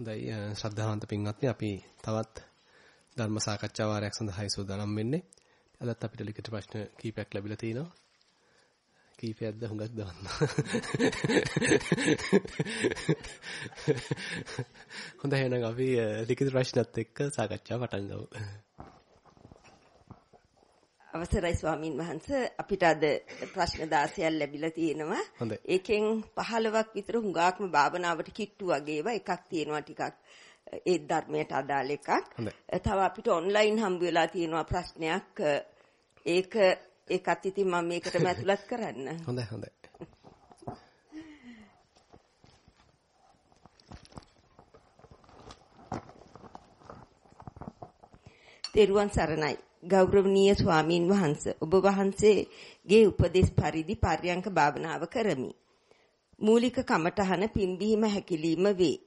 හොඳයි ශ්‍රද්ධාවන්ත පින්වත්නි අපි තවත් ධර්ම සාකච්ඡා වාරයක් සඳහායි සූදානම් වෙන්නේ. අදත් අපිට ලිඛිත ප්‍රශ්න කීපයක් ලැබිලා තිනවා. කීපයක්ද හුඟක් දාන්න. හොඳයි එහෙනම් අපි ලිඛිත ප්‍රශ්නත් එක්ක සාකච්ඡාව පටන් ගමු. අවසරයි ස්වාමින් වහන්සේ අපිට අද ප්‍රශ්න 16ක් ලැබිලා තියෙනවා. ඒකෙන් 15ක් විතර හුඟාක්ම භාවනාවට කිට්ටු වගේ ඒවා එකක් තියෙනවා ටිකක් ඒ ධර්මයට අදාළ එකක්. තව අපිට ඔන්ලයින් හම්බ වෙලා තියෙනවා ප්‍රශ්නයක් ඒක ඒකත් ඉතින් මම මේකටම ඇතුළත් කරන්න. හොඳයි හොඳයි. තෙරුවන් සරණයි. ගෞරවනීය ස්වාමින් වහන්සේ ඔබ වහන්සේගේ උපදෙස් පරිදි පර්යංක භාවනාව කරමි. මූලික කමඨහන පිම්බීම හැකිලිම වේ.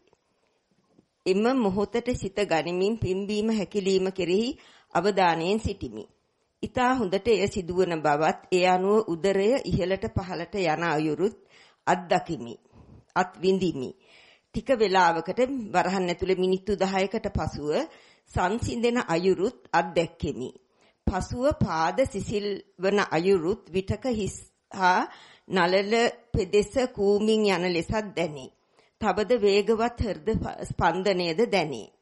එම මොහොතට සිත ගනිමින් පිම්බීම හැකිලිම කෙරෙහි අවධානයෙන් සිටිමි. ඊතා හොඳට එය සිදුවන බවත් ඒ අනුව උදරය ඉහළට පහළට යන අයුරුත් අත්දකිමි. අත් විඳිමි. ටික වේලාවකට වරහන් ඇතුලේ මිනිත්තු 10කට පසුව සංසිඳෙන අයුරුත් අත්දැක්කෙමි. පසුව පාද සිසිල් වන අයුරුත් විටක හිස් හා නලල පෙදෙස කූමින් යන ලෙසත් දැනේ. තවද වේගවත් හෘද ස්පන්දනයද දැනේ.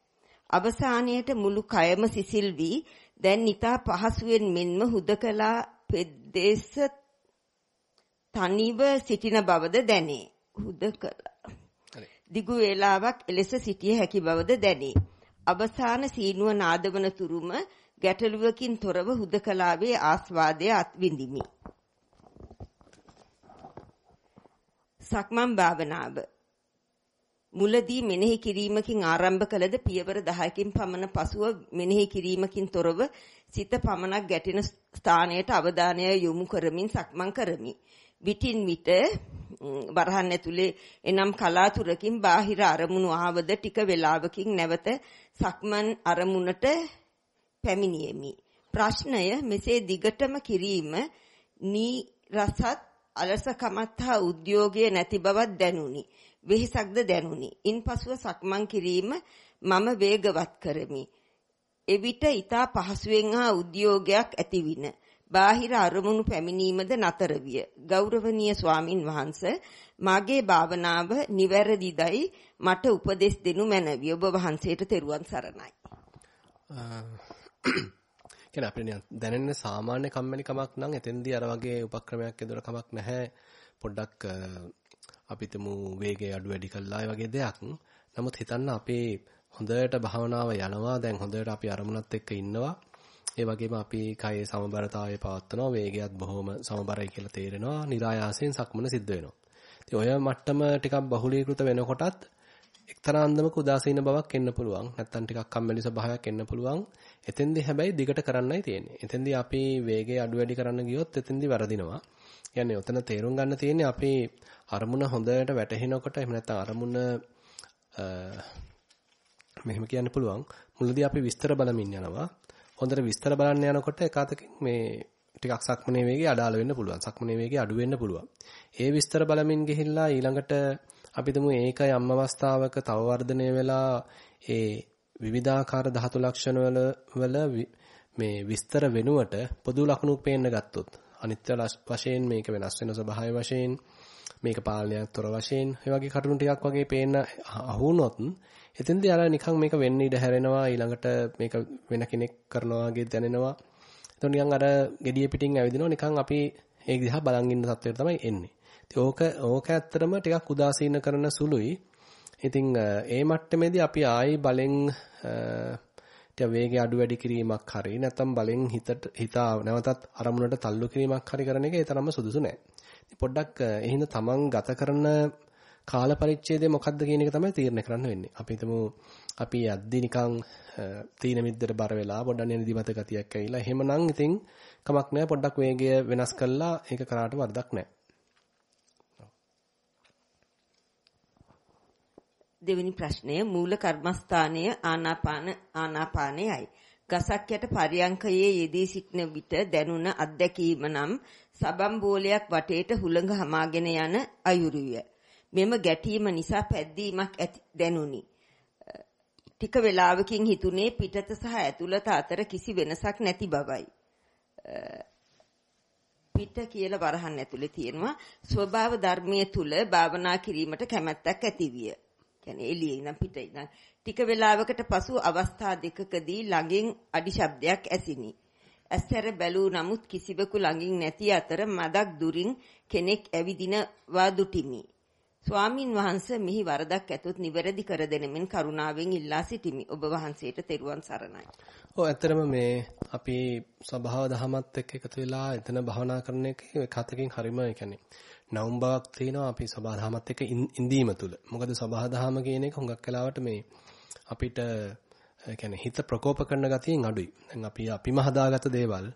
අවසානයේට මුළු කයම සිසිල් වී දැන් ඊතා පහසුවෙන් මෙන්ම හුදකලා පෙදෙස තනිව සිටින බවද දැනේ. හුදකලා. දිගු වේලාවක් එලෙස සිටිය හැකි බවද දැනේ. අවසාන සීනුව නාදවන තුරුම ගැටලුවකින් තොරව හුදකලාවේ ආස්වාදය අත්විඳිමි. සක්මන් භාවනාව මුලදී මෙනෙහි කිරීමකින් ආරම්භ කළද පියවර 10කින් පමණ පසුව මෙනෙහි කිරීමකින් තොරව සිත පමණක් ගැටෙන ස්ථානයට අවධානය යොමු කරමින් සක්මන් කරමි. විටින් විට වරහන් ඇතුලේ එනම් කලාතුරකින් බාහිර අරමුණු ආවද ටික වේලාවකින් නැවත සක්මන් අරමුණට පැමිණියෙමි. ප්‍රශ්නය මෙසේ දිගටම කිරීම නීරසත් අලසකමත් හා උද්‍යෝගය නැති බවක් දැනුනි. වෙහෙසක්ද දැනුනි. ඉන්පසුව සක්මන් කිරීම මම වේගවත් කරමි. එවිට ඊතා පහසුවෙන් හා උද්‍යෝගයක් ඇතිවින. බාහිර අරමුණු පැමිණීමද නතර විය. ගෞරවනීය ස්වාමින් වහන්සේ මාගේ භාවනාව නිවැරදිදයි මට උපදෙස් දෙනු මැනවි. ඔබ වහන්සේට තෙරුවන් සරණයි. කියන්නේ අපිට දැනෙන සාමාන්‍ය කම්මැලි කමක් නම් එතෙන්දී අර වගේ උපක්‍රමයක් යොදවන කමක් නැහැ. පොඩ්ඩක් අපිටම වේගය අඩු වැඩි කළා වගේ දෙයක්. නමුත් හිතන්න අපේ හොඳට භාවනාව යනවා දැන් හොඳට අපි අරමුණත් එක්ක ඉන්නවා. ඒ වගේම අපි කයේ සමබරතාවය පවත්නවා වේගයත් බොහොම සමබරයි කියලා තේරෙනවා. નિરાයාසයෙන් සක්මන සිද්ධ වෙනවා. ඉතින් ඔය මට්ටම ටිකක් බහුලීකృత වෙනකොටත් එක්තරා අන්දමක උදාසීන බවක් එන්න පුළුවන්. නැත්තම් ටිකක් කම්මැලි ස්වභාවයක් එන්න පුළුවන්. එතෙන්දී හැබැයි දිගට කරන්නයි තියෙන්නේ. එතෙන්දී අපි වේගය අඩු වැඩි කරන්න ගියොත් එතෙන්දී වරදිනවා. කියන්නේ ඔතන තේරුම් ගන්න තියෙන්නේ අපි අරමුණ හොඳට වැටහෙනකොට එහෙම නැත්නම් අරමුණ මෙහෙම කියන්න පුළුවන්. මුලදී අපි විස්තර බලමින් යනවා. හොඳට විස්තර බලන්න යනකොට එකතකින් මේ ටිකක් සක්මනේ වේගය අඩාල වෙන්න පුළුවන්. සක්මනේ වේගය අඩු වෙන්න පුළුවන්. ඒ විස්තර බලමින් ගිහිල්ලා ඊළඟට අපි තුමු ඒක යම් අවස්ථාවක තව වර්ධනය වෙලා ඒ විවිධාකාර ධාතු ලක්ෂණ වල මේ විස්තර වෙනුවට පොදු ලක්ෂණ පේන්න ගත්තොත් අනිත්‍ය වශයෙන් මේක වෙනස් වෙන ස්වභාවය වශයෙන් මේක පාලනයක් තොර වශයෙන් ඒ වගේ කටුණු ටිකක් වගේ පේන්න අහුනොත් එතෙන්දී අර නිකන් මේක වෙන්න ඉඩ හැරෙනවා ඊළඟට මේක වෙන කෙනෙක් කරනවා වගේ දැනෙනවා. එතකොට නිකන් අර gediya පිටින් ඇවිදිනවා නිකන් අපි ඒ දිහා බලන් ඉන්න තත්ත්වයට තමයි එන්නේ. ඉතින් ඕක ඕක ඇත්තටම ටිකක් උදාසීන කරන සුළුයි ඉතින් ඒ මට්ටමේදී අපි ආයි බලෙන් ටික වේගය අඩු වැඩි කිරීමක් හරි නැත්නම් බලෙන් හිතට හිතා නැවතත් අරමුණට තල්ලු කිරීමක් හරි කරන එක ඒ තරම්ම සුදුසු නෑ. පොඩ්ඩක් එහෙනම් තමන් ගත කරන කාල පරිච්ඡේදය මොකක්ද කියන එක තමයි තීරණය කරන්න වෙන්නේ. අපි හිතමු අපි යද්දි නිකන් තීන මිද්දට බර වෙලා පොඩ්ඩක් නිදිමත ගතියක් ඇවිල්ලා එහෙමනම් ඉතින් කමක් නෑ පොඩ්ඩක් වේගය වෙනස් කළා ඒක කරාට වරදක් නෑ. දෙවෙනි ප්‍රශ්නය මූල කර්මස්ථානය ආනාපාන ආනාපානයයි. ගසක් යට පරියංකයේ යෙදී සිටින විට දැනුණ අත්දැකීම නම් සබම් බෝලයක් වටේට හුළඟ හමාගෙන යන අයුරුය. මෙම ගැටීම නිසා පැද්දීමක් දැනුනි. ටික වේලාවකින් හිතුනේ පිටත සහ ඇතුළත අතර කිසි වෙනසක් නැති බවයි. පිට කියලා වරහන් ඇතුලේ තියෙනවා ස්වභාව ධර්මයේ තුල භාවනා කිරීමට කැමැත්තක් ඇතිවිය. කියන්නේ එළියේ ඉඳන් පිට ඉඳන් ටික වේලාවකට පසු අවස්ථා දෙකකදී ළඟින් අඩි ශබ්දයක් ඇසිනි. ඇස්තර බැලූ නමුත් කිසිවෙකු ළඟින් නැති අතර මදක් දුරින් කෙනෙක් ඇවිදිනවා දුටිමි. ස්වාමින් වහන්සේ මිහි වරදක් ඇතොත් නිවැරදි කර දෙනෙමින් කරුණාවෙන් ඉල්ලා සිටිමි. ඔබ වහන්සේට තෙරුවන් සරණයි. ඔව් ඇත්තටම මේ අපි ස්වභාව දහමත් එක්ක එකතු වෙලා එතන භවනා කරන එක කතකින් හරිම ඒ කියන්නේ නවුම් බවක් තියෙනවා අපි ස්වභාව දහමත් එක්ක ඉඳීම තුල. මොකද ස්වභාව දහම කියන එක හුඟක් වෙලාවට මේ අපිට ඒ කියන්නේ හිත ප්‍රකෝප කරන ගතියෙන් අඩුයි. දැන් අපි අපිම හදාගත්ත දේවල්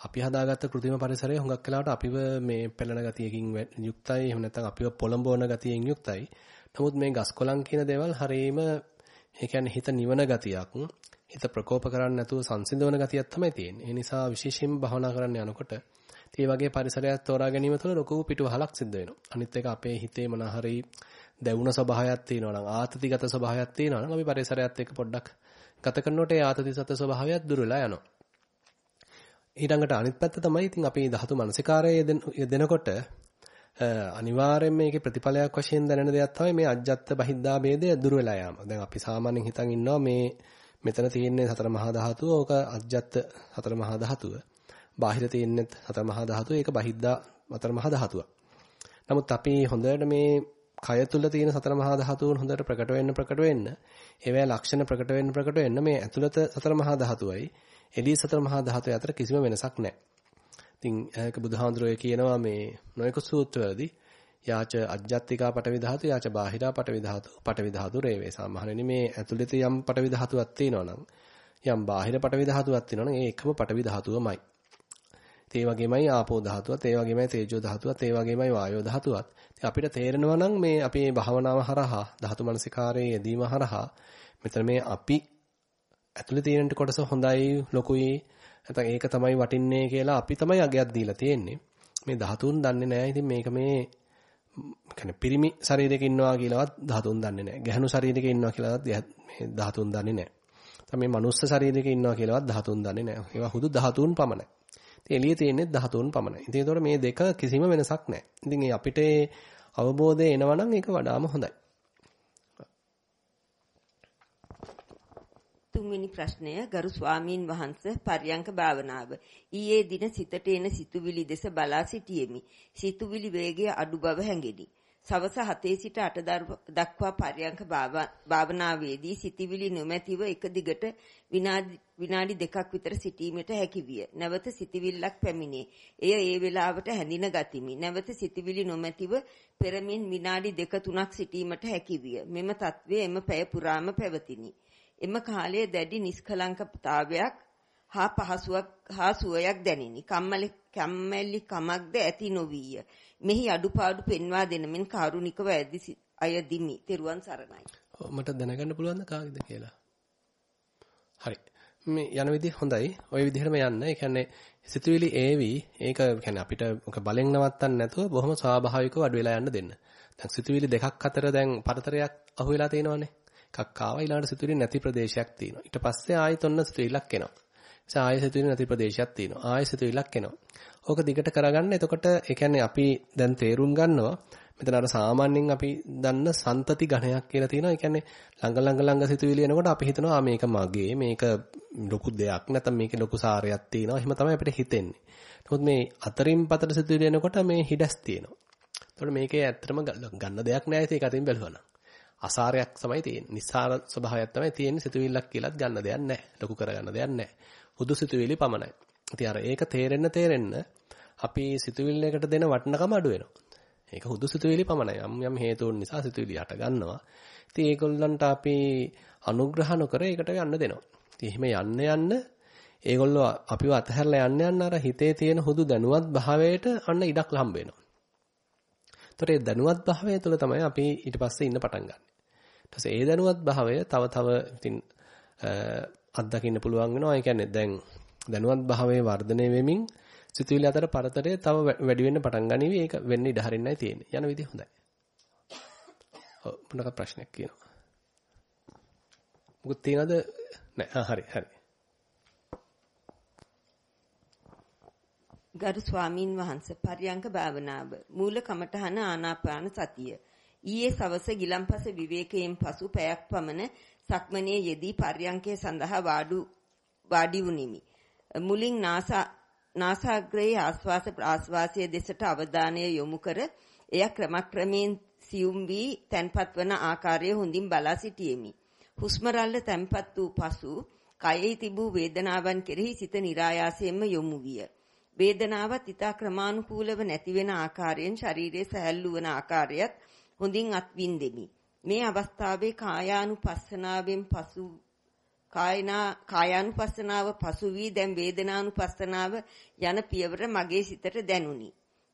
අපි හදාගත්ත කෘත්‍රිම පරිසරය හුඟක් වෙලාවට අපිව මේ පෙළෙන ගතියකින් යුක්තයි. එහෙම නැත්නම් අපිව පොළඹවන ගතියෙන් යුක්තයි. නමුත් මේ ගස් කොළන් කියන දේවල් හරීම ඒ කියන්නේ හිත නිවන ගතියක්. හිත ප්‍රකෝප කරන්නේ නැතුව සංසිඳවන ගතියක් තමයි තියෙන්නේ. ඒ නිසා විශේෂයෙන්ම භවනා කරන්න යනකොට ඒ වගේ පරිසරයක් තෝරා ගැනීම තුළ ලොකු පිටුවහලක් සිද්ධ වෙනවා. අනිත් එක අපේ හිතේ මොන හරි දැවුණ ස්වභාවයක් තියෙනවා නම් ආතතිගත ස්වභාවයක් තියෙනවා නම් අපි පරිසරයත් එක්ක පොඩ්ඩක් ගත කරනකොට ඒ ආතතිසත ස්වභාවයත් දුර වෙලා යනවා. ඊළඟට අනිත් පැත්ත තමයි ඉතින් අපි ධාතු මනසිකාරය යෙදෙනකොට අනිවාර්යයෙන් මේකේ ප්‍රතිඵලයක් වශයෙන් දැනෙන දෙයක් තමයි මේ අජ්ජත් බහිද්දා ભેදය දුර වෙලා යාම. දැන් අපි සාමාන්‍යයෙන් හිතන් ඉන්නවා මේ මෙතන තියෙන්නේ සතර මහා ධාතුව, ඕක අජ්ජත් සතර මහා ධාතුව. බාහිර තියෙන්නේ සතර මහා ධාතුව, ඒක බහිද්දා සතර මහා ධාතුව. නමුත් අපි හොඳට මේ කය තුල තියෙන සතර මහා ධාතුන් හොඳට ප්‍රකට වෙන්න ප්‍රකට වෙන්න ඒවැ ලක්ෂණ ප්‍රකට වෙන්න ප්‍රකට වෙන්න මේ ඇතුළත සතර මහා ධාතුවයි එළිය සතර මහා ධාතුයි අතර කිසිම වෙනසක් නැහැ. ඉතින් ඒක බුදුහාඳුරේ කියනවා මේ නොයෙකු සූත්‍රවලදී යාච අජ්ජත්තිකා පටවි ධාතු යාච බාහිරා පටවි ධාතු පටවි ධාතු රේවේ සාමහණෙනි මේ ඇතුළත යම් පටවි ධාතුවක් තියෙනවා නම් යම් බාහිර පටවි ධාතුවක් තියෙනවා නම් ඒ එකම පටවි ධාතුවමයි. ඒ වගේමයි ආපෝ ධාතුවත්, ඒ වගේමයි තේජෝ ධාතුවත්, ඒ වගේමයි වායෝ ධාතුවත්. ඉතින් අපිට තේරෙනවා නම් මේ අපේ භාවනාව හරහා, ධාතු මනසිකාරයේ යෙදීම හරහා මෙතන මේ අපි ඇතුලේ තියෙන කොටස හොඳයි, ලොකුයි, නැත්නම් ඒක තමයි වටින්නේ කියලා අපි තමයි අගයක් දීලා තියෙන්නේ. මේ ධාතුන් දන්නේ නැහැ. ඉතින් මේක මේ කියන්නේ පිරිමි ශරීරයක ඉන්නවා කියලාවත් ධාතුන් දන්නේ නැහැ. ගැහණු ශරීරයක ඉන්නවා කියලාවත් මේ ධාතුන් දන්නේ නැහැ. තමයි මනුස්ස ශරීරයක ඉන්නවා කියලාවත් ධාතුන් දන්නේ නැහැ. ඒවා හුදු ධාතුන් පමණයි. ඉතින් එළියේ තියෙන්නේ 13 පමණයි. ඉතින් ඒතකොට මේ දෙක කිසිම වෙනසක් නැහැ. ඉතින් අපිට අවබෝධය එනවා නම් ඒක වඩාම හොඳයි. තුන්වෙනි ප්‍රශ්නය ගරු ස්වාමීන් වහන්සේ පර්යංක භාවනාව. ඊයේ දින සිතට එන සිතුවිලි දෙස බලා සිටියෙමි. සිතුවිලි වේගය අඩු බව හැඟෙනි. සවස 7 සිට 8 දක්වා පර්යංක භාවනාවේදී සිතවිලි නොමැතිව එක දිගට විනාඩි දෙකක් විතර සිටීමට හැකිවිය. නැවත සිතවිල්ලක් පැමිණේ. එය ඒ වේලාවට හැඳින ගතිමි. නැවත සිතවිලි නොමැතිව පෙරමින් විනාඩි දෙක තුනක් සිටීමට හැකිවිය. මෙම తත්වය එම පැය පුරාම පැවතිනි. එම කාලයේ දැඩි නිස්කලංකතාවයක් හා පහසුවක් හා සුවයක් දැනිනි. කම්මැලි කම්මැලි කමක්ද ඇති නොවිය. මෙහි අඩුපාඩු පෙන්වා දෙනමින් කාරුණිකව අය දිමි. තෙරුවන් සරණයි. මට දැනගන්න පුළුවන්ද කාගෙද කියලා? හරි. මේ යන විදිහ හොඳයි. ওই විදිහටම යන්න. ඒ කියන්නේ සිතුවිලි ඒවි. ඒක කියන්නේ අපිට ඔක බලෙන් නවත්තන්න නැතුව බොහොම ස්වාභාවිකව අඩු වෙලා යන්න දෙන්න. දැන් සිතුවිලි දෙකක් අතර දැන් පරතරයක් අහුවෙලා තියෙනවනේ. එකක් ආවා ඊළඟට සිතුවිලි නැති ප්‍රදේශයක් තියෙනවා. ඊට පස්සේ ආයෙත් ඔන්න සිතුවිල්ලක් එනවා. ඒ ආයෙ සිතුවිලි නැති ප්‍රදේශයක් තියෙනවා. ආයෙ සිතුවිල්ලක් එනවා. ඕක දිගට කරගන්න. එතකොට ඒ කියන්නේ අපි දැන් තේරුම් ගන්නවා මෙතන අර සාමාන්‍යයෙන් අපි දන්න සන්තති ඝණයක් කියලා තියෙනවා. ඒ කියන්නේ ළඟ ළඟ ළඟ සිතුවිලි එනකොට අපි හිතනවා මේක මගේ, මේක ලොකු දෙයක් නැත්නම් මේකේ ලොකු සාරයක් තියෙනවා. එහෙම තමයි අපිට හිතෙන්නේ. නමුත් මේ අතරින් පතර සිතුවිලි එනකොට මේ හිඩස් තියෙනවා. එතකොට මේකේ ඇත්තටම ගන්න දෙයක් නැහැ ඒක අතින් බැලුවා නම්. අසාරයක් තමයි තියෙන්නේ. නිස්සාර ස්වභාවයක් තමයි තියෙන්නේ. සිතුවිල්ලක් කියලාත් ගන්න දෙයක් නැහැ. ලොකු කරගන්න දෙයක් නැහැ. හුදු සිතුවිලි පමණයි. ඉතින් අර ඒක තේරෙන්න තේරෙන්න අපි සිතුවිල්ලකට දෙන වටිනකම අඩු වෙනවා. ඒක හුදු සිතුවිලි පමණයි. යම් යම් හේතුන් නිසා සිතුවිලි යට ගන්නවා. ඉතින් ඒගොල්ලන්ට අපි අනුග්‍රහ නොකර ඒකට යන්න දෙනවා. ඉතින් එහෙම යන්න යන්න ඒගොල්ලෝ අපිව අතහැරලා යන්න යන්න අර හිතේ තියෙන හුදු දැනුවත් භාවයට අන්න ඉඩක් හම්බ වෙනවා. ඒතර ඒ දැනුවත් භාවය තුළ තමයි අපි ඊට පස්සේ ඉන්න පටන් ගන්න. ඊට පස්සේ ඒ දැනුවත් භාවය තව තව ඉතින් අත්දකින්න පුළුවන් වෙනවා. ඒ කියන්නේ දැන් දැනුවත් භාවයේ වර්ධනය වෙමින් සිතුවිලි අතර පරතරය තව වැඩි වෙන්න පටන් ගනිවි. ඒක වෙන්න ඉඩ හරින්නයි තියෙන්නේ. යන විදිහ හොඳයි. ඔව් මොනක ප්‍රශ්නයක් කියනවා. මොකද තියනද නෑ හරි හරි. ගරු ස්වාමින් වහන්සේ පරියංක භාවනාව මූල කමඨහන ආනාපාන සතිය ඊයේ සවස ගිලම්පස විවේකයෙන් පසු පැයක් පමණ සක්මනේ යෙදී පරියංකයේ සඳහා වාඩු වාඩි වුනිමි මුලින් නාසා නාසාග්‍රයේ ආස්වාස ප්‍රාස්වාසයේ දෙසට අවධානය යොමු කර එය ක්‍රමක්‍රමයෙන් සියුම් වී තැන්පත් වන ආකාරය හොඳින් බලා සිටියෙමි. හුස්ම රැල්ල තැන්පත් වූ පසු කයෙහි තිබූ වේදනාවන් කෙරෙහි සිත નિરાයාසයෙන්ම යොමු විය. වේදනාවත් ඊතා ක්‍රමානුකූලව නැති වෙන ආකාරයෙන් ශරීරයේ සැහැල්ලු වන ආකාරයත් හොඳින් අත්විඳෙමි. මේ අවස්ථාවේ කායානුපස්සනාවෙන් පසු කායනා කායානුපස්සනාව පසු වී දැන් වේදනානුපස්සනාව යන පියවර මගේ සිතට දැනුනි.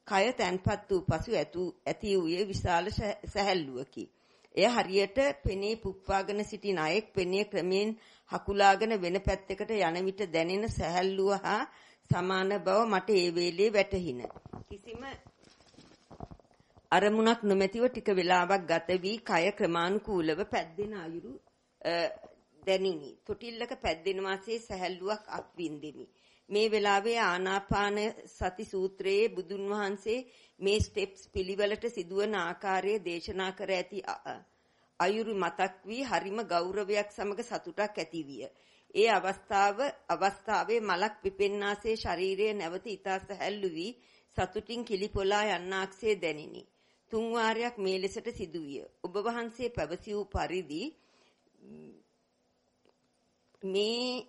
කය තැන්පත් වූ පසු ඇති වූයේ විශාල සැහැල්ලුවකි. එය හරියට පෙනේ පුප්පාගෙන සිටින අයෙක් පෙනේ ක්‍රමෙන් හකුලාගෙන වෙන පැත්තකට යන විට දැනෙන සැහැල්ලුව හා සමාන බව මට ඒ වේලේ වැටහින. කිසිම අරමුණක් නොමැතිව ටික වෙලාවක් ගත වී කය ක්‍රමානුකූලව පැද්දෙන අයුරු දැනිනි. තොටිල්ලක පැද්දෙන වාසේ සැහැල්ලුවක් අත්විඳෙමි. මේ වෙලාවේ ආනාපාන සති සූත්‍රයේ බුදුන් වහන්සේ මේ ස්ටෙප්ස් පිළිවෙලට සිදුවන ආකාරය දේශනා කර ඇති අයුරු මතක් වී හරිම ගෞරවයක් සමග සතුටක් ඇතිවිය. ඒ අවස්ථාව අවස්ථාවේ මලක් පිපෙන්නාසේ ශරීරයේ නැවත ඊතා සැහැල්ලු වී සතුටින් කිලිපොලා යන්නාක්සේ දැනිනි. තුන් වාරයක් මේ ලෙසට සිදුවිය. ඔබ වහන්සේ පැවසි වූ පරිදි මේ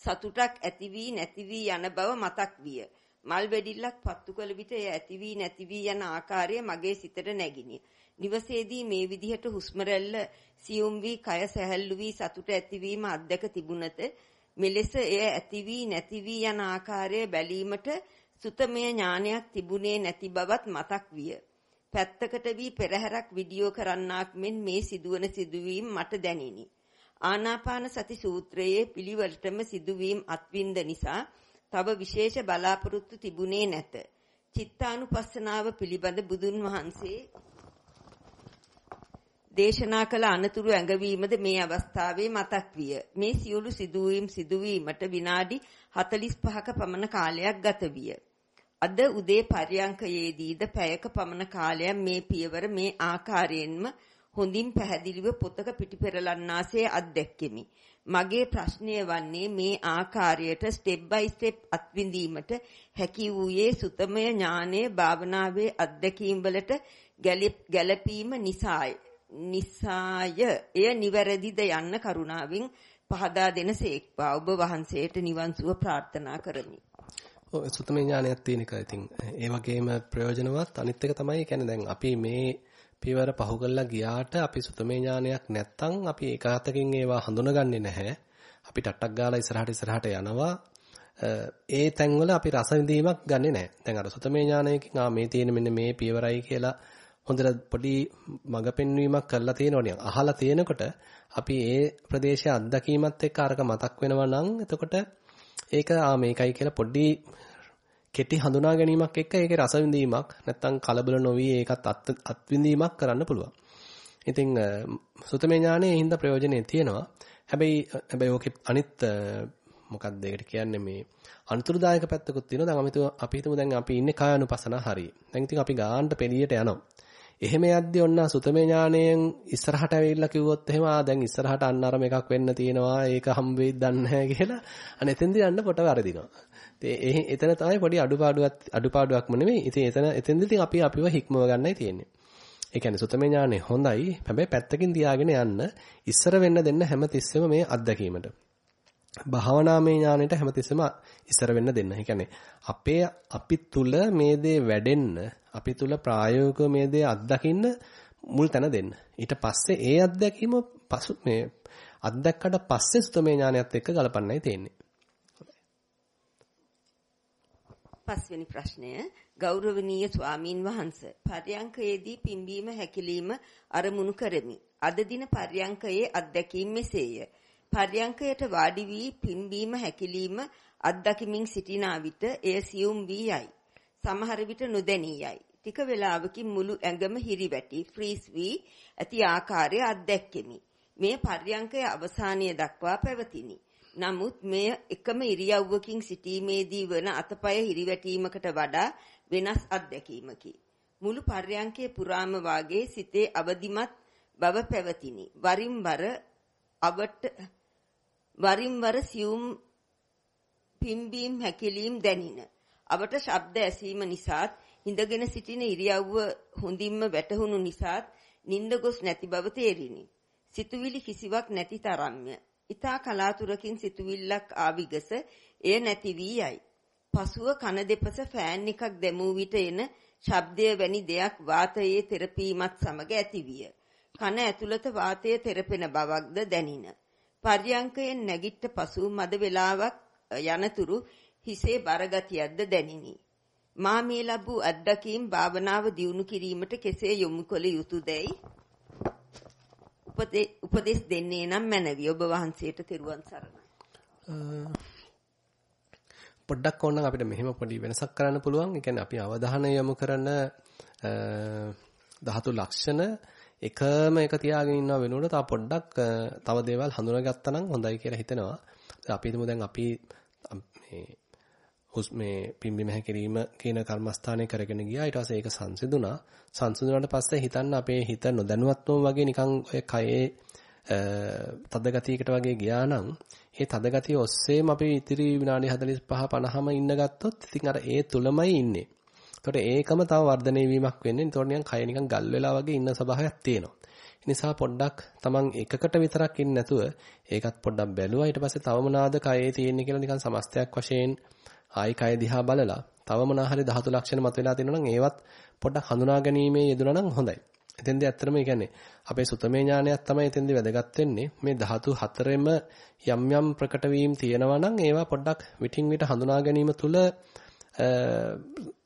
සතුටක් ඇති වී නැති වී යන බව මතක් විය. මල් වෙඩිල්ලක් පත්තු කළ විට එය ඇති වී නැති වී යන ආකාරය මගේ සිතට නැගිනි. නිවසේදී මේ විදිහට හුස්ම රැල්ල සියුම් වී කය සැහැල්ලු වී සතුට ඇතිවීම අත්දැක තිබුණත මෙලෙස එය ඇති වී නැති වී යන ආකාරය බැලීමට සුතමය ඥානයක් තිබුණේ නැති බවත් මතක් විය. පැත්තකට වී පෙරහැරක් වීඩියෝ කරන්නාක් මෙන් මේ සිදුවන සිදුවීම් මට දැනිනි. ආනාපාන සති සූත්‍රයේ පිළිවෙලටම සිදුවීම් අත්විඳ නිසා තව විශේෂ බලාපොරොත්තු තිබුණේ නැත. චිත්තානුපස්සනාව පිළිබඳ බුදුන් වහන්සේ දේශනා කළ අනතුරු ඇඟවීමද මේ අවස්ථාවේ මතක් විය. මේ සියලු සිදුවීම් සිදුවීමට විනාඩි 45ක පමණ කාලයක් ගත විය. අද උදේ පර්යංකයේදීද පැයක පමණ කාලයක් මේ පියවර මේ ආකාරයෙන්ම හොඳින් පැහැදිලිව පොතක පිටිපෙරලන්නාසේ අත්දැක්කෙමි. මගේ ප්‍රශ්නය වන්නේ මේ ආකාරයට ස්ටෙප් බයි ස්ටෙප් අත්විඳීමට හැකි වූයේ සුතමය ඥානයේ භාවනාවේ අත්දැකීම් වලට ගැළපීම නිසාය. නිසාය එය නිවැරදිද යන්න කරුණාවෙන් පහදා දෙනසේක්වා ඔබ වහන්සේට නිවන් සුව ප්‍රාර්ථනා කරමි. ඔව් සුතමේ ඥානයක් තියෙන එක ඉතින් ඒ වගේම ප්‍රයෝජනවත් අනිත් එක තමයි කියන්නේ දැන් අපි මේ පියවර පහු කරලා ගියාට අපි සුතමේ ඥානයක් නැත්තම් අපි ඒක හතකින් ඒවා හඳුනගන්නේ නැහැ. අපි ටට්ටක් ගාලා ඉස්සරහට ඉස්සරහට යනවා. ඒ තැන්වල අපි රස විඳීමක් ගන්නෙ නැහැ. දැන් අර සුතමේ ඥානයකින් ආ මේ තියෙන මෙන්න මේ පියවරයි කියලා හොඳට පොඩි මඟ පෙන්වීමක් කරලා තියෙනවනේ. අහලා තියෙනකොට අපි ඒ ප්‍රදේශයේ අත්දැකීමත් එක්ක අරක මතක් වෙනවා නම් එතකොට ඒක ආ මේකයි කියලා පොඩි කෙටි හඳුනා ගැනීමක් එක්ක ඒකේ රස විඳීමක් නැත්තම් කලබල නොවි ඒකත් අත්විඳීමක් කරන්න පුළුවන්. ඉතින් සුතමේ ඥානයේ හින්දා ප්‍රයෝජනෙ තියෙනවා. හැබැයි හැබැයි ඕකේ අනිත් මොකක්ද ඒකට කියන්නේ මේ අනුතුරුදායක පැත්තකුත් තියෙනවා. දැන් අපි අපි හිතමු දැන් අපි ඉන්නේ කායानुපසන හරිය. දැන් ඉතින් අපි ගානට පෙළියට යනවා. එහෙම යද්දී ඔන්න සුතමේ ඥාණයෙන් ඉස්සරහට ඇවිල්ලා කිව්වොත් එහෙම ආ දැන් ඉස්සරහට අන්න අර එකක් වෙන්න තියෙනවා ඒක හම් වෙයිද දන්නේ නැහැ කියලා අනේ එතෙන්දී යන්න පොට වරදිනවා. ඉතින් එතන තමයි පොඩි අඩුපාඩුවක් අඩුපාඩුවක්ම නෙමෙයි. ඉතින් එතන එතෙන්දී ඉතින් අපි අපිව හික්මව ගන්නයි තියෙන්නේ. ඒ කියන්නේ සුතමේ ඥානෙ හොඳයි. හැබැයි පැත්තකින් තියාගෙන යන්න ඉස්සර වෙන්න දෙන්න හැම තිස්සෙම මේ අත්දැකීමට. භාවනාමය ඥානෙට හැමතිස්සෙම ඉස්සර වෙන්න දෙන්න. ඒ කියන්නේ අපේ අපි තුල මේ දේ වැඩෙන්න, අපි තුල ප්‍රායෝගිකව මේ දේ අත්දකින්න මුල් තැන දෙන්න. ඊට පස්සේ ඒ අත්දැකීම පසු මේ අත්දැක්කට පස්සේ සුතමේ ඥානයත් එක්ක ගලපන්නයි තියෙන්නේ. පස්වෙනි ප්‍රශ්නය ගෞරවනීය ස්වාමින් වහන්සේ පර්යංකයේදී පිම්බීම හැකිලිම අරමුණු කරමි. අද දින පර්යංකයේ අත්දැකීම් මෙසේය. පර්යංකයට වාඩි වී පිම්බීම හැකිලිම අත්දැකීමින් සිටින විට එය සියුම් වී යයි. සමහර විට නොදැනී යයි. ටික වේලාවකින් මුළු ඇඟම හිරිවැටි ෆ්‍රීස් වී ඇති ආකාරය අත්දැක්කෙමි. මේ පර්යංකයේ අවසානයේ දක්වා පැවතිනි. නමුත් මෙය එකම ඉරියව්වකින් සිටීමේදී වන අතපය හිරිවැටීමකට වඩා වෙනස් අත්දැකීමකි. මුළු පර්යංකයේ පුරාම වාගේ සිතේ අවදිමත් බව පැවතිනි. වරින් වර අවට වරින් වර සියුම් පිම්බීම් හැකිලීම් දැනින. අවට ශබ්ද ඇසීම නිසාත් හිඳගෙන සිටින ඉරියව්ව හොඳින්ම වැටහුණු නිසාත් නිින්ද ගොස් නැති බව තේරිනි. සිතුවිලි කිසිවක් නැති තරම්ය. ඊතා කලාතුරකින් සිතුවිල්ලක් ආවිගස එය නැති වී යයි. පසුව කන දෙපස ෆෑන් එකක් දැමූ විට එන ශබ්දය වැනි දෙයක් වාතයේ තෙරපීමත් සමග ඇතිවිය. කන ඇතුළත වාතය තෙරපෙන බවක්ද දැනින. පර්යංකයෙන් නැගිට පසු මද වේලාවක් යනතුරු හිසේ බරගතියක්ද දැනිනි. මා මේ ලැබූ අත්දැකීම් භාවනාව දියුණු කිරීමට කෙසේ යොමු කළ යුතුදැයි උපදෙස් දෙන්නේ නම් මැනවි ඔබ වහන්සේට තෙරුවන් සරණයි. පොඩ්ඩක් ඕනනම් අපිට මෙහෙම පොඩි වෙනසක් කරන්න පුළුවන්. ඒ කියන්නේ අපි අවධානය යොමු කරන ධාතු ලක්ෂණ එකම එක තියාගෙන ඉන්නව වෙනුවට තව පොඩ්ඩක් තව දේවල් හඳුනාගත්තා නම් හොඳයි කියලා හිතෙනවා. අපි හිතමු දැන් අපි මේ හුස් මේ පිම්බි මහ කිරීම කියන කර්මස්ථානය කරගෙන ගියා. ඊට පස්සේ ඒක සංසිඳුණා. සංසිඳුණාට පස්සේ හිතන්න අපේ හිත නොදැනුවත්වම වගේ නිකන් ඔය කයේ තද ගතියකට වගේ ගියා නම් ඒ තද ගතිය ඔස්සේම අපි ඉතිරි විනාඩි 45 50ම ඉන්න ගත්තොත් ඉතින් අර ඒ තුලමයි ඉන්නේ. ඒතකොට ඒකම තව වර්ධනය වීමක් වෙන්නේ. ඒතකොට නිකන් කය නිකන් ගල් වෙලා වගේ ඉන්න ස්වභාවයක් තියෙනවා. නිසා පොඩ්ඩක් Taman එකකට විතරක් ඉන්නේ නැතුව ඒකත් පොඩ්ඩක් බැලුවා. ඊට පස්සේ තව මොනවාද කයේ තියෙන්නේ කියලා නිකන් සමස්තයක් වශයෙන් ආයි කය දිහා බලලා තව මොනවා හරි ධාතු ලක්ෂණ මතුවලා තියෙනවා නම් ඒවත් පොඩ්ඩක් හඳුනා ගැනීමේ යෙදුණා නම් හොඳයි. එතෙන්දී ඇත්තටම ඒ කියන්නේ අපේ සුතමේ ඥානයක් තමයි එතෙන්දී වැදගත් වෙන්නේ. මේ ධාතු හතරෙම යම් යම් ප්‍රකට වීම තියෙනවා නම් ඒවා පොඩ්ඩක් විටින් විට හඳුනා ගැනීම තුළ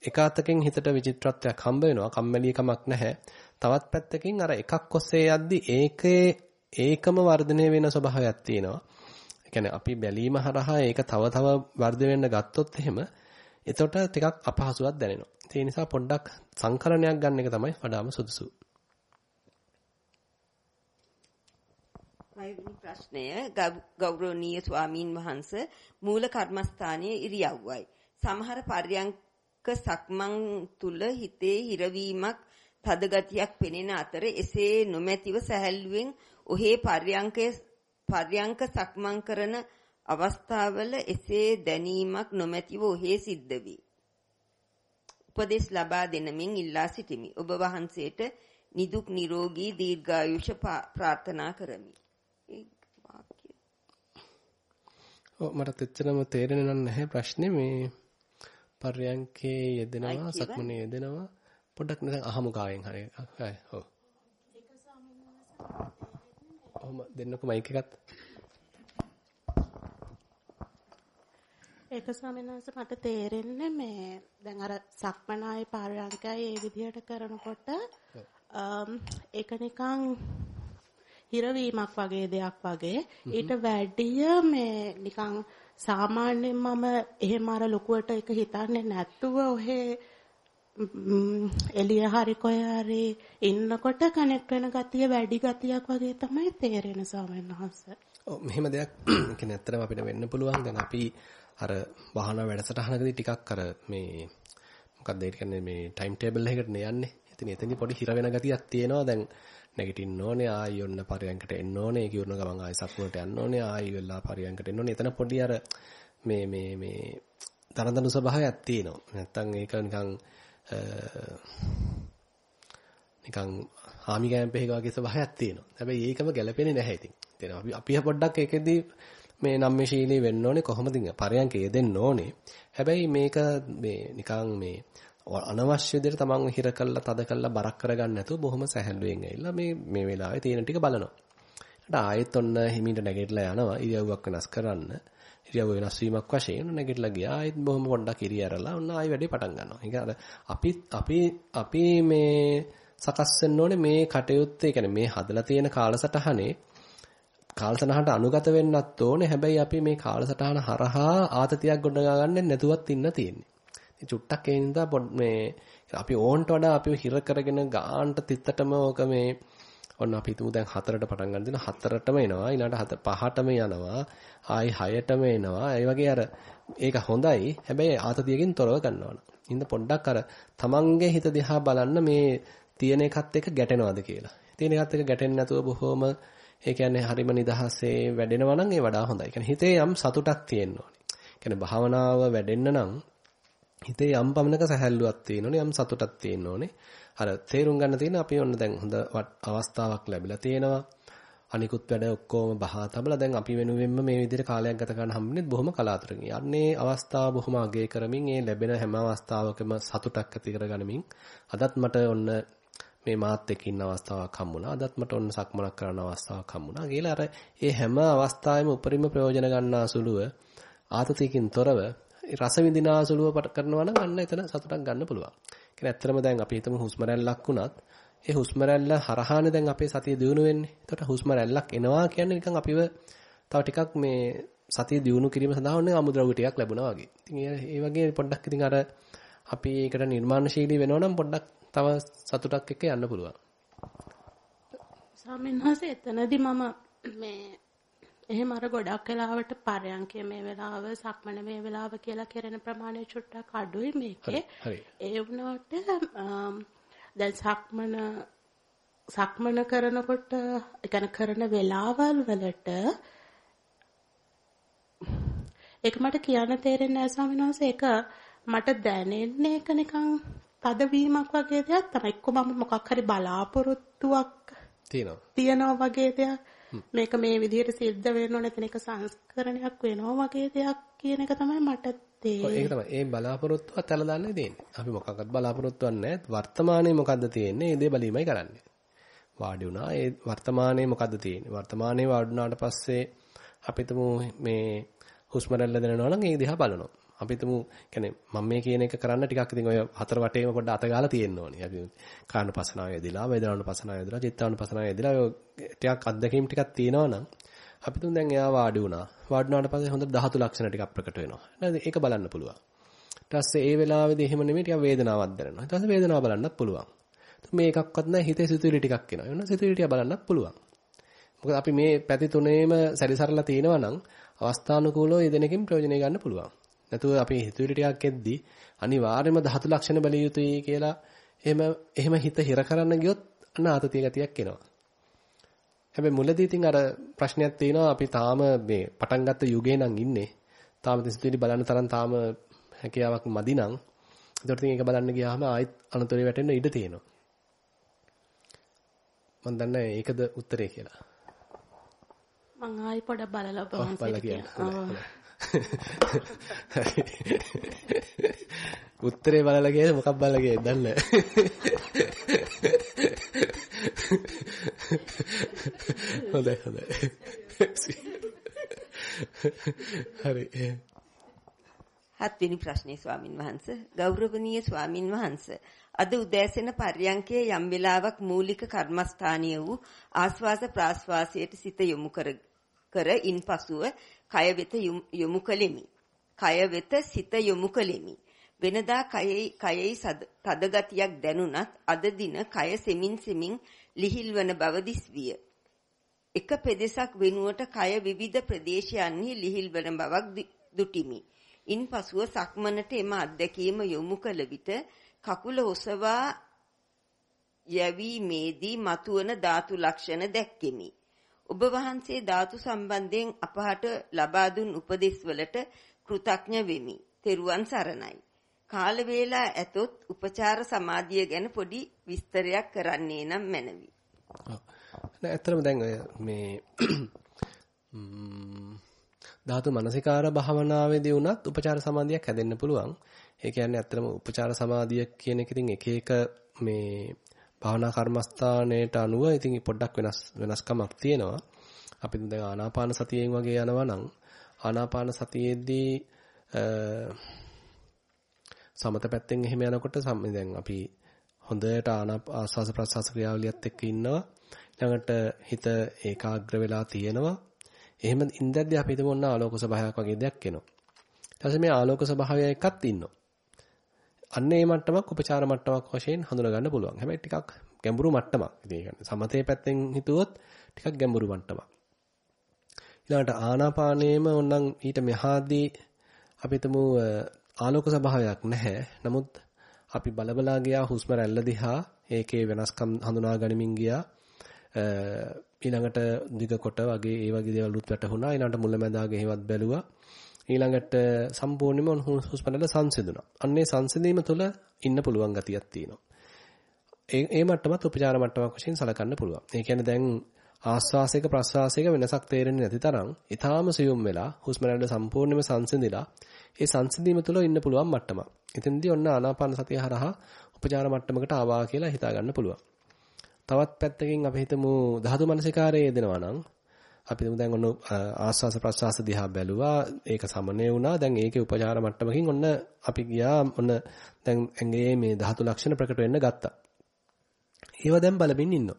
එකාතකින් හිතට විචිත්‍රත්වයක් හම්බ වෙනවා. කම්මැලිකමක් නැහැ. තවත් පැත්තකින් අර එකක් ඔස්සේ යද්දි ඒකේ ඒකම වර්ධනය වෙන ස්වභාවයක් තියෙනවා. ඒ කියන්නේ අපි බැලීම හරහා ඒක තව තව වර්ධනය වෙන්න ගත්තොත් එහෙම එතකොට ටිකක් අපහසුයක් දැනෙනවා. ඒ නිසා පොඩ්ඩක් සංකලනයක් ගන්න එක තමයි වඩාම සුදුසු. හයවෙනි ප්‍රශ්නය ගෞරවනීය ස්වාමින් වහන්සේ මූල කර්මස්ථානයේ ඉරියව්වයි. සමහර පර්යංක සක්මන් තුල හිතේ හිරවීමක් තද ගතියක් පෙනෙන අතර එසේ නොමැතිව සැහැල්ලුවෙන් ඔහේ පර්යංකයේ පර්යංක සක්මන් කරන අවස්ථාවල එසේ දැනීමක් නොමැතිව ඔහේ සිද්ධ වේ. උපදෙස් ලබා දෙනමින් ඉල්ලා සිටිමි. ඔබ වහන්සේට නිදුක් නිරෝගී දීර්ඝායුෂ ප්‍රාර්ථනා කරමි. ඔව් මට එච්චරම තේරෙන්නේ නැහැ ප්‍රශ්නේ මේ පර්යංකේ යෙදෙනවා සක්මනේ යෙදෙනවා. පොඩ්ඩක් නිකන් අහමු කායෙන් හරි. හරි ඔව්. ඔහම දෙන්නකො මයික් එකත්. ඒක ස්වාමීන් වහන්සේ මට තේරෙන්නේ මේ දැන් අර සක්මනායේ පර්යංකයයි ඒ විදිහට කරනකොට ඒක නිකන් හිරවීමක් වගේ දෙයක් වගේ. ඊට වැඩිය මේ නිකන් සාමාන්‍යයෙන් මම එහෙම අර ලොකුවට එක හිතන්නේ නැතුව ඔහේ එළිය හරි කොය හරි ඉන්නකොට කනෙක්ට් වෙන ගතිය වැඩි ගතියක් වගේ තමයි තේරෙන ස්වාමීන් වහන්සේ. ඔව් මෙහෙම දෙයක් කියන්නේ ඇත්තටම අපිට වෙන්න පුළුවන්. දැන් අපි අර වාහන වැඩසටහනකදී ටිකක් අර මේ මොකක්ද ඒ කියන්නේ මේ ටයිම් ටේබල් එකකට යන්නේ. ඉතින් එතනදී පොඩි හිර වෙන ගතියක් තියෙනවා. දැන් නැගිටින්න ඕනේ ආයි ඔන්න පරියන්කට එන්න ඕනේ කියුණ ගමන් ආයි සක්මුලට යන්න ඕනේ ආයි වෙලා පරියන්කට එන්න ඕනේ. එතන පොඩි අර මේ මේ මේ තරඳන ස්වභාවයක් තියෙනවා. නැත්තම් ඒක නිකන් නිකන් හාමි ගෑම්පේ වගේ ස්වභාවයක් තියෙනවා. හැබැයි ඒකම ගැලපෙන්නේ නැහැ ඉතින්. තේරෙනවා අපි අපි පොඩ්ඩක් ඒකෙදී මේ නම්මශීලී වෙන්න ඕනේ කොහොමද? පරියන්ක යෙදෙන්න ඕනේ. හැබැයි මේක මේ නිකන් මේ අනවශ්‍ය විදිහට තමන් හිර කළා තද කළා බරක් කරගන්න නැතුව බොහොම සැහැල්ලුවෙන් ඇවිල්ලා මේ මේ වෙලාවේ තියෙන ටික බලනවා. ඊට ආයෙත් ඔන්න හිමින්ට නැගිටලා යනවා ඉරියව්වක් වෙනස් කරන්න. ඉරියව්ව වෙනස් වීමක් වශයෙන් නැගිටලා ගියා. ආයෙත් බොහොම පොඩ්ඩක් ඉරිය ඇරලා ඔන්න ආයෙ වැඩේ පටන් ගන්නවා. ඒක අර අපි අපි අපි මේ සකස් වෙන්න ඕනේ මේ කටයුත්තේ කියන්නේ මේ හදලා තියෙන කාලසටහනේ කාලසටහනට අනුගත වෙන්නත් ඕනේ. හැබැයි අපි මේ කාලසටහන හරහා ආතතියක් ගොඩනගා ගන්න නැතුවත් ඉන්න තියෙන්නේ. චුට්ටක් ඒ නිසා මේ අපි ඕන්ට වඩා අපි හිර කරගෙන ගාන්ට තිත්තටම ඕක මේ ඔන්න අපි හිතමු දැන් හතරට පටන් ගන්න දෙන හතරටම එනවා ඊළඟට හත පහටම යනවා ආයි හයටම එනවා ඒ වගේ අර ඒක හොඳයි හැබැයි ආතතියකින් තොරව ගන්නවා. ඉතින් පොඩ්ඩක් අර තමන්ගේ හිත දිහා බලන්න මේ තියෙන එකත් එක්ක ගැටෙනවද කියලා. තියෙන එකත් එක්ක ගැටෙන්නේ නැතුව බොහොම ඒ කියන්නේ හරිම නිදහසේ වැඩෙනවා නම් ඒ වඩා හොඳයි. කියන්නේ හිතේ යම් සතුටක් තියෙන්න ඕනේ. කියන්නේ භාවනාව වැඩෙන්න නම් හිතේ යම් පමණක සැහැල්ලුවක් තියෙන්න ඕනේ, යම් සතුටක් තියෙන්න ඕනේ. අර තේරුම් ගන්න තියෙන අපි ඔන්න දැන් හොඳ අවස්ථාවක් ලැබිලා තියෙනවා. අනිකුත් වැඩ ඔක්කොම බහා තබලා දැන් අපි වෙනුවෙන්ම මේ විදිහට කාලයක් ගත කරන්න හම්බෙන්නේ බොහොම කලාතුරකින්. යන්නේ අවස්ථාව බොහොම අගය කරමින් ඒ ලැබෙන හැම අවස්ථාවකම සතුටක් ඇති කරගනිමින් අදත් මට ඔන්න මේ මාත් එක්ක ඉන්න අවස්ථාවක් හම්බුණා. අදත් මට ඔන්න සක්මනක් කරන්න අවස්ථාවක් හම්බුණා. කියලා අර ඒ හැම අවස්ථාවෙම උපරිම ප්‍රයෝජන ගන්නා සුළුව ආතතියකින් තොරව රස විඳිනා සුළුව කරනවා නම් අන්න එතන සතුටක් ගන්න පුළුවන්. කියන්නේ ඇත්තටම දැන් අපි හිතමු හුස්ම රැල්ලක් වුණත් ඒ හුස්ම රැල්ල හරහානේ දැන් අපේ සතිය දියුණු වෙන්නේ. එතකොට හුස්ම රැල්ලක් එනවා කියන්නේ නිකන් අපිව තව ටිකක් මේ සතිය දියුණු කිරීම සඳහා ඔන්න අමුද්‍රව්‍ය ටිකක් ලැබුණා වගේ. ඉතින් ඒ වගේ පොඩ්ඩක් ඉතින් අර අපි ඒකට නිර්මාණශීලී වෙනවා නම් පොඩ්ඩක් තව සතුටක් එක්ක යන්න පුළුවන්. ස්වාමීන් වහන්සේ එතනදී මම මේ එහෙම අර ගොඩක් වෙලාවට පරයන්කය මේ වෙලාව සක්මන මේ වෙලාව කියලා කරන ප්‍රමාණය චුට්ටක් අඩුයි මේකේ. ඒ වුණාට දැන් සක්මන සක්මන කරනකොට يعني කරන වෙලාවල් වලට ඒක මට කියන්න තේරෙන්නේ නැහැ ස්වාමීන් වහන්සේ ඒක මට දැනෙන්නේ ඒක නිකන් තදවීමක් වගේ දෙයක් තමයි. එක්ක මම මොකක් හරි බලාපොරොත්තුවක් තියෙනවා. තියනවා වගේ දෙයක්. මේක මේ විදිහට සිද්ධ වෙන්න ඕන එතන එක සංස්කරණයක් වෙනවා වගේ දෙයක් කියන එක තමයි මට තේරෙන්නේ. ඒක තමයි. ඒ බලාපොරොත්තුව තල දාන්නේ දෙන්නේ. අපි මොකක්වත් බලාපොරොත්තුවක් නැහැ. වර්තමානයේ මොකද්ද තියෙන්නේ? ඒ දේ බලීමයි කරන්නේ. වාඩි වුණා. ඒ වර්තමානයේ මොකද්ද තියෙන්නේ? වර්තමානයේ වාඩුණාට පස්සේ අපිටම මේ හුස්ම රැල්ල දැනෙනවා නම් ඒ දිහා බලනවා. අපි තුමු කියන්නේ මම මේ කියන එක කරන්න ටිකක් ඉතින් ඔය හතර වටේම පොඩ්ඩ අත ගාලා තියෙන්න ඕනේ. අපි කානුපසනාව යෙදিলা, වේදනානුපසනාව යෙදিলা, චිත්තානුපසනාව යෙදিলা ඔය ටිකක් අත්දැකීම් ටිකක් තියෙනවා නම් අපි තුමු දැන් එයා වාඩි වුණා. වාඩි වුණාට පස්සේ හොඳට ධාතු ලක්ෂණ ටිකක් ප්‍රකට වෙනවා. නේද? ඒක බලන්න පුළුවන්. ඊට පස්සේ ඒ වෙලාවේදී එහෙම නෙමෙයි ටිකක් වේදනාවක් දැනෙනවා. ඊට පස්සේ වේදනාව බලන්නත් පුළුවන්. මේ එකක්වත් නැහැ හිතේ සිතුවිලි ටිකක් එනවා. එන්න සිතුවිලි ටික බලන්නත් පුළුවන්. මොකද අපි මේ පැති තුනේම සැරිසරලා තියෙනවා නම් අවස්ථානුකූලව ඒ දෙනකින් ප්‍රයෝජනය ගන්න පුළුවන්. නැතුව අපි හිතුවිලි ටිකක් එද්දි අනිවාර්යයෙන්ම ධාතු ලක්ෂණ බැලිය යුතුයි කියලා එහෙම එහෙම හිත හිර කරන්න ගියොත් අන්න ආතතිය ගතියක් එනවා. හැබැයි මුලදී ඉතින් අර ප්‍රශ්නයක් තියෙනවා අපි තාම මේ පටන් ගත්ත යුගේ නම් ඉන්නේ. තාම සිතුවිලි බලන්න තරම් තාම හැකියාවක් මදි නම් ඒකට ඉතින් ඒක බලන්න ගියාම ආයෙත් අනතුරේ වැටෙන්න ඉඩ තියෙනවා. මම දන්නේ ඒකද උත්තරේ කියලා. මං ආයි පොඩක් බලලා බලන්න. උත්තරේ බලලා ගියද මොකක් බලලා ගියද? දන්නේ හොඳයි හොඳයි. හරි හත්වෙනි ප්‍රශ්නේ ස්වාමින් වහන්සේ. ගෞරවනීය ස්වාමින් වහන්සේ අද උදෑසන පර්යංකයේ යම් වෙලාවක් මූලික කර්මස්ථානීය වූ ආස්වාස ප්‍රාස්වාසයට සිත යොමු කර කර ඉන්පසුව කය වෙත යොමු කළෙමි. කය වෙත සිත යොමු කළෙමි. වෙනදා කයෙහි කයෙහි තද ගතියක් දැනුණත් අද දින කය සෙමින් සෙමින් ලිහිල්වන බව දිස්විය. එක පෙදෙසක් වෙනුවට කය විවිධ ප්‍රදේශයන්හි ලිහිල්වන බවක් දුටිමි. ඉන්පසුව සක්මනට එම අත්දැකීම යොමු කළ විට කකුල ඔසවා යැවීමේදී මතුවන ධාතු ලක්ෂණ දැක්කෙමි. ඔබ වහන්සේ ධාතු සම්බන්ධයෙන් අපහට ලබා දුන් උපදෙස් වලට කෘතඥ වෙමි. තෙරුවන් සරණයි. කාල වේලා ඇතොත් උපචාර සමාධිය ගැන පොඩි විස්තරයක් කරන්නේ නම් මැනවි. ඔව්. ඇත්තටම දැන් ඔය මේ ධාතු මනසිකාර භාවනාවේදී වුණත් උපචාර සමාධියක් හැදෙන්න පුළුවන්. ඒ කියන්නේ ඇත්තටම උපචාර සමාධිය කියන එක ඉතින් එක එක මේ භාවනා කර්මස්ථානයට අනුව ඉතින් පොඩ්ඩක් වෙනස් වෙනස්කමක් තියෙනවා. අපි දැන් ආනාපාන සතියෙන් වගේ යනවා නම් ආනාපාන සතියේදී සමත පැත්තෙන් එහෙම යනකොට දැන් අපි හොඳට ආස්වාස ප්‍රසවාස ක්‍රියාවලියත් එක්ක ඉන්නවා. ළඟට හිත ඒකාග්‍ර වෙලා තියෙනවා. එහෙම ඉඳද්දී අපි හිතමු ඔන්න ආලෝක ස්වභාවයක් වගේ දෙයක් එනවා. ඊට පස්සේ මේ ආලෝක ස්වභාවය එකක් ඉන්නවා. අන්න ඒ මට්ටමක් උපචාර මට්ටමක් වශයෙන් හඳුනා ගන්න පුළුවන්. හැබැයි ටිකක් ගැඹුරු මට්ටමක්. ඉතින් ඒ කියන්නේ සමතේ පැත්තෙන් හිතුවොත් ටිකක් ගැඹුරු මට්ටමක්. ඊළඟට ආනාපානයේම ඕනනම් ඊට මෙහාදී අපි හිතමු ආලෝක ස්වභාවයක් නැහැ. නමුත් අපි බලබලා ගියා හුස්ම රැල්ල දිහා ඒකේ වෙනස්කම් හඳුනා ගනිමින් ගියා. ඊළඟට දිග කොට වගේ ඒ වගේ දේවලුත් වැටහුණා. ඊළඟට මුලැමැදාගේ හේවත් බැලුවා. ඊළඟට සම්පූර්ණයෙන්ම හුස්ම රැල්ල සංසිඳුණා. අන්නේ සංසිඳීම තුළ ඉන්න පුළුවන් ගතියක් තියෙනවා. ඒ ඒ මට්ටමත් උපචාර මට්ටමක් වශයෙන් සලකන්න පුළුවන්. ඒ කියන්නේ දැන් ආස්වාසයක ප්‍රස්වාසයක වෙනසක් තේරෙන්නේ නැති තරම් ඊටාම සියුම් වෙලා හුස්ම රැල්ල සම්පූර්ණයෙන්ම සංසිඳිලා ඒ සංසිඳීම තුළ ඉන්න පුළුවන් මට්ටමක්. එතෙන්දී ඔන්න ආනාපාන සතිය හරහා උපචාර මට්ටමකට ආවා කියලා හිතා ගන්න පුළුවන්. තවත් පැත්තකින් අපි හිතමු ධාතු මනසිකාරයේ යෙදෙනවා නම් අපි හිතමු දැන් ඔන්න ආස්වාස ප්‍රස්වාස දිහා බැලුවා ඒක සමනය වුණා දැන් ඒකේ උපචාර මට්ටමකින් ඔන්න අපි ගියා ඔන්න දැන් ඇඟේ මේ ධාතු ලක්ෂණ ප්‍රකට වෙන්න ගත්තා. ඒවා දැන් බලමින් ඉන්නවා.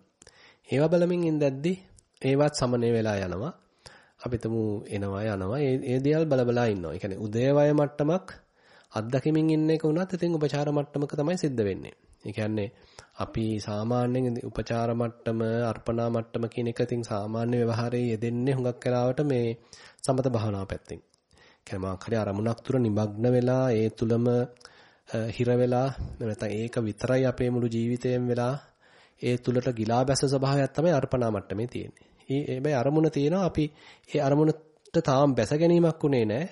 ඒවා බලමින් ඉඳද්දි ඒවත් සමනය වෙලා යනවා. අපි තුමු එනවා යනවා. ඒ ඒ දේවල් බලබලා ඉන්නවා. ඒ කියන්නේ උදේවය මට්ටමක් අත්දැකීමින් ඉන්න එක උනත් ඉතින් උපචාර මට්ටමක තමයි සිද්ධ වෙන්නේ. ඒ කියන්නේ අපි සාමාන්‍යයෙන් උපචාර මට්ටම, අර්පණා මට්ටම කියන එක ඉතින් සාමාන්‍ය ව්‍යවහාරයේ යෙදෙන්නේ හුඟක් වෙලාවට මේ සමත භාවනාව පැත්තෙන්. කියන්නේ මා කරේ අරමුණක් තුර නිමග්න වෙලා ඒ තුලම හිර වෙලා නැත්නම් ඒක විතරයි අපේ මුළු ජීවිතේම වෙලා ඒ තුලට ගිලා බැස ස්වභාවයක් තමයි අර්පණා මට්ටමේ තියෙන්නේ. ඒ හැබැයි අරමුණ තියෙනවා අපි ඒ අරමුණට තාම බැස ගැනීමක් උනේ නැහැ.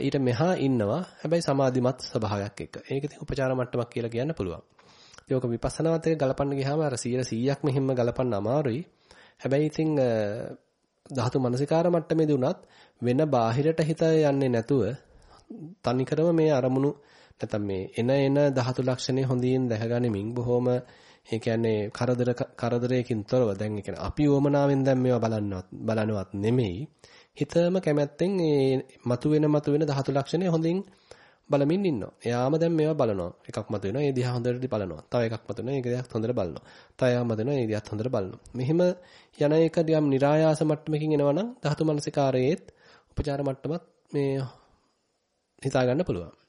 ඊට මෙහා ඉන්නවා. හැබැයි සමාධිමත් ස්වභාවයක් එක්ක. ඒක ඉතින් උපචාර මට්ටමක් කියලා කියන්න පුළුවන්. ඒක විපස්සනාවත් එක්ක ගලපන්න ගියාම අර 100%ක්ම හිම්ම ගලපන්න අමාරුයි. හැබැයි ඉතින් ධාතු මනසිකාර මට්ටමේදී උනත් වෙන බාහිරට හිත යන්නේ නැතුව තනිකරම මේ අරමුණු නැත්නම් මේ එන එන ධාතු ලක්ෂණේ හොඳින් දැකගනිමින් බොහොම ඒ කියන්නේ කරදර කරදරයකින් තොරව දැන් ඒ කියන්නේ අපි ඕමනාවෙන් දැන් මේවා බලන්නවත් බලනවත් නෙමෙයි හිතම කැමැත්තෙන් ඒ මතුවෙන මතුවෙන ධාතු ලක්ෂණය හොඳින් බලමින් ඉන්නවා. එයාම දැන් මේවා බලනවා. එකක් මත වෙනවා. ඒ දිහා හොඳට බලනවා. තව එකක් මත වෙනවා. ඒක දිහා හොඳට බලනවා. තව එකක් මත වෙනවා. ඒ දිහා හොඳට බලනවා. මෙහිම යන එක දියම් નિરાයාස මට්ටමකින් එනවනම් ධාතු මනසිකාරයේත් උපචාර මට්ටමත් මේ හිතා ගන්න පුළුවන්.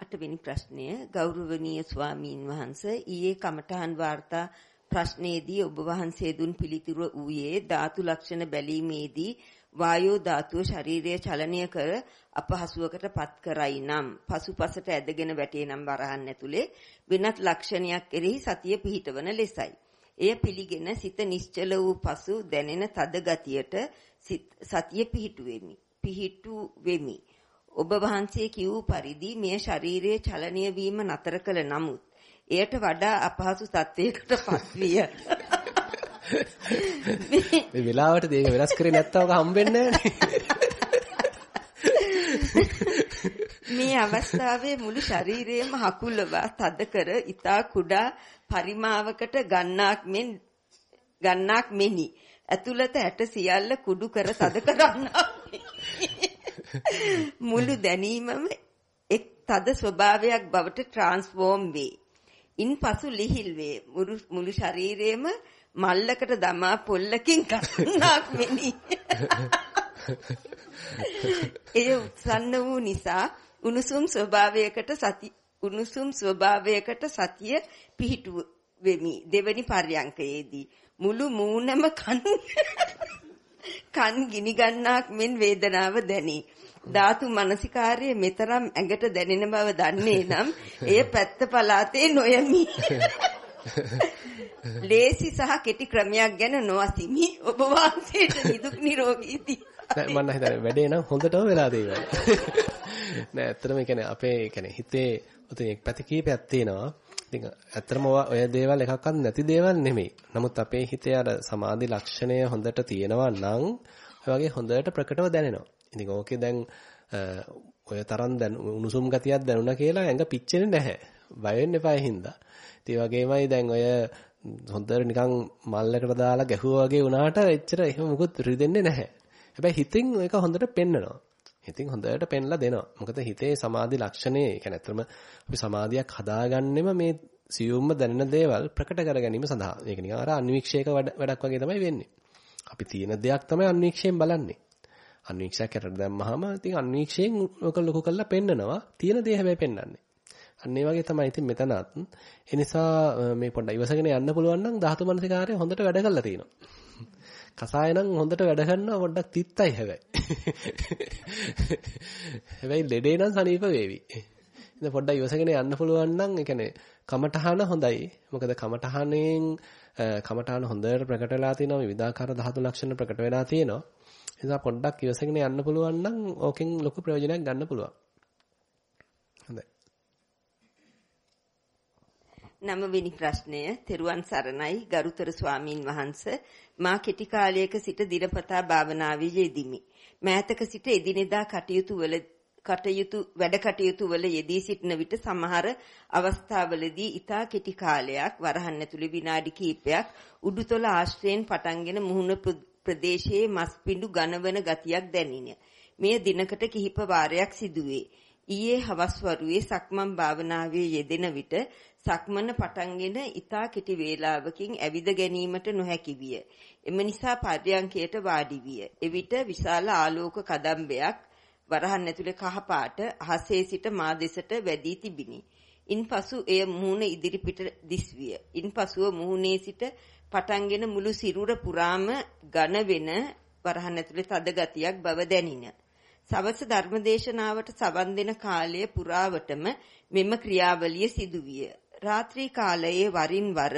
අටවෙනි ප්‍රශ්නය ගෞරවනීය ස්වාමීන් වහන්ස ඊයේ කමඨහන් වාර්තා ප්‍රශ්නයේදී ඔබ වහන්සේ දුන් පිළිතුර ඌයේ ධාතු ලක්ෂණ බැලීමේදී වායෝ ධාතුව ශරීරය චලනය කර අපහසුවකට පත් කරයි නම් පසුපසට ඇදගෙන වැටේ නම් වරහන් ඇතුලේ වෙනත් ලක්ෂණයක් එරෙහි සතිය පිහිටවන ලෙසයි. එය පිළිගෙන සිත නිශ්චල වූ පසු දැනෙන තද ගතියට සතිය පිහිටුවෙමි. පිහිටු වෙමි. ඔබ වහන්සේ කිව් පරිදි මේ ශරීරයේ චලනය වීම නතර කළ නමුත් එයට වඩා අපහසු තත්වයකට පත්විය. මේ වෙලාවට ඒක වෙනස් කරේ නැත්තම් ඔක හම්බෙන්නේ මේ අවස්ථාවේ මුළු ශරීරයම හකුලවා තද කර ඊතා කුඩා පරිමාවකට ගන්නාක් මෙන් ගන්නාක් මෙනි. ඇතුළත ඇට සියල්ල කුඩු කර තද කරන්නා. මුළු දැනීමම එක් තද ස්වභාවයක් බවට ට්‍රාන්ස්ෆෝම් වේ. ඉන්පසු ලිහිල් වේ. මුළු ශරීරයේම මල්ලකට දමා පොල්ලකින් කන්නක් මෙනි. එය උත්සන්න වූ නිසා උණුසුම් ස්වභාවයකට සති උණුසුම් ස්වභාවයකට සතිය පිහිටු වෙමි. දෙවනි පර්යංකයේදී මුළු මූණම කන් කන් ගිනි ගන්නක් මෙන් වේදනාව දැනේ. ධාතු මනසිකාර්යයේ මෙතරම් ඇඟට දැනෙන බව දන්නේ නම් එය පැත්ත පළාතේ නොයමි. ලේසි සහ කෙටි ක්‍රමයක් ගැන නොඅසිමි. ඔබ වහන්සේට නිදුක් නිරෝගී දී. මම හිතන්නේ වැඩේ නම් හොඳටම වෙලා තියෙනවා. නෑ ඇත්තටම කියන්නේ අපේ කියන්නේ හිතේ උතින් එක් පැති කීපයක් තියෙනවා. ඉතින් ඇත්තටම ඔය දේවල් එකක්වත් නැති දේවල් නෙමෙයි. නමුත් අපේ හිතේ අර සමාධි ලක්ෂණය හොඳට තියෙනවා නම් ඔය වගේ හොඳට ප්‍රකටව දැනෙනවා. ඉතින් ඕකේ දැන් ඔය තරම් දැන් උණුසුම් ගතියක් දැනුණා කියලා ඇඟ පිච්චෙන්නේ නැහැ. බය වෙන්න එපා හින්දා. ඒ වගේමයි දැන් ඔය හොඳට නිකන් මල්ලකට දාලා ගැහුවා වගේ වුණාට එච්චර එහෙම මුකුත් රිදෙන්නේ නැහැ. හැබැයි හිතින් ඒක හොඳට පෙන්නනවා. හිතින් හොඳට පෙන්ලා දෙනවා. මොකද හිතේ සමාධි ලක්ෂණේ කියන්නේ අතරම අපි සමාධියක් හදාගන්නෙම මේ සියුම්ම දැනෙන දේවල් ප්‍රකට කර ගැනීම සඳහා. මේක නිකන් අර අන්වීක්ෂයක වැඩක් වගේ තමයි වෙන්නේ. අපි තියෙන දෙයක් තමයි අන්වීක්ෂයෙන් බලන්නේ. අන්වීක්ෂයක් යටට දැම්මහම ඉතින් අන්වීක්ෂයෙන් ඔක ලොකු කරලා පෙන්නනවා. තියෙන දේ හැබැයි පෙන්වන්නේ. අන්න ඒ වගේ තමයි ඉතින් මෙතනත්. ඒ නිසා මේ පොඩ්ඩක් ඉවසගෙන යන්න පුළුවන් නම් ධාතු මනසිකාරය හොඳට වැඩ කරලා තියෙනවා. කසාය නම් හොඳට වැඩ කරනවා පොඩ්ඩක් තිත්තයි හැබැයි. හැබැයි ලෙඩේ නම් සනීප වේවි. ඉතින් පොඩ්ඩක් ඉවසගෙන යන්න පුළුවන් නම් ඒ කියන්නේ කමඨහන හොඳයි. මොකද කමඨහනෙන් කමඨහන හොඳට ප්‍රකට වෙලා තියෙනවා විවිධාකාර ධාතු ලක්ෂණ ප්‍රකට වෙලා තියෙනවා. ඒ නිසා පොඩ්ඩක් ඉවසගෙන යන්න පුළුවන් නම් ඕකෙන් ලොකු ප්‍රයෝජනයක් ගන්න පුළුවන්. හොඳයි. නවවෙනි ප්‍රශ්නය තෙරුවන් සරණයි ගරුතර ස්වාමින් වහන්ස මා කෙටි කාලයක සිට දිනපතා භාවනාවේ යෙදිමි. මෑතක සිට එදිනෙදා කටයුතු වල කටයුතු වැඩ කටයුතු වල යෙදී සිටින විට සමහර අවස්ථාවලදී ඊතා කෙටි කාලයක් වරහන් ඇතුළේ විනාඩි කිහිපයක් උඩුතල ආශ්‍රයෙන් පටන්ගෙන මුහුණ ප්‍රදේශයේ මස් පිඬු ඝනවන ගතියක් දැනින. මෙය දිනකට කිහිප වාරයක් සිදුවේ. ඊයේ හවස් වරුවේ සක්මන් භාවනාවේ යෙදෙන විට සක්මන පටන්ගෙන ඊතා කෙටි වේලාවකින් ඇවිද ගැනීමට නොහැකි විය. එම නිසා පර්යංකයට වාඩි විය. එවිට විශාල ආලෝක කදම්බයක් වරහන් ඇතුලේ කහපාට අහසේ සිට මා දෙසට වැඩි තිබිනි. ඉන්පසු එය මුහුණ ඉදිරිපිට දිස්විය. ඉන්පසුව මුහුණේ සිට පටන්ගෙන මුළු සිරුර පුරාම ඝන වෙන වරහන් ඇතුලේ තද ගතියක් බව දැනින. සවස් ධර්මදේශනාවට සවන් දෙන කාලය පුරාවටම මෙම ක්‍රියාවලිය සිදුවිය. රාත්‍රී කාලයේ වරින් වර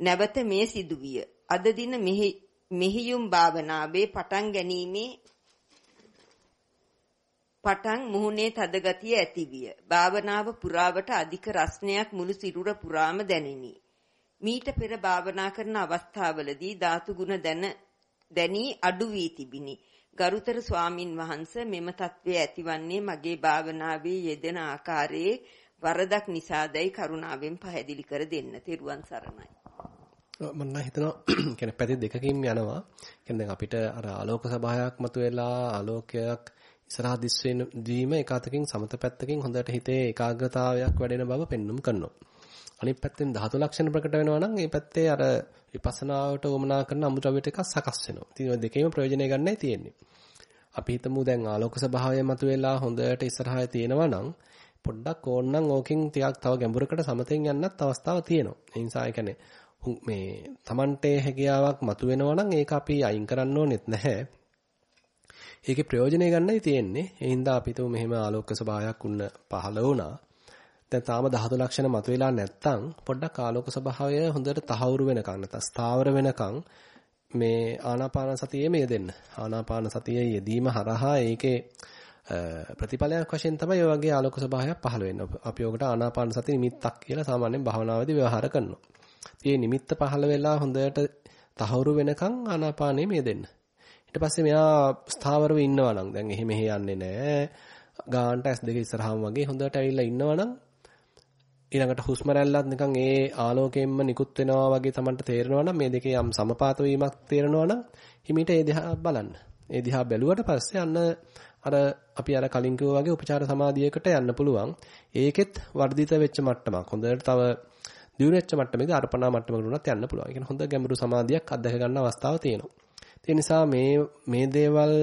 නැවත මේ සිදුවිය. අද දින මෙහියුම් භාවනාවේ පටන් ගැනීමේ පටන් මුහුණේ තද ගතිය ඇතිවිය. භාවනාව පුරාවට අධික රස්නයක් මුළු සිරුර පුරාම දැනිනි. මීට පෙර භාවනා කරන අවස්ථාවලදී ධාතු ගුණ දැන දැනී අඩු වී තිබිනි. ගරුතර ස්වාමින් වහන්සේ මෙම తත්වයේ ඇතිවන්නේ මගේ භාවනාවේ යෙදෙන ආකාරයේ වරදක් නිසාදයි කරුණාවෙන් පැහැදිලි කර දෙන්න. තෙරුවන් සරණයි. මම හිතනවා කියන්නේ පැති දෙකකින් යනවා. කියන්නේ අපිට අර ආලෝක සභාවයක් මතුවෙලා ආලෝකයක් ඉස්සරහා දිස් වීම එක අතකින් සමත පැත්තකින් හොඳට හිතේ ඒකාග්‍රතාවයක් වැඩෙන බව පෙන්눔 කරනවා. අනිත් පැත්තෙන් ධාතු ලක්ෂණ ප්‍රකට වෙනවා නම් ඒ පැත්තේ අර විපස්සනාවට වමනා කරන අමුද්‍රව්‍ය ටිකක් සකස් වෙනවා. ඉතින් ඔය දෙකේම ප්‍රයෝජනය ගන්නයි තියෙන්නේ. අපි හිතමු දැන් ආලෝක ස්වභාවය මතුවෙලා හොඳට ඉස්සරහා තියෙනවා නම් පොඩ්ඩක් ඕනනම් ඕකෙන් ටිකක් තව ගැඹුරකට සමතෙන් යන්නත් අවස්ථාව තියෙනවා. ඒ නිසා ඒ කියන්නේ මේ Tamante හැකියාවක් මතුවෙනවා නම් ඒක අපි අයින් කරන්න ඕනෙත් නැහැ. ඒකේ ප්‍රයෝජනය ගන්නයි තියෙන්නේ. ඒ හින්දා අපි තුමු මෙහෙම ආලෝක ස්වභාවයක් උන්න පහළ වුණා. දැන් තාම ධාතු ලක්ෂණ මතුවලා නැත්තම් පොඩ්ඩක් ආලෝක ස්වභාවය හොඳට තහවුරු වෙනකන් නැත්නම් ස්ථාවර වෙනකන් මේ ආනාපාන සතියේ මේ දෙන්න. ආනාපාන සතියේ යෙදීම හරහා ඒකේ ප්‍රතිඵලයක් වශයෙන් තමයි ඔය වගේ ආලෝක ස්වභාවයක් පහළ වෙන්නේ. අපි ඔකට ආනාපාන සති නිමිත්තක් කියලා සාමාන්‍යයෙන් භාවනාවේදී ව්‍යවහාර කරනවා. ඉතින් නිමිත්ත පහළ වෙලා හොඳට තහවුරු වෙනකන් ආනාපානෙ මේ දෙන්න. ඊට පස්සේ මෙයා ස්ථාවරව ඉන්නවා නම් දැන් එහෙම එහෙ යන්නේ නැහැ. ගාන්ට S2 ඉස්සරහාම වගේ හොඳට ඇවිල්ලා ඉන්නවා නම් ඊළඟට හුස්ම රැල්ලත් නිකන් ඒ ආලෝකයෙන්ම නිකුත් වෙනවා වගේ Tamanට තේරෙනවා නම් මේ දෙකේ යම් සමපාත වීමක් තේරෙනවා නම් හිමීට ඒ දිහා බලන්න. ඒ දිහා බැලුවට පස්සේ අන්න අර අපි අර කලින් කිව්වා වගේ උපචාර සමාධියකට යන්න පුළුවන්. ඒකෙත් වර්ධිත වෙච්ච මට්ටමක්. හොඳට තව දියුණු වෙච්ච මට්ටමේදී අර්පණා මට්ටමකට උනත් යන්න පුළුවන්. ඒ කියන්නේ හොඳ ගැඹුරු සමාධියක් අත්දැක ගන්න අවස්ථාව තියෙනවා. ඒ නිසා මේ මේ දේවල්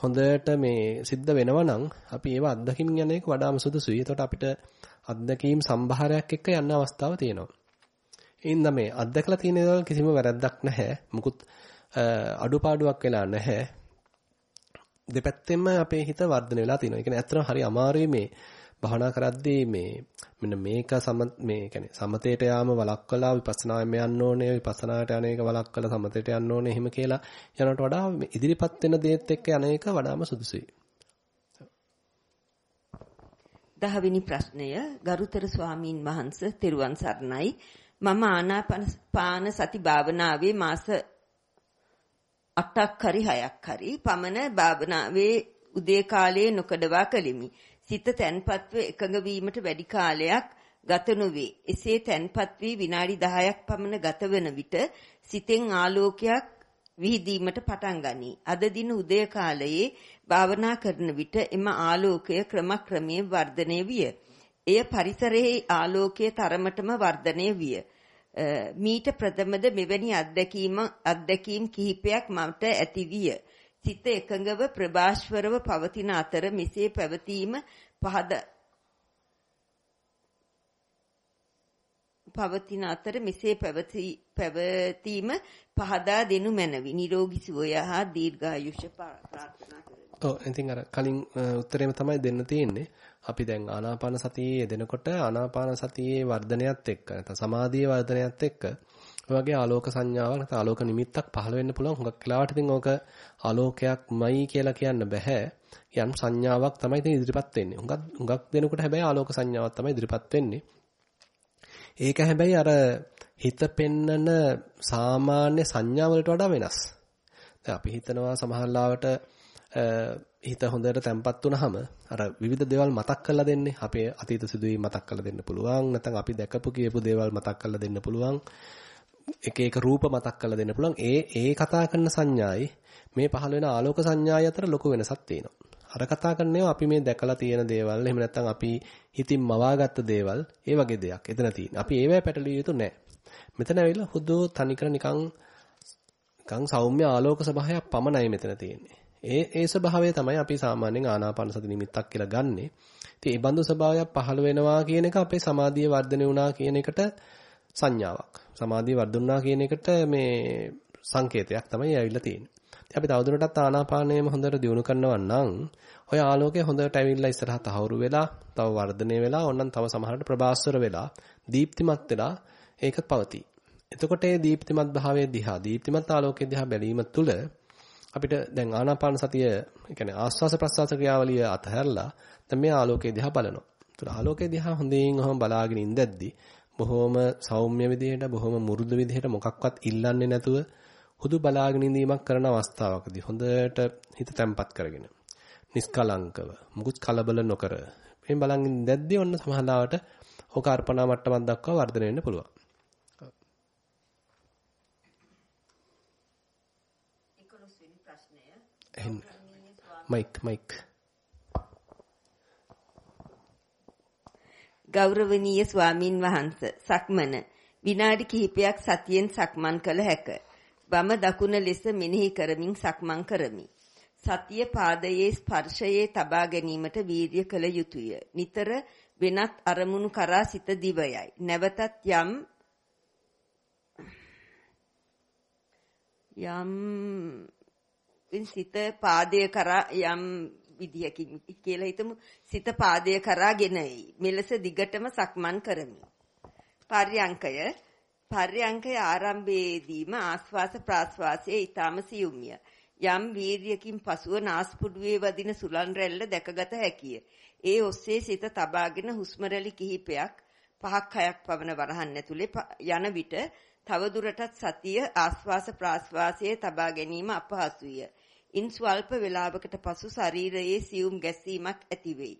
හොඳට මේ සිද්ධ වෙනවා නම් අපි ඒව අත්දකින්න යන එක වඩාම සුදුසුයි. එතකොට අපිට අත්දැකීම් සම්භාරයක් එක්ක යන්න අවස්ථාව තියෙනවා. එහෙනම් මේ අත්දැකලා තියෙන දේවල් කිසිම වැරද්දක් නැහැ. මුකුත් අඩුපාඩුවක් වෙලා නැහැ. දෙපැත්තෙන්ම අපේ හිත වර්ධනය වෙලා තියෙනවා. ඒ කියන්නේ ඇත්තටම හරි අමාරුයි මේ භවනා කරද්දී මේ මෙන්න මේක සම මේ කියන්නේ සමතේට යාම වළක්වලා විපස්සනායෙන් යන්න ඕනේ විපස්සනාට යන එක වළක්වලා සමතේට යන්න ඕනේ එහෙම කියලා යනට වඩා ඉදිරිපත් වෙන දේත් එක්ක යන එක වඩාම සුදුසුයි. දහවෙනි ප්‍රශ්නය. ගරුතර ස්වාමීන් වහන්ස තෙරුවන් සරණයි. මම ආනාපාන සති භාවනාවේ මාස 8ක් හරි 6ක් හරි පමණ භාවනාවේ උදේ කාලයේ නොකඩවා කළෙමි. සිත තැන්පත්ව එකඟ වීමට වැඩි කාලයක් ගත නොවේ. එසේ තැන්පත් වී විනාඩි 10ක් පමණ ගත වන විට සිතෙන් ආලෝකයක් විහිදීමට පටන් ගනී. අද දින උදය කාලයේ භාවනා කරන විට එම ආලෝකය ක්‍රමක්‍රමයෙන් වර්ධනය විය. එය පරිසරයේ ආලෝකයේ තරමටම වර්ධනය විය. මීට ප්‍රථමද මෙවැනි අත්දැකීම අත්දැකීම් කිහිපයක් මට ඇති විය. සිත එකඟව ප්‍රභාස්වරව පවතින අතර මෙසේ පැවතීම පහද පවතින අතර මෙසේ පැවතීම පහදා දෙනු මැනවි. නිරෝගී සුවය හා දීර්ඝායුෂ ප්‍රාර්ථනා කරමි. ඔව් ඉතින් අර කලින් උත්තරේම තමයි දෙන්න තියෙන්නේ. අපි දැන් ආනාපාන සතියේ යෙදෙනකොට ආනාපාන සතියේ වර්ධනයත් එක්ක නැත්නම් සමාධියේ වර්ධනයත් එක්ක ඔය වගේ ආලෝක සංඥාවක් නැත්නම් ආලෝක නිමිත්තක් පහළ වෙන්න පුළුවන්. හුඟක් වෙලාවට ඉතින් ඕක ආලෝකයක්මයි කියලා කියන්න බෑ. යම් සංඥාවක් තමයි ඉතින් ඉදිරිපත් වෙන්නේ. හුඟක් හුඟක් දෙනකොට හැබැයි ආලෝක සංඥාවක් තමයි ඉදිරිපත් වෙන්නේ. ඒක හැබැයි අර හිත පෙන්නන සාමාන්‍ය සංඥා වලට වඩා වෙනස්. දැන් අපි හිතනවා සමහරවිට හිත හොඳට තැම්පත් වුනහම අර විවිධ දේවල් මතක් කරලා දෙන්නේ. අපේ අතීත සිදුවීම් මතක් කරලා දෙන්න පුළුවන්. නැත්නම් අපි දැකපු කියපු දේවල් මතක් කරලා දෙන්න පුළුවන්. එක එක රූප මතක් කරලා දෙන්න පුළුවන්. ඒ ඒ කතා කරන සංඥායි මේ පහළ වෙන ආලෝක සංඥායි අතර ලොකු වෙනසක් තියෙනවා. අර කතා කරන්නේ අපි මේ දැකලා තියෙන දේවල් එහෙම නැත්නම් අපි හිතින් මවාගත්ත දේවල් ඒ වගේ දෙයක් එතන තියෙන. අපි ඒවැ පැටලිය යුතු නැහැ. මෙතන ඇවිල්ලා හුදු තනිකර නිකන් නිකන් සෞම්‍ය ආලෝක ස්වභාවයක් පමණයි මෙතන තියෙන්නේ. ඒ ඒ ස්වභාවය තමයි අපි සාමාන්‍යයෙන් ආනාපාන සති නිමිත්තක් කියලා ගන්නෙ. ඉතින් ඒ බඳු ස්වභාවයක් පහළ වෙනවා කියන එක අපේ සමාධිය වර්ධනය වුණා කියන එකට සංඥාවක්. සමාධිය වර්ධුණා කියන එකට මේ සංකේතයක් තමයි ඇවිල්ලා තියෙන්නේ. ඉතින් අපි තවදුරටත් ආනාපානයම හොඳට දියුණු කරනවා නම් ඔය ආලෝකය හොඳට ඇවිල්ලා ඉස්සරහ තහවුරු වෙලා, තව වර්ධනය වෙලා, ඕනනම් තව සමහරට ප්‍රභාස්වර වෙලා, දීප්තිමත් වෙලා ඒක පවතී. එතකොට මේ දීප්තිමත් භාවයේ දිහා, දීප්තිමත් ආලෝකයේ දිහා බැලීම තුළ අපිට දැන් ආනාපාන සතිය, ඒ කියන්නේ ආස්වාස ප්‍රස්වාස ක්‍රියාවලිය අතහැරලා දැන් මේ ආලෝකයේ දිහා බලනවා. ඒතර ආලෝකයේ දිහා හොඳින් ඔහොම බලාගෙන ඉඳද්දි බොහොම සෞම්‍ය විදිහට, බොහොම මුරුදු විදිහට මොකක්වත් ඉල්ලන්නේ නැතුව හුදු බලාගෙන ඉඳීමක් කරන අවස්ථාවකදී හොඳට හිත තැම්පත් කරගෙන නිස්කලංකව මුකුත් කලබල නොකර මේ බලන් ඉඳද්දී ඔන්න සමහරවට ඕක අර්පණා මට්ටමක් දක්වා වර්ධනය වෙන්න පුළුවන්. මයික් මයික් ගෞරවනීය ස්වාමින් වහන්සේ සක්මන විනාඩි කිහිපයක් සතියෙන් සක්මන් කළ හැක. වම දකුණ ලෙස මෙනෙහි කරමින් සක්මන් කරමි. සතිය පාදයේ ස්පර්ශයේ තබා ගැනීමට වීර්ය කළ යුතුය. නිතර වෙනත් අරමුණු කරා සිත දිවයයි. නැවතත් යම් යම් සිත පාදයේ කරා යම් විදියකින් කියලා හිතමු සිත පාදයේ කරාගෙන මෙලෙස දිගටම සක්මන් කරමි. පර්යංකය පර්යංකය ආරම්භයේදීම ආස්වාස ප්‍රාස්වාසයේ ඊටම සියුම්ය. යම් වීර්යකින් පසුව නාස්පුඩුවේ වදින සුලන් රැල්ල දැකගත හැකිය. ඒ ඔස්සේ සිත තබාගෙන හුස්ම කිහිපයක් පහක් හයක් පවන වරහන් ඇතුලේ යන විට තවදුරටත් සතිය ආස්වාස ප්‍රාස්වාසයේ තබා ගැනීම අපහසුය. ඉන් ස්වල්ප වේලාවකට පසු ශරීරයේ සියුම් ගැස්සීමක් ඇති වෙයි.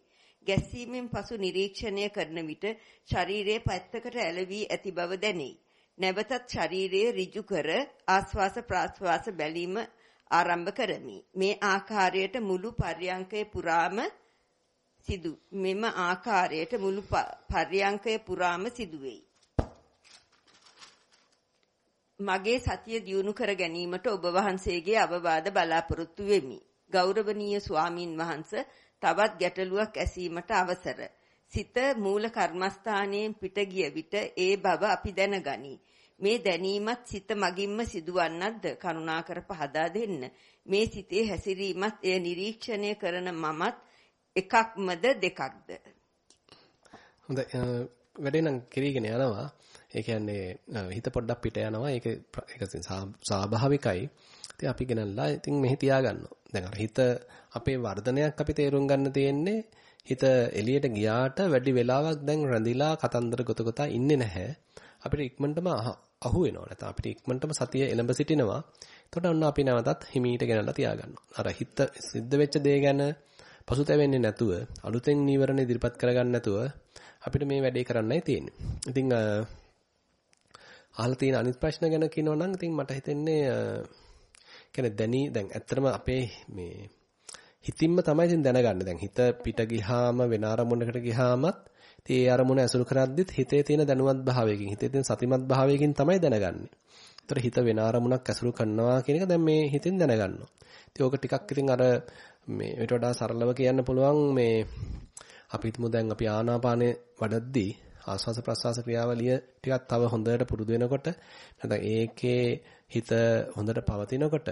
ගැස්සීමෙන් පසු නිරීක්ෂණය කරන විට ශරීරයේ පැත්තකට ඇලවි ඇති බව දැනේ. නැවතත් ශරීරයේ ඍජු කර ආස්වාස ප්‍රාස්වාස බැලීම ආරම්භ කරමි. මේ ආකාරයට මුළු පර්යංකය පුරාම සිදු මෙම ආකාරයට මුළු පර්යංකය පුරාම සිදුවෙයි. මගේ සතිය දියුණු කර ගැනීමට ඔබ වහන්සේගේ අවවාද බලාපොරොත්තු වෙමි. ගෞරවනීය ස්වාමින් වහන්සේ තවත් ගැටලුවක් ඇසීමට අවසර. සිත මූල කර්මස්ථානයෙන් පිට ගිය විට ඒ බව අපි දැනගනි. මේ දැනීමත් සිත මගින්ම සිදුවන්නක්ද කරුණාකර පහදා දෙන්න. මේ සිතේ හැසිරීමත් එය නිරීක්ෂණය කරන මමත් එකක්මද දෙකක්ද? හොඳයි වැඩේ නම් කිරීගෙන යනවා. ඒ කියන්නේ හිත පොඩ්ඩක් පිට යනවා. ඒක ඒක ස්වාභාවිකයි. ඉතින් අපි ගෙනල්ලා ඉතින් මෙහි තියාගන්නවා. දැන් අර හිත අපේ වර්ධනයක් අපි තේරුම් ගන්න තියෙන්නේ හිත එළියට ගියාට වැඩි වෙලාවක් දැන් රැඳිලා කතන්දර ගොත ගොතා ඉන්නේ නැහැ. අපිට ඉක්මනටම අහු වෙනවා. නැත්නම් අපිට ඉක්මනටම සතිය එළඹ සිටිනවා. එතකොට ඔන්න අපි නැවතත් හිමීට ගෙනල්ලා තියාගන්නවා. අර හිත සිද්ධ වෙච්ච දේ ගැන පසුතැවෙන්නේ නැතුව අලුතෙන් නීවරණ ඉදිරිපත් කරගන්න නැතුව අපිට මේ වැඩේ කරන්නයි තියෙන්නේ. ඉතින් අහලා තියෙන අනිත් ප්‍රශ්න ගැන කියනවා නම් ඉතින් මට හිතෙන්නේ කියන්නේ දැනි දැන් ඇත්තටම අපේ මේ හිතින්ම තමයි ඉතින් දැනගන්නේ. දැන් හිත පිට ගිහාම වෙන අරමුණකට ගිහාමත් ඉතින් ඒ අරමුණ ඇසුරු කරද්දිත් හිතේ තියෙන දැනුවත් භාවයකින් හිතේ තියෙන සතිමත් භාවයකින් තමයි දැනගන්නේ. ඒතර හිත වෙන අරමුණක් ඇසුරු කරනවා කියන එක දැන් මේ හිතෙන් දැනගන්නවා. ඉතින් ඕක ටිකක් ඉතින් අර මේ ඊට වඩා සරලව කියන්න පුළුවන් මේ අපි හිතමු දැන් අපි ආනාපානේ වඩද්දී ආස්වාස ප්‍රස්වාස ක්‍රියාවලිය ටිකක් තව හොඳට පුරුදු වෙනකොට නැත්නම් ඒකේ හිත හොඳට පවතිනකොට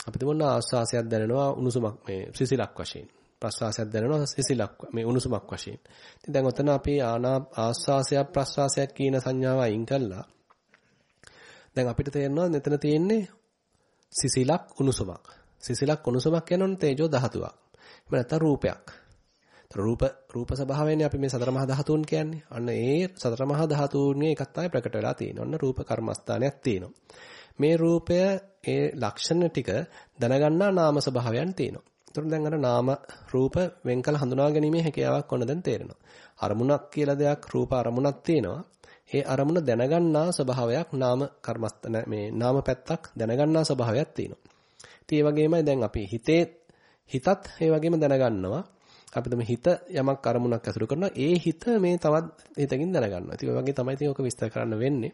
අපිට මොන ආස්වාසයක් දැනෙනවා උණුසුමක් මේ සිසිලක් වශයෙන් ප්‍රස්වාසයක් දැනෙනවා සිසිලක් මේ උණුසුමක් වශයෙන්. ඉතින් දැන් ඔතන අපි ආනා ආස්වාසයක් ප්‍රස්වාසයක් කියන සංඥාව අයින් කළා. දැන් අපිට තේරෙනවා මෙතන තියෙන්නේ සිසිලක් උණුසුමක්. සිසිලක් උණුසුමක් කියනොත් තේජෝ ධාතුවක්. එහෙම නැත්නම් රූපයක්. රූප රූප ස්වභාවයනේ අපි මේ සතර මහා ධාතුන් කියන්නේ. අන්න ඒ සතර මහා ධාතුන්ගේ එකක් තමයි ප්‍රකට වෙලා තියෙන්නේ. ඔන්න රූප කර්මස්ථානයක් තියෙනවා. මේ රූපය ඒ ලක්ෂණ ටික දැනගන්නා නාම ස්වභාවයන් තියෙනවා. ඒතකොට දැන් අර නාම රූප වෙන් කළ හඳුනා ගැනීමේ හැකියාවක් ඔන්න දැන් තේරෙනවා. අරමුණක් කියලා දෙයක් රූප අරමුණක් තියෙනවා. ඒ අරමුණ දැනගන්නා ස්වභාවයක් නාම කර්මස්තන මේ නාම පැත්තක් දැනගන්නා ස්වභාවයක් තියෙනවා. ඉතින් ඒ වගේමයි දැන් අපි හිතේ හිතත් ඒ වගේම දැනගන්නවා. අපිට මේ හිත යමක් අරමුණක් ඇසුරු කරනවා ඒ හිත මේ තවත් හිතකින් දැනගන්නවා. ඉතින් ඔය වගේ තමයි ඉතින් ඔක විස්තර කරන්න වෙන්නේ.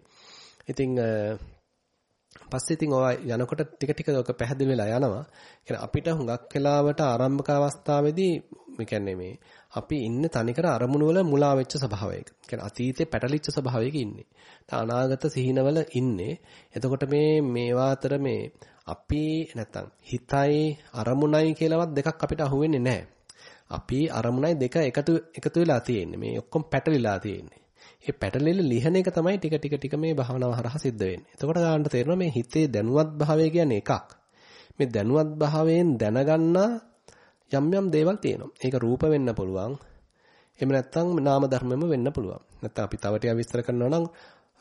ඉතින් පස්සේ ඉතින් ඔය යනකොට ටික ටික ඔක පැහැදිලි වෙලා යනවා. කියන්නේ අපිට හුඟක් වෙලාවට ආරම්භක අවස්ථාවේදී මේ කියන්නේ මේ අපි ඉන්නේ තනිකර අරමුණු වල මුලා වෙච්ච ස්වභාවයක. කියන්නේ අතීතේ පැටලිච්ච ස්වභාවයක ඉන්නේ. අනාගත සිහිනවල ඉන්නේ. එතකොට මේ මේවා අතර මේ අපි නැත්තම් හිතයි අරමුණයි කියලාවත් දෙකක් අපිට අහුවෙන්නේ නැහැ. අපි අරමුණයි දෙක එකතු එකතු වෙලා තියෙන්නේ. මේ ඔක්කොම පැටලිලා තියෙන්නේ. ඒ පැටලෙල ලිහන එක තමයි ටික ටික ටික මේ භාවනාව හරහා සිද්ධ වෙන්නේ. එතකොට ගන්නට තේරෙනවා මේ හිතේ දැනුවත් භාවය කියන්නේ එකක්. මේ දැනුවත් භාවයෙන් දැනගන්නා යම් යම් දේවල් තියෙනවා. ඒක රූප වෙන්න පුළුවන්. එහෙම නැත්නම් නාම ධර්මෙම වෙන්න පුළුවන්. නැත්නම් අපි තව ටිකක් විස්තර කරනවා නම්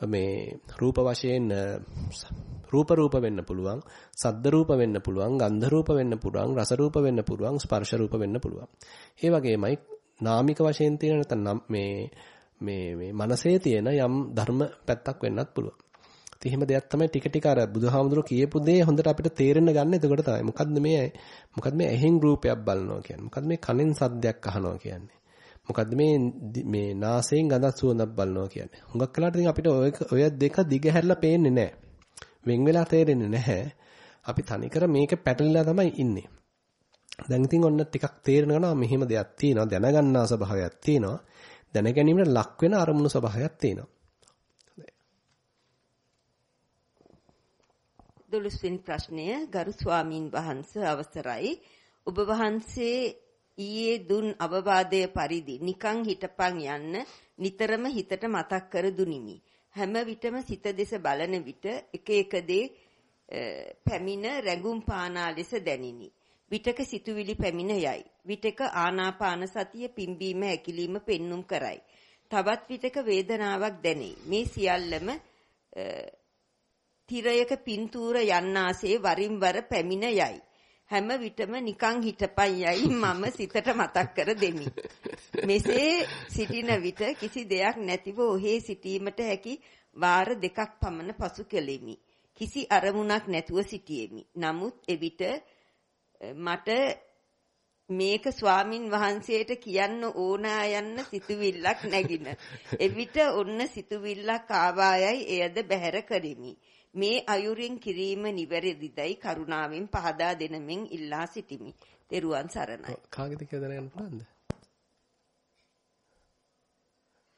මේ රූප වශයෙන් රූප රූප වෙන්න පුළුවන්, සද්ද රූප වෙන්න පුළුවන්, ගන්ධ රූප වෙන්න පුළුවන්, රස රූප වෙන්න පුළුවන්, ස්පර්ශ රූප වෙන්න පුළුවන්. ඒ වගේමයි නාමික වශයෙන් තියෙන නැත්නම් මේ මේ මේ මනසේ තියෙන යම් ධර්ම පැත්තක් වෙන්නත් පුළුවන්. ඉතින් එහෙම දෙයක් තමයි ටික ටික අර බුදුහාමුදුරුවෝ කියපු දේ හොඳට අපිට තේරෙන්න ගන්න එතකොට තමයි. මොකද්ද මේ මොකද්ද මේ ඇහෙන් රූපයක් බලනවා කියන්නේ? මොකද්ද මේ කනෙන් සද්දයක් අහනවා කියන්නේ? මොකද්ද මේ මේ නාසයෙන් ගඳක් සුවඳක් බලනවා කියන්නේ? හුඟක් වෙලාවට ඉතින් අපිට ඔය දෙක දිග හැරලා පේන්නේ නැහැ. වෙන් වෙලා තේරෙන්නේ නැහැ. අපි තනිකර මේක පැටලිලා තමයි ඉන්නේ. දැන් ඉතින් ඔන්න ටිකක් තේරෙන ගමන් මෙහෙම දෙයක් තියෙනවා දැනගන්නා ස්වභාවයක් තියෙනවා දැනගැනීමට ලක් වෙන අරමුණු ස්වභාවයක් තියෙනවා. දොළොස්වෙනි ප්‍රශ්නය ගරු ස්වාමින් වහන්සේ අවසරයි ඔබ වහන්සේ ඊයේ දුන් අවවාදයේ පරිදි නිකං හිටපන් යන්න නිතරම හිතට මතක් කර දුනිමි හැම විටම සිත දෙස බලන විට එක එක දේ පැමිණ රැඟුම් පානා ලෙස දැනිනි විටක සිතුවිලි පැමිණ යයි. විටක ආනාපාන සතිය පිම්බීම හැකිලිම පෙන්눔 කරයි. තවත් විටක වේදනාවක් දැනේ. මේ සියල්ලම තිරයක පින්තූර යන්නාසේ වරින් වර පැමිණ යයි. හැම විටම නිකං හිටපන් යයි මම සිතට මතක් කර දෙමි. මෙසේ සිටින විට කිසි දෙයක් නැතිව ඔහේ සිටීමට හැකි වාර දෙකක් පමණ පසු කෙලිමි. කිසි අරමුණක් නැතුව සිටියෙමි. නමුත් එවිට මට මේක ස්වාමින් වහන්සේට කියන්න ඕනා යන්න සිතුවිල්ලක් නැගින. එවිට ඔන්න සිතුවිල්ලක් ආවායයි එයද බැහැර කරමි. මේ අයුරින් කිරීම නිවැරදිදයි කරුණාවෙන් පහදා දෙනමින් ඉල්ලා සිටිමි. තෙරුවන් සරණයි. කාගෙද කියලා දැනගන්න පුළුවන්ද?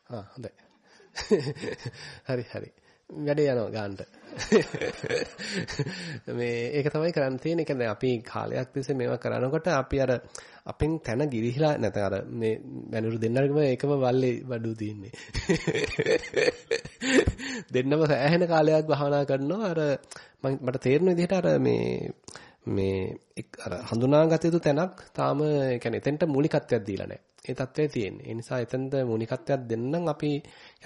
ආ හොඳයි. හරි හරි. වැඩේ යනවා ගන්නට. මේ ඒක තමයි කරන්න තියෙන්නේ. ඒ කියන්නේ අපි කාලයක් තිස්සේ මේවා කරනකොට අපි අර අපෙන් තන ගිරිහිලා නැත්නම් අර මේ වැනුරු දෙන්නගම ඒකම වල්ලේ වඩු තින්නේ. දෙන්නම සෑහෙන කාලයක් භාවනා කරනවා අර මට තේරෙන විදිහට අර මේ මේ අර හඳුනාගත යුතු තැනක් තාම ඒ කියන්නේ එතෙන්ට මූලිකත්වයක් දීලා නැහැ. ඒ தත්ත්වය තියෙන්නේ. ඒ නිසා එතෙන්ද මූලිකත්වයක් දෙන්නම් අපි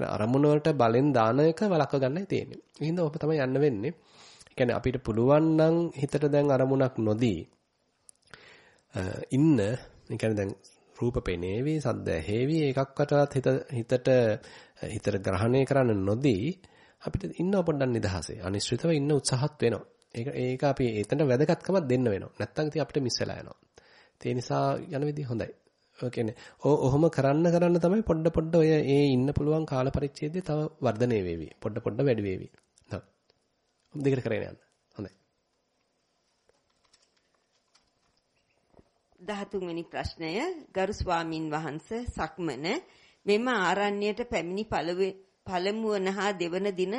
අරමුණ වලට බලෙන් දාන එක වළක්ව ගන්නයි තියෙන්නේ. ඒ හින්දා ඔබ තමයි යන්න වෙන්නේ. ඒ කියන්නේ අපිට පුළුවන් නම් හිතට දැන් අරමුණක් නොදී ඉන්න ඒ කියන්නේ දැන් රූප පෙනේවි, සද්ද ඇහෙවි එකක්වටවත් හිත හිතට හිතට ග්‍රහණය කරන්න නොදී අපිට ඉන්න පොඩ්ඩක් නිදහසේ අනිශ්චිතව ඉන්න උත්සාහත් වෙනවා. ඒක ඒක අපි එතන වැදගත්කමක් දෙන්න වෙනවා. නැත්තම් ඉතින් අපිට මිස් වෙලා යනවා. ඒ නිසා යන විදිහ හොඳයි. ඔය කියන්නේ ඔහොම කරන්න කරන්න තමයි පොඩ පොඩ ඔය ඒ ඉන්න පුළුවන් කාල පරිච්ඡේදය තව වර්ධනය වෙවි. පොඩ පොඩ වැඩි වෙවි. දිගට කරගෙන යන්න. හොඳයි. 13 වෙනි ප්‍රශ්නය ගරු ස්වාමින් වහන්සේ සක්මන මෙම ආරණ්‍යයට පැමිණි පළමුව නහා දෙවන දින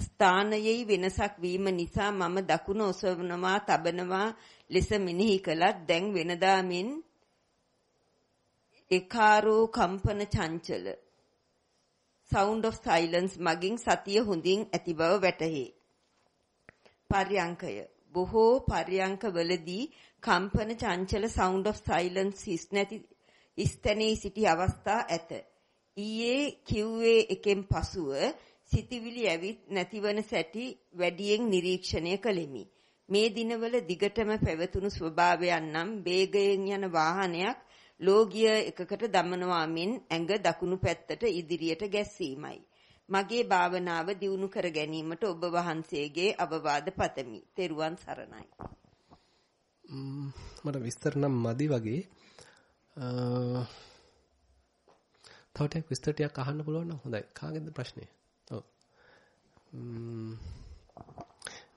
ස්ථානයේ වෙනසක් වීම නිසා මම දකුණ ඔසවනවා තබනවා ලෙස මෙනෙහි කළත් දැන් වෙනදා මෙන් ඒකාරෝ කම්පන චංචල sound of silence මගින් සතිය හොඳින් ඇති බව වැටහේ. පර්යංකය බොහෝ පර්යංකවලදී කම්පන චංචල sound of silence හිස් නැති ස්තනේ සිටි අවස්ථා ඇත. ඊයේ QA එකෙන් පසුව සිතවිලි ඇවිත් නැතිවන සැටි වැඩියෙන් නිරීක්ෂණය කළෙමි. මේ දිනවල දිගටම පැවතුණු ස්වභාවයන් නම් වේගයෙන් යන වාහනයක් ලෝගිය එකකට දමනවා මෙන් ඇඟ දකුණු පැත්තට ඉදිරියට ගැස්සීමයි. මගේ භාවනාව දියුණු කර ගැනීමට ඔබ වහන්සේගේ අවවාද පතමි. තෙරුවන් සරණයි. මට විස්තර නම් මදි වගේ තව ටිකක් විස්තර ටිකක් අහන්න පුළුවන් නම් හොඳයි. කාගෙන්ද ප්‍රශ්නේ?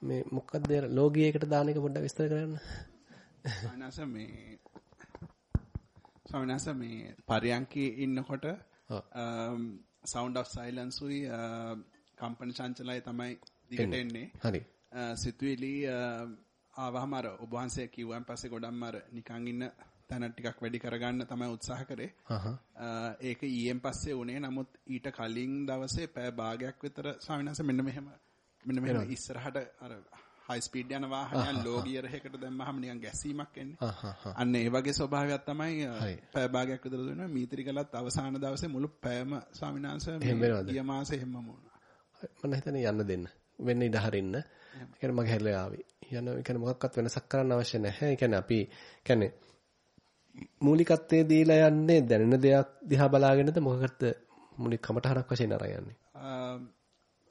මේ මොකක්ද ලෝගියේකට දාන එක පොඩ්ඩක් විස්තර කරන්න. අනස මේ ස්වාමිනාස මේ පරියන්කේ ඉන්නකොට sound of silence උයි කම්පන චංචලයි තමයි දිගට එන්නේ. හරි. සිතුවිලි ආවහම අර ඔබ වහන්සේ කිව්වන් පස්සේ ගොඩක්ම අර නිකන් ඉන්න තැන ටිකක් වැඩි කරගන්න තමයි උත්සාහ කරේ. ඒක ඊයෙන් පස්සේ උනේ නමුත් ඊට කලින් දවසේ පැය භාගයක් විතර ස්වාමීන් වහන්සේ මෙන්න මෙහෙම මෙන්න මෙහෙම ඉස්සරහට අර හයි ස්පීඩ් යන වාහනයක් ලෝ ගියර් එකකට දැම්මහම නිකන් ගැස්සීමක් එන්නේ. අන්න ඒ වගේ ස්වභාවයක් තමයි පැය භාගයක් විතර දුන්නා. මීත්‍රි කළත් අවසාන දවසේ මුළු පැයම ස්වාමීන් වහන්සේ ගිය මාසේ හැමම වුණා. මම හිතන්නේ යන්න දෙන්න. වෙන්න ඉඩ හරින්න. ඒ කියන්නේ මගේ හැරලා ආවේ. යන ඒ කියන්නේ මොකක්වත් වෙනසක් කරන්න අවශ්‍ය නැහැ. ඒ කියන්නේ අපි කියන්නේ මූලිකත්වයේ දීලා යන්නේ දැනෙන දෙයක් දිහා බලාගෙනද මොකකටද මූලික කමටහරක් වශයෙන් අරන් යන්නේ?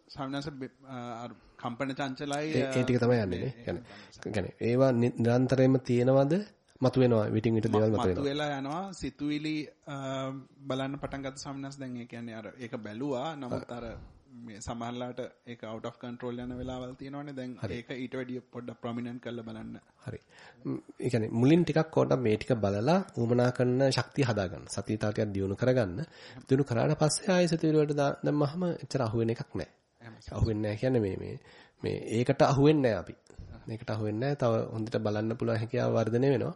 ස්වාමීනාස කම්පන චංචලයි ඒ ටික තමයි යන්නේ නේ. يعني ඒවා නිරන්තරයෙන්ම තියෙනවද? මතුවෙනවා විටින් විට දේවල් මතුවෙනවා. මතුවෙලා යනවා සිතුවිලි බලන්න පටන් ගත්ත ස්වාමීනාස දැන් ඒ කියන්නේ අර ඒක බැලුවා නමුත් අර මේ සමහරලාට ඒක out of control යන වෙලාවල් තියෙනවනේ දැන් ඒක ඊට වැඩිය පොඩ්ඩක් prominent කරලා බලන්න. හරි. ඒ කියන්නේ මුලින් ටිකක් පොඩ්ඩක් මේ ටික බලලා උමනා කරන ශක්තිය හදාගන්න. සතිය තාටියක් දියුණු කරගන්න. දියුණු කරාට පස්සේ ආයෙ සිතුවිලි වලට දැම්මහම එච්චර අහුවෙන එකක් නැහැ. අහුවෙන්නේ නැහැ කියන්නේ මේ මේ මේ ඒකට අහුවෙන්නේ නැහැ අපි. මේකට අහුවෙන්නේ නැහැ. තව හොඳට බලන්න පුළුවන් හැකියාව වර්ධනය වෙනවා.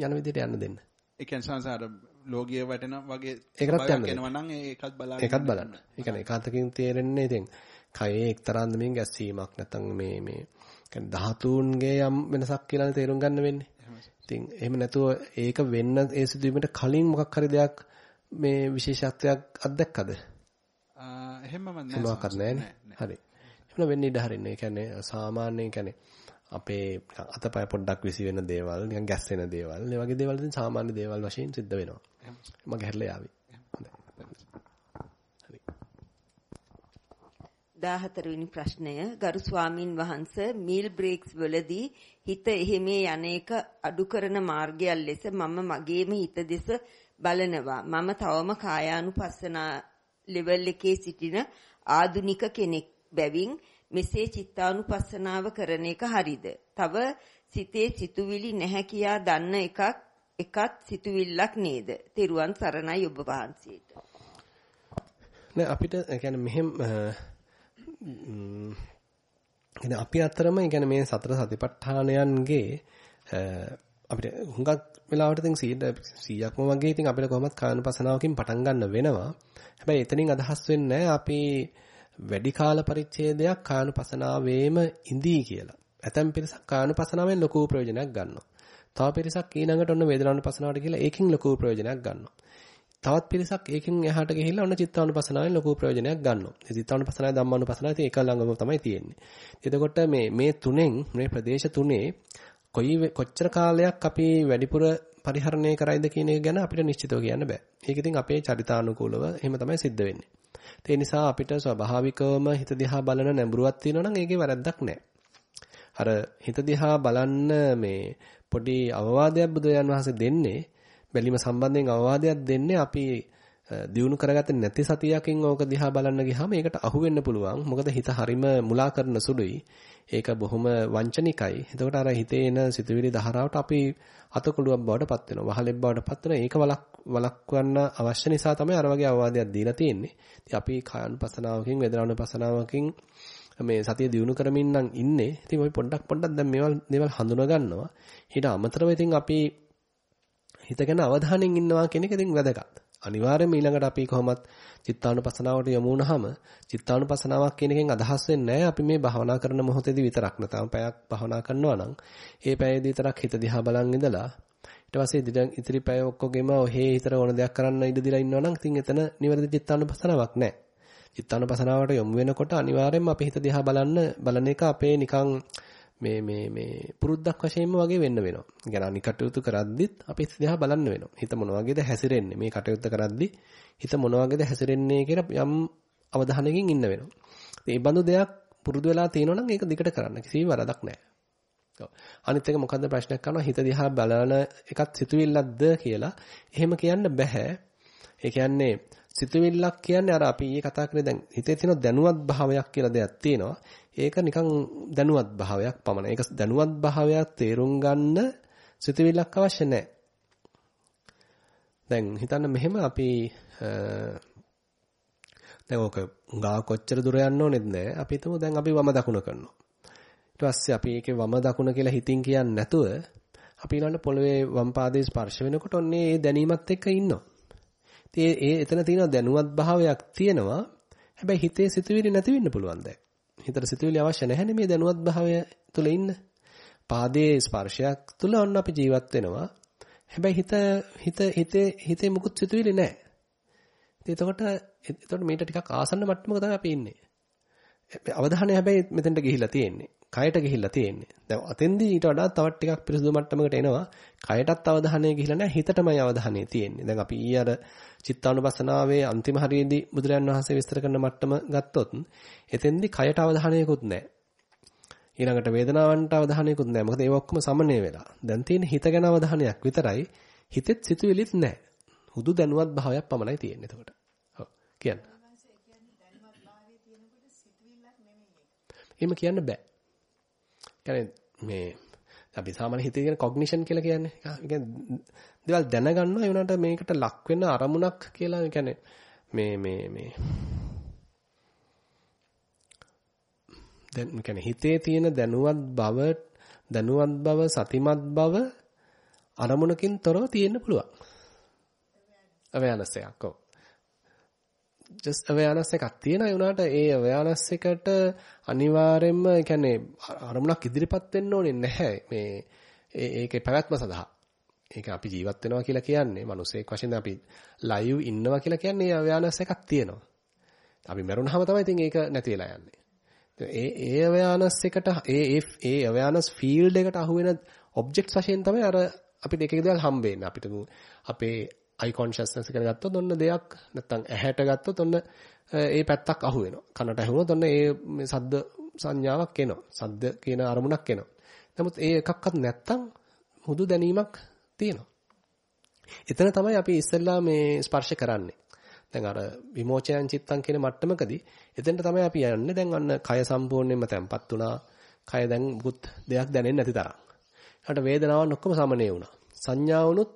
යන විදිහට යන්න දෙන්න. ඒ කියන්නේ සංසාර ලෝගිය වැටෙන වගේ ඒකටත් යන්න වෙනවා නම් ඒකත් බලන්න. ඒකත් බලන්න. ඒ කියන්නේ ඒකාතකින් තේරෙන්නේ ඉතින් කයේ එක්තරා අන්දමින් ගැස්සීමක් නැත්නම් මේ මේ කියන්නේ ධාතුන්ගේ යම් වෙනසක් කියලානේ තේරුම් ගන්න වෙන්නේ. ඉතින් එහෙම නැතුව ඒක වෙන්න ඒ සිදුවීමට කලින් මොකක් හරි දෙයක් මේ විශේෂත්වයක් අත්දැක්කද? එහෙමම නැහැ. මොකක්වත් නැහැ. හරි. එහෙම වෙන්න ඉඩ හරින්න. ඒ කියන්නේ සාමාන්‍යයෙන් කියන්නේ අපේ අතපය පොඩ්ඩක් විසි වෙන දේවල්, නිකන් ගැස්සෙන දේවල්, මේ වගේ දේවල් ඉතින් සාමාන්‍ය දේවල් වශයෙන් සිද්ධ වෙනවා. මගේ හැරලා යාවි. හරි. 14 වෙනි ප්‍රශ්නය ගරු ස්වාමින් වහන්සේ මීල් බ්‍රේක්ස් වලදී හිත එහෙමේ යන්නේක අඩු කරන මාර්ගයක් ලෙස මම මගේම හිත දෙස බලනවා. මම තවම කායානුපස්සනා ලෙවල් එකේ සිටින ආදුනික කෙනෙක් බැවින් මෙසේ චිත්තානුපස්සනාව කරන එක හරිද? තව සිතේ සිතුවිලි නැහැ කියා දන්න එකක් එකත් සිතුවිල්ලක් නේද? තෙරුවන් සරණයි ඔබ වහන්සේට. නෑ අපිට කියන්නේ මෙහෙම කියන්නේ අපි අතරම කියන්නේ මේ සතර සතිපට්ඨානයන්ගේ අපිට හුඟක් වෙලාවට ඉතින් 100ක්ම වගේ ඉතින් අපිට කොහොමත් කායනුපසනාවකින් පටන් ගන්න වෙනවා. හැබැයි එතනින් අදහස් වෙන්නේ අපි වැඩි කාල පරිච්ඡේදයක් කායනුපසනාවේම ඉඳී කියලා. ඇතැම් පිරිසක් කායනුපසනාවෙන් ලොකු ප්‍රයෝජනයක් ගන්නවා. තව පිරිසක් ඊළඟට ඔන්න වේදනානුපසනාවට කියලා ඒකෙන් ලොකු ප්‍රයෝජනයක් ගන්නවා. තවත් පිරිසක් ඒකෙන් එහාට ගිහිල්ලා ඔන්න චිත්තානුපසනාවෙන් ලොකු ප්‍රයෝජනයක් ගන්නවා. ඒ චිත්තානුපසනාවයි ධම්මානුපසනාවයි ඉතින් එක ළඟම තමයි තියෙන්නේ. එතකොට මේ මේ තුනෙන් මේ ප්‍රදේශ තුනේ කොයි කොච්චර කාලයක් අපි වැඩිපුර පරිහරණය කරයිද කියන එක ගැන අපිට නිශ්චිතව කියන්න බෑ. ඒක ඉතින් අපේ චරිතානුකූලව එහෙම තමයි සිද්ධ වෙන්නේ. ඒ නිසා අපිට ස්වභාවිකවම හිත දිහා බලන නැඹුරුවක් තියෙනවා නම් ඒකේ වැරද්දක් නැහැ. අර හිත දිහා බලන්න මේ පොඩි අවවාදයක් බුදුරජාන් වහන්සේ දෙන්නේ බැලීම සම්බන්ධයෙන් අවවාදයක් දෙන්නේ අපි දියුණු කරගත්තේ නැති සතියකින් ඕක දිහා බලන්න ගියාම ඒකට අහු වෙන්න පුළුවන්. මොකද හිත හරිම මුලා කරන සුළුයි. ඒක බොහොම වංචනිකයි. එතකොට අර හිතේ එන සිතුවිලි ධාරාවට අපි අතකොළුවක් බවට පත් වෙනවා. වහලෙක් බවට පත් වෙනවා. ඒක වලක් වලක්වන්න අවශ්‍ය නිසා තමයි අර වගේ අවවාදයක් දීලා තියෙන්නේ. ඉතින් අපි කායනුපසනාවකින් වේදනානුපසනාවකින් මේ සතිය දිනු කරමින් නම් ඉන්නේ. ඉතින් අපි පොඩ්ඩක් පොඩ්ඩක් දැන් මේවල් මේවල් හඳුනා ගන්නවා. ඊට අමතරව ඉතින් අපි හිත ගැන අවධානයෙන් ඉන්නවා කියන එක ඉතින් වැදගත්. අනිවාර්යයෙන්ම ඊළඟට අපි කොහොමත් චිත්තානුපසනාවට යමු වුණාම චිත්තානුපසනාවක් කියන එකෙන් අදහස් වෙන්නේ අපි මේ භාවනා කරන මොහොතේදී විතරක් නැතම පැයක් භාවනා කරනවා නම් ඒ පැයේදී විතරක් හිත දිහා බලන් ඉඳලා ඊට පස්සේ ඉතිරි පැය ඔක්කොගෙම ඔහේ හිතර ඕන දෙයක් කරන්න ඉඩ දීලා ඉන්නවා නම් ඉතින් එතන නිවැරදි චිත්තානුපසනාවක් නැහැ. චිත්තානුපසනාවට යොමු වෙනකොට අනිවාර්යයෙන්ම අපි හිත දිහා බලන්න බලන එක අපේ නිකන් මේ මේ මේ පුරුද්දක් වශයෙන්ම වගේ වෙන්න වෙනවා. يعني අනික් කටයුතු කරද්දිත් අපි දිහා බලන්න වෙනවා. හිත මොන වගේද හැසිරෙන්නේ? මේ කටයුත්ත කරද්දි හිත මොන වගේද හැසිරෙන්නේ කියලා යම් අවධානයකින් ඉන්න වෙනවා. ඉතින් මේ බඳු දෙයක් පුරුදු වෙලා තියෙනවා නම් ඒක දිගට කරන්න කිසි වරදක් නැහැ. ඔව්. අනිත් එක මොකද්ද ප්‍රශ්නයක් කරනවා හිත දිහා බලන එකත් සිතුවිල්ලක්ද කියලා. එහෙම කියන්න බෑ. ඒ කියන්නේ සිතුවිල්ලක් කියන්නේ අර අපි ඊයේ කතා කරේ දැන් හිතේ තියෙන දැනුවත් භාවයක් කියලා දෙයක් තියෙනවා. ඒක නිකන් දැනුවත් භාවයක් පමණයි. ඒක දැනුවත් භාවයක් තේරුම් ගන්න සිතුවිල්ලක් අවශ්‍ය නැහැ. දැන් හිතන්න මෙහෙම අපි දැන් ඕක ගා කොච්චර දුර යන්න ඕනෙත් නැහැ. අපි හිතමු දැන් අපි වම දකුණ කරනවා. ඊට පස්සේ අපි ඒකේ වම දකුණ කියලා හිතින් කියන්නේ නැතුව අපි ඊළඟ පොළවේ වම් පාදයේ ස්පර්ශ වෙනකොට ඔන්නේ ඒ දැනීමත් එක්ක ඉන්නවා. ඉතින් ඒ එතන තියෙන දැනුවත් භාවයක් තියෙනවා. හැබැයි හිතේ සිතුවිලි නැති වෙන්න පුළුවන් දැන්. හිතට සිතුවිලි අවශ්‍ය නැහැනේ මේ දැනුවත් භාවය තුල ඉන්න. පාදයේ ස්පර්ශයක් තුල ඔන්න අපි ජීවත් වෙනවා. හැබැයි හිත හිත හිතේ හිතේ මුකුත් සිතුවිලි නැහැ. ඉතින් එතකොට එතකොට මේට ටිකක් ආසන්න මට්ටමක තමයි අපි ඉන්නේ. අවධානය හැබැයි මෙතෙන්ට ගිහිල්ලා තියෙන්නේ. කයට ගිහිල්ලා තියෙන්නේ. දැන් අතෙන්දී ඊට වඩා තවත් ටිකක් පිරිසුදු මට්ටමකට එනවා. කයටත් අවධානය ගිහිල්ලා නැහැ හිතටමයි අවධානය තියෙන්නේ. දැන් අපි ඊ අර චිත්තානුපස්සනාවේ අන්තිම හරියේදී බුදුරයන් වහන්සේ විස්තර කරන මට්ටම ගත්තොත් එතෙන්දී කයට අවධානයකුත් නැහැ. ඊළඟට වේදනාවන්ට අවධානයකුත් නැහැ. මොකද ඒව ඔක්කොම සමනය වෙලා. දැන් තියෙන හිත ගැන අවධානයක් විතරයි. හිතෙත් සිතුවිලිත් නැහැ. හුදු දැනුවත් භාවයක් පමණයි තියෙන්නේ එතකොට. ඔව් කියන්න. එහෙම කියන්න බෑ. කියන්නේ මේ අපි සාමාන්‍ය හිතේ කියන කොග්නිෂන් කියලා කියන්නේ. ඒ කියන්නේ දේවල් දැනගන්නවා ඒ උනාට මේකට ලක් වෙන අරමුණක් කියලා ඒ කියන්නේ මේ මේ මේ දැන් කියන්නේ හිතේ තියෙන දැනුවත් බව දැනුවත් බව සතිමත් බව අරමුණකින් තොරව තියෙන්න පුළුවන්. awareness එකක් ඔව්. Just awareness එකක් තියෙනවා ඒ උනාට ඒ awareness එකට අනිවාර්යයෙන්ම ඒ කියන්නේ අරමුණක් ඉදිරිපත් වෙන්න ඕනේ නැහැ මේ ඒකේ පැවැත්ම සඳහා. ඒක අපි ජීවත් වෙනවා කියලා කියන්නේ මිනිසෙක් වශයෙන් අපි ලයිව් ඉන්නවා කියලා කියන්නේ ඒ awareness එකක් තියෙනවා. අපි මරුණාම තමයි ඉතින් ඒක නැති වෙලා යන්නේ. ඒ ඒ awareness එකට ඒ ඒ awareness field එකට අහු වෙන objects වශයෙන් තමයි අර අපිට එක එක දේවල් හම්බ වෙන්නේ. අපිට අපේ eye consciousness එක ගත්තොත් ඔන්න දෙයක් නැත්තම් ඇහැට ගත්තොත් ඔන්න ඒ පැත්තක් අහු වෙනවා. කනට ඇහුනොත් ඔන්න ඒ සද්ද සංඥාවක් එනවා. සද්ද කියන අරමුණක් එනවා. නමුත් ඒ එකක්වත් නැත්තම් හුදු දැනීමක් තියෙනවා. එතන තමයි අපි ඉස්සෙල්ලා මේ ස්පර්ශ කරන්නේ. දැන් අර විමෝචයන් චිත්තං කියන මට්ටමකදී එතෙන්ට තමයි අපි යන්නේ. දැන් අන්න කය සම්පූර්ණයෙන්ම තැම්පත් වුණා. කය දැන් මුකුත් දෙයක් දැනෙන්නේ නැති තරම්. ඊට වේදනාවන් ඔක්කොම සමනය වුණා. සංඥාවනුත්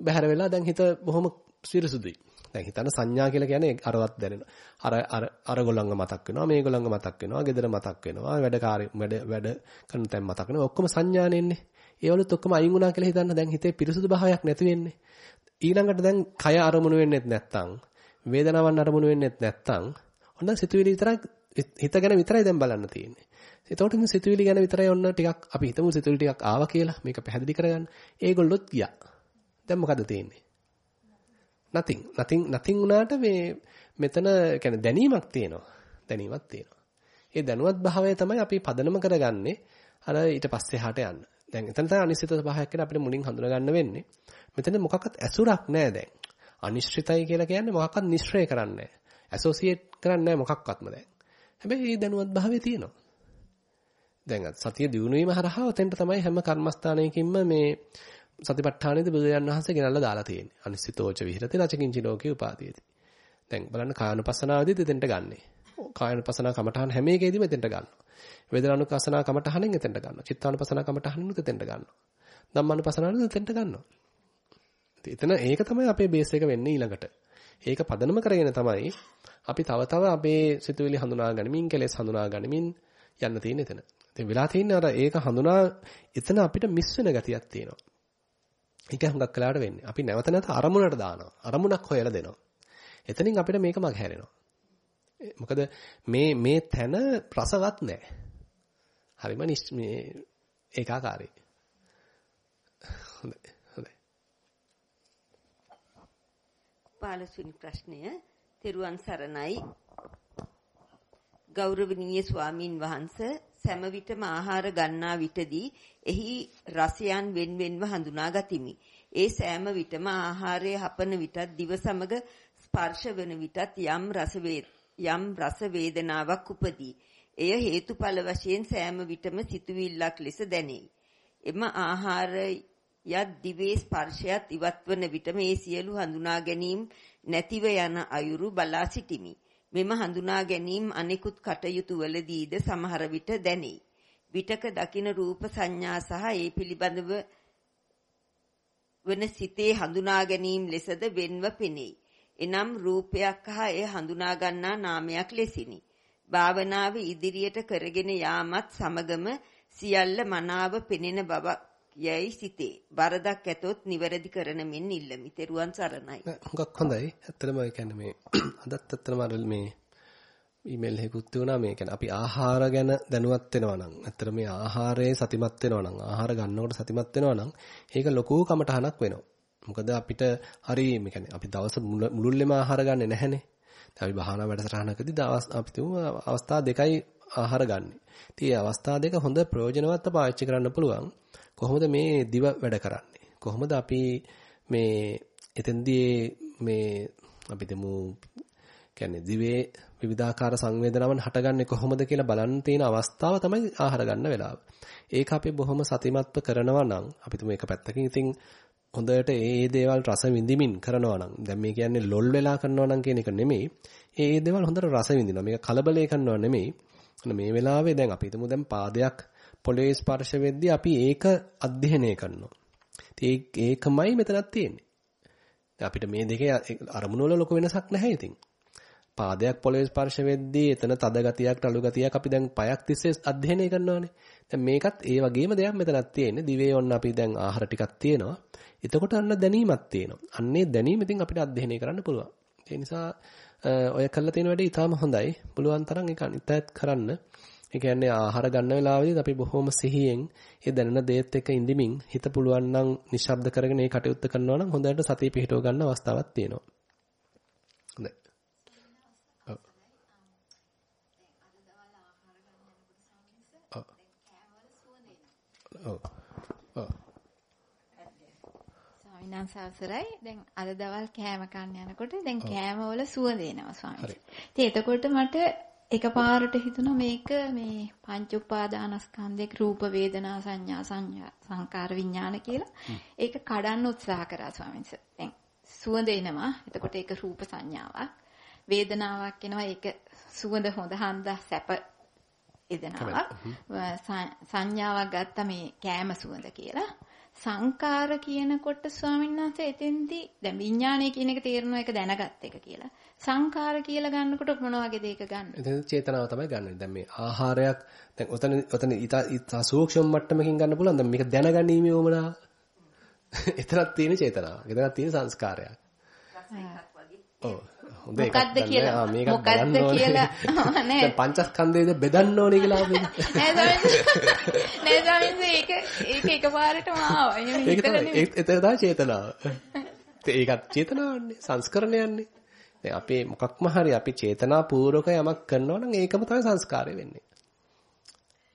බැහැර වෙලා දැන් හිත බොහොම සිරසුදුයි. දැන් හිතන්න සංඥා කියලා කියන්නේ අරවත් දැනෙන. අර අර අරගොල්ලන්ග මතක් වෙනවා, මේගොල්ලන්ග මතක් වෙනවා, ගෙදර මතක් වෙනවා, වැඩකාරී වැඩ වැඩ කරන තැන් මතක් වෙනවා. ඔක්කොම සංඥානෙන්නේ. ඒවලුත් ඔක්කොම අයින් වුණා කියලා හිතන්න දැන් හිතේ පිරිසුදු භාවයක් නැති වෙන්නේ. ඊළඟට දැන් කය අරමුණු වෙන්නේත් නැත්තම්, වේදනාවන් අරමුණු වෙන්නේත් නැත්තම්, ඔන්න සිතුවිලි විතරක් හිත ගැන විතරයි දැන් බලන්න තියෙන්නේ. එතකොට ඉතින් සිතුවිලි ගැන විතරයි ඔන්න ටිකක් අපි හිතමු සිතුවිලි ටිකක් ආවා කියලා. මේක පැහැදිලි කරගන්න. ඒගොල්ලොත් ගියා. දැන් මොකද තියෙන්නේ? nothing. nothing nothing උනාට මේ මෙතන කියන්නේ දැනීමක් තියෙනවා. දැනීමක් තියෙනවා. ඒ දැනුවත් භාවය තමයි අපි පදනම කරගන්නේ අර ඊට පස්සේ හාට යන්න. දැන් එතන තමයි අනිශ්චිත ස්වභාවයක් කියලා අපිට මුලින් හඳුනා ගන්න වෙන්නේ. මෙතන මොකක්වත් ඇසුරක් නැහැ දැන්. අනිශ්චිතයි කියලා කියන්නේ මොකක්වත් නිශ්චය කරන්නේ නැහැ. ඇසෝසියේට් කරන්නේ නැහැ මොකක්වත්ම දැන්. හැබැයි මේ දැනුවත් භාවය තියෙනවා. දැන් සතිය දිනු වීම හරහා උතෙන්ට තමයි හැම කර්මස්ථානයකින්ම මේ සතිපට්ඨානෙදී බුදුරජාණන් වහන්සේ ගෙනල්ලා දාලා තියෙන්නේ. අනිසිතෝච විහෙරති රචකින්චි ලෝකේ උපාදීයති. දැන් බලන්න කායනුපස්සනාවේදී දෙතෙන්ට ගන්නෙ. කායනුපස්සනා කමඨහන් හැම එකේදීම එතෙන්ට ගන්නවා. වේදනානුපස්සනා කමඨහනෙන් එතෙන්ට ගන්නවා. චිත්තානුපස්සනා කමඨහනෙන් එතෙන්ට ගන්නවා. ධම්මානුපස්සනාවෙන් එතෙන්ට ගන්නවා. එතන ඒක තමයි අපේ බේස් එක වෙන්නේ ඊළඟට. ඒක පදනම කරගෙන තමයි අපි තව තව අපේ සිතුවිලි හඳුනා ගනිමින් කෙලෙස් හඳුනා ගනිමින් යන්න තියෙන්නේ එතන. ඉතින් වෙලා තියෙන්නේ අර ඒක හඳුනා එතන අපිට මිස් වෙන ගතියක් තියෙනවා. ඒක හුඟක් කලාවට වෙන්නේ. අපි නැවත නැවත අරමුණට දානවා. අරමුණක් හොයලා දෙනවා. එතනින් අපිට මේක මග හැරෙනවා. මොකද මේ මේ තැන රසවත් නැහැ. හරිම මේ ඒකාකාරයි. හොඳයි. හොඳයි. පාලසුනි ප්‍රශ්නය තෙරුවන් සරණයි ගෞරවනීය ස්වාමින් වහන්සේ සෑම විටම ආහාර ගන්නා විටදී එහි රසයන් වෙන්වෙන්ව හඳුනා ගතිමි. ඒ සෑම විටම ආහාරය හපන විටත් දිව සමග ස්පර්ශ වන විටත් යම් රස යම් රස වේදනාවක් උපදී. එය හේතුඵල වශයෙන් සෑම විටම සිතුවිල්ලක් ලෙස දැනේ. එම ආහාරය දිවේ ස්පර්ශයත් ඉවත්වන විට මේ සියලු හඳුනා ගැනීම නැතිව යන අයුරු බලා සිටිමි. මෙම හඳුනා ගැනීම අනෙකුත් කටයුතු වලදීද සමහර විට දැනේ. විටක දකින රූප සංඥා සහ ඒ පිළිබඳව වන සිතේ හඳුනා ගැනීම ලෙසද වෙන්ව පෙනේ. එනම් රූපයක් හා එය හඳුනා ගන්නා නාමයක් ලෙසිනි. භාවනාව ඉදිරියට කරගෙන යාමත් සමගම සියල්ල මනාව පෙනෙන බව යයි සිතේ. වරදක් ඇතොත් නිවැරදි කරන මෙන් ඉල්ලමි. තෙරුවන් සරණයි. හුඟක් හොඳයි. ඇත්තටම ඒ කියන්නේ මේ අදත් ඇත්තටම අර මේ ඊමේල් එකකුත් තියුණා මේ කියන්නේ අපි ආහාර ගැන දැනුවත් වෙනවා නම් ඇත්තට මේ ආහාරයේ සතිමත් වෙනවා නම් ආහාර ගන්නකොට සතිමත් වෙනවා නම් ඒක ලොකු කමටහනක් වෙනවා. මොකද අපිට හරි මේ කියන්නේ අපි දවස මුළුල්ලේම ආහාර ගන්නෙ නැහනේ. අපි භාවනා වැඩසටහනකදී දවස් අපි තුමු අවස්ථා දෙකයි ආහාර ගන්නෙ. ඉතින් මේ අවස්ථා දෙක හොඳ ප්‍රයෝජනවත් පාවිච්චි කරන්න පුළුවන්. කොහොමද මේ දිව වැඩ කරන්නේ? කොහොමද අපි මේ එතෙන්දී මේ අපි දෙමු කියන්නේ දිවේ විවිධාකාර සංවේදනාවන් හටගන්නේ කොහොමද කියලා බලන්න තියෙන අවස්ථාව තමයි ආහාර ගන්න වෙලාව. ඒක අපි බොහොම සතිමත්ව කරනවා නම් අපි තුමු එක පැත්තකින් ඉතින් හොඳට ඒ දේවල් රස විඳිමින් කරනවා නම් දැන් මේ කියන්නේ ලොල් වෙලා කරනවා නම් කියන එක නෙමෙයි. ඒ ඒ දේවල් හොඳට රස විඳිනවා. මේක කලබලේ කරනවා නෙමෙයි. මේ වෙලාවේ දැන් අපි හිතමු දැන් පාදයක් පොළවේ ස්පර්ශ වෙද්දී අපි ඒක අධ්‍යයනය කරනවා. ඒකමයි මෙතනක් තියෙන්නේ. අපිට මේ දෙකේ අරමුණු වල ලොකු වෙනසක් නැහැ ඉතින්. පාදයක් පොළවේ ස්පර්ශ වෙද්දී එතන තද ගතියක්, රළු ගතියක් අපි දැන් පයක් තිස්සේ අධ්‍යයනය කරනවානේ. දැන් මේකත් ඒ වගේම දෙයක් මෙතනක් තියෙන්නේ. දිවේ ඔන්න අපි දැන් ආහාර ටිකක් තියෙනවා. එතකොට අන්න දැනීමක් තියෙනවා. අන්නේ දැනීම ඉතින් අපිට අධ්‍යයනය කරන්න පුළුවන්. ඒ නිසා ඔය කළා තියෙන වැඩේ ඊටාම හොඳයි. පුළුවන් තරම් ඒක අනිත්‍යත් කරන්න. ඒ කියන්නේ ආහාර ගන්න වෙලාවෙදී අපි බොහොම සිහියෙන් ඒ දැනෙන දේත් එක්ක ඉඳිමින් හිත පුළුවන් නම් නිශ්ශබ්ද කරගෙන මේ කටයුත්ත කරනවා නම් හොඳට සතිය පිහිටව ගන්න අවස්ථාවක් තියෙනවා. හොඳයි. ඔව්. ඔව්. ස්වාමීන් වහන්සේ දැන් අද දවල් කෑම කන්න යනකොට දැන් කෑම වල සුවඳ එනවා ස්වාමීන්. ඉතින් එතකොට මට එකපාරට හිතුණා මේක මේ පංච උපාදානස්කන්ධේ රූප වේදනා සංඥා සංඥා සංකාර විඥාන කියලා. ඒක කඩන්න උත්සාහ කරා ස්වාමීන් වහන්සේ. දැන් සුවඳ එනවා. එතකොට ඒක රූප සංඥාවක්. වේදනාවක් එනවා. ඒක සුවඳ හොඳ හන්ද සැප එදෙනාවක්. සංඥාවක් ගත්තා මේ කෑම සුවඳ කියලා. සංකාර කියනකොට ස්වාමීන් වහන්සේ එතෙන්දී දැන් විඥානය කියන එක තේරෙනවා ඒක දැනගත් එක කියලා. සංකාර කියලා ගන්නකොට මොන වගේ දෙයක ගන්න? එතන චේතනාව තමයි ගන්න. දැන් මේ ආහාරයක් දැන් ඔතන ඔතන ඊට සූක්ෂම මට්ටමකින් ගන්න පුළුවන්. දැන් මේක දැනගැනීමේ වමනාව. එතනක් තියෙන චේතනාව. එතනක් තියෙන සංස්කාරයක්. ඔව්. හොඳ එකක් මොකද්ද කියලා මොකද්ද කියලා නෑ පංචස්කන්ධයද බෙදන්න ඕනේ කියලා අපි නෑ ස්වාමීන් නෑ ස්වාමීන් ඒක ඒක එකපාරටම ආවා ඒක තමයි චේතනාව ඒකත් චේතනාවන්නේ සංස්කරණයන්නේ දැන් අපේ මොකක්ම හරි අපි චේතනා පූර්වක යමක් කරනවා නම් ඒකම තමයි සංස්කාරය වෙන්නේ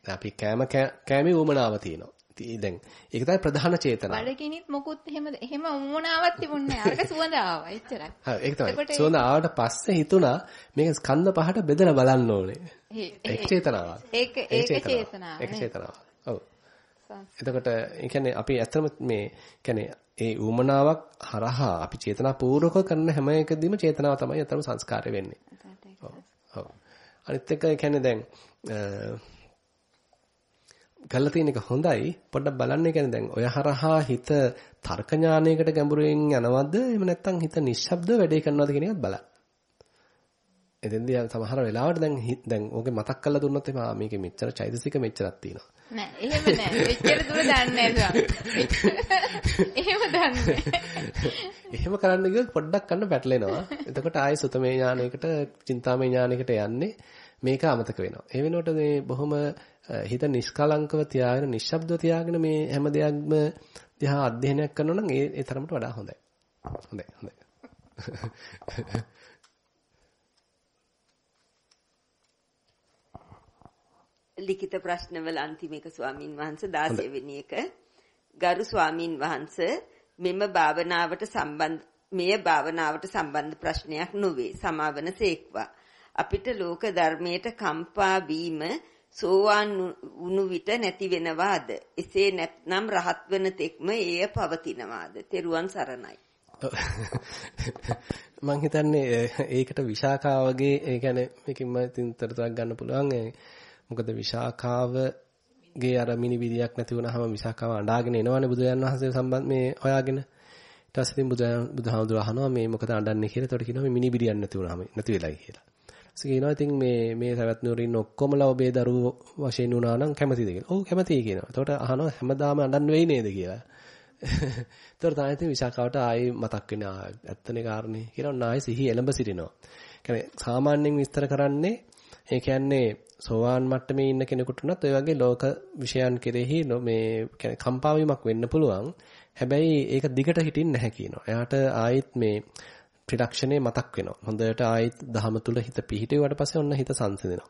දැන් අපි කෑම කෑමේ උමනාව තියෙනවා ඉතින් දැන් ඒක තමයි ප්‍රධාන චේතනාව. බඩගිනිත් මොකුත් එහෙම එහෙම වුණාවක් තිබුණේ නැහැ. අරක සුවඳ ආවා. එච්චරයි. හරි ඒක තමයි. සුවඳ ආවට පස්සේ හිතුණා මේක ස්කන්ධ පහට බෙදලා බලන්න ඕනේ. ඒක චේතනාවක්. ඒක ඒක චේතනාවක්. ඒක චේතනාවක්. ඔව්. එතකොට ඒ කියන්නේ අපි ඇත්තම මේ කියන්නේ ඒ උමනාවක් හරහා අපි චේතනාපූර්වක කරන හැම එකදීම චේතනාව තමයි ඇත්තම සංස්කාරය වෙන්නේ. ඔව්. අනිත් එක කියන්නේ දැන් කරලා තියෙන එක හොඳයි. පොඩ්ඩක් බලන්න කියන්නේ දැන් ඔය හරහා හිත තර්ක ඥානයකට ගැඹුරින් යනවද? එහෙම නැත්නම් හිත නිශ්ශබ්ද වැඩේ කරනවද කියන එකත් බලන්න. එතෙන්දී සමහර වෙලාවට දැන් දැන් ඕකේ මතක් කරලා දුන්නොත් එහම මේකේ මෙච්චර චෛතසික මෙච්චරක් තියෙනවා. නෑ එහෙම නෑ. මෙච්චර දුර දන්නේ එහෙම දන්නේ. එහෙම කරන්න ගියොත් පොඩ්ඩක් අන්න පැටලෙනවා. එතකොට ආයේ සුතමේ ඥානයකට, චින්තාමේ ඥානයකට යන්නේ මේක අමතක වෙනවා. ඒ වෙනකොට මේ බොහොම හිත නිෂ්කලංකව තියාගෙන, නිශ්ශබ්දව තියාගෙන මේ හැම දෙයක්ම දිහා අධ්‍යයනයක් කරනවා නම් ඒ තරමට වඩා හොඳයි. හොඳයි හොඳයි. ලිඛිත ප්‍රශ්නවල අන්තිම එක ස්වාමින් වහන්සේ 16 වෙනි එක. ගරු ස්වාමින් වහන්සේ මෙම භාවනාවට සම්බන්ධ මෙය භාවනාවට සම්බන්ධ ප්‍රශ්නයක් නොවේ. සමාවන සේක්වා. අපිට ලෝක ධර්මයට කම්පා වීම සෝවාන් වුණු විට නැති වෙනවාද? එසේ නැත්නම් රහත් වෙන තෙක්ම එය පවතිනවාද? තෙරුවන් සරණයි. මම හිතන්නේ ඒකට විශාඛාවගේ ඒ කියන්නේ මේකෙන් මම ඉතින් තරතරක් ගන්න පුළුවන් මොකද විශාඛාවගේ අර මිනි විදියක් නැති වුණාම විශාඛාව අඬාගෙන එනවනේ බුදුරජාන් වහන්සේ සම්බන්ධ මේ හොයාගෙන ඊට පස්සේ ඉතින් බුදුහාම බුදුහාමුදුර අහනවා මේ මොකද අඬන්නේ කියලා. එතකොට කියනවා මේ මිනි බිරියක් නැති වුණාම නැති වෙලයි කියලා. ඊට කියනවා ඉතින් මේ මේ සවැත් නුවර ඉන්න ඔක්කොමලා ඔබේ දරුවෝ වශයෙන් වුණා නම් කැමතිද කියලා. ඔව් කැමතියි කියනවා. එතකොට අහනවා හැමදාම අඬන්න වෙයි නේද කියලා. එතකොට තමයි ඉතින් විශාඛාවට ආයේ මතක් වෙන ඇත්තනේ කාරණේ කියලා ඔන්න ආයේ සිහි එළඹ සිටිනවා. කියන්නේ සාමාන්‍යයෙන් විස්තර කරන්නේ ඒ කියන්නේ සෝවාන් මට්ටමේ ඉන්න කෙනෙකුට උනත් ඔය වගේ ලෝක විෂයන් කෙරෙහි මේ කියන්නේ කම්පා වීමක් වෙන්න පුළුවන්. හැබැයි ඒක දිගට හිටින්න නැහැ කියනවා. එයාට ආයෙත් මේ ත්‍රිලක්ෂණේ මතක් වෙනවා. හොඳට ආයෙත් දහම තුල හිත පිහිටුවාට පස්සේ ඔන්න හිත සංසිඳෙනවා.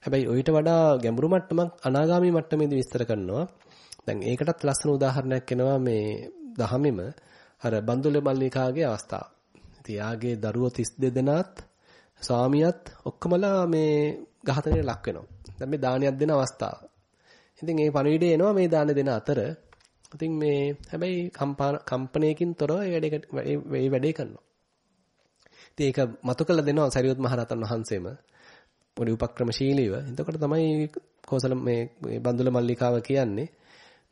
හැබැයි ඔయిత වඩා ගැඹුරු මට්ටමක් අනාගාමි මට්ටමේදී විස්තර කරනවා. දැන් ඒකටත් ලස්සන උදාහරණයක් එනවා මේ දහමෙම අර බන්දුල මල්ලිකාගේ අවස්ථාව. ඉතින් යාගේ දරුවෝ 32 දෙනාත් ස්වාමියාත් ඔක්කොමලා මේ ඝාතනයට ලක් වෙනවා. දැන් මේ දානයක් දෙන අවස්ථාව. ඉතින් මේ පණිවිඩය එනවා මේ දාන දෙන අතර. ඉතින් මේ හැබැයි කම්පණයකින් තොරව මේ වැඩේ කරනවා. ඉතින් ඒක මතු කළ දෙනවා සරියොත් මහරහතන් වහන්සේම පොඩි උපක්‍රමශීලීව. එතකොට තමයි කෝසල මේ බන්දුල මල්ලිකාව කියන්නේ